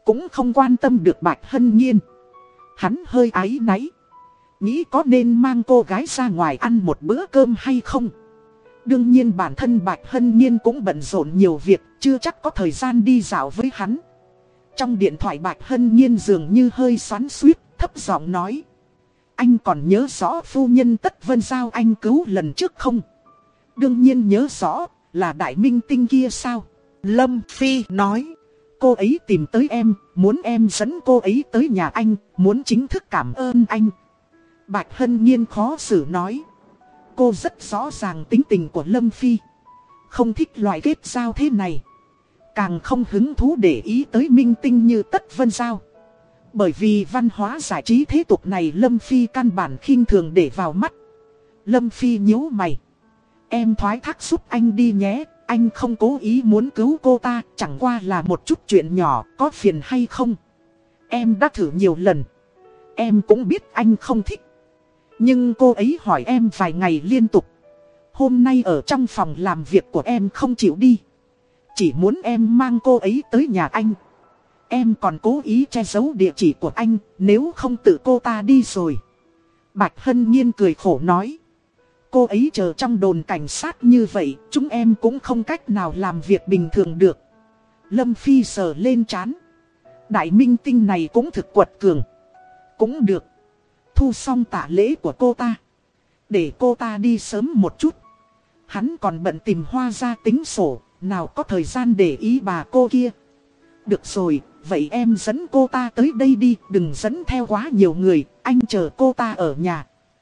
Cũng không quan tâm được Bạch Hân Nhiên. Hắn hơi áy náy. Nghĩ có nên mang cô gái ra ngoài ăn một bữa cơm hay không? Đương nhiên bản thân Bạch Hân Nhiên cũng bận rộn nhiều việc, chưa chắc có thời gian đi dạo với hắn. Trong điện thoại Bạch Hân Nhiên dường như hơi xoắn suýt, thấp giọng nói. Anh còn nhớ rõ phu nhân Tất Vân Giao anh cứu lần trước không? Đương nhiên nhớ rõ, là đại minh tinh kia sao? Lâm Phi nói. Cô ấy tìm tới em, muốn em dẫn cô ấy tới nhà anh, muốn chính thức cảm ơn anh. Bạch Hân Nhiên khó xử nói. Cô rất rõ ràng tính tình của Lâm Phi. Không thích loại kết giao thế này. Càng không hứng thú để ý tới minh tinh như Tất Vân Giao. Bởi vì văn hóa giải trí thế tục này Lâm Phi căn bản khinh thường để vào mắt. Lâm Phi nhíu mày. Em thoái thác giúp anh đi nhé, anh không cố ý muốn cứu cô ta, chẳng qua là một chút chuyện nhỏ, có phiền hay không. Em đã thử nhiều lần. Em cũng biết anh không thích. Nhưng cô ấy hỏi em vài ngày liên tục. Hôm nay ở trong phòng làm việc của em không chịu đi. Chỉ muốn em mang cô ấy tới nhà anh. Em còn cố ý che giấu địa chỉ của anh, nếu không tự cô ta đi rồi. Bạch Hân Nhiên cười khổ nói. Cô ấy chờ trong đồn cảnh sát như vậy, chúng em cũng không cách nào làm việc bình thường được. Lâm Phi sờ lên chán. Đại minh tinh này cũng thực quật cường. Cũng được. Thu xong tạ lễ của cô ta. Để cô ta đi sớm một chút. Hắn còn bận tìm hoa ra tính sổ, nào có thời gian để ý bà cô kia. Được rồi, vậy em dẫn cô ta tới đây đi, đừng dẫn theo quá nhiều người, anh chờ cô ta ở nhà.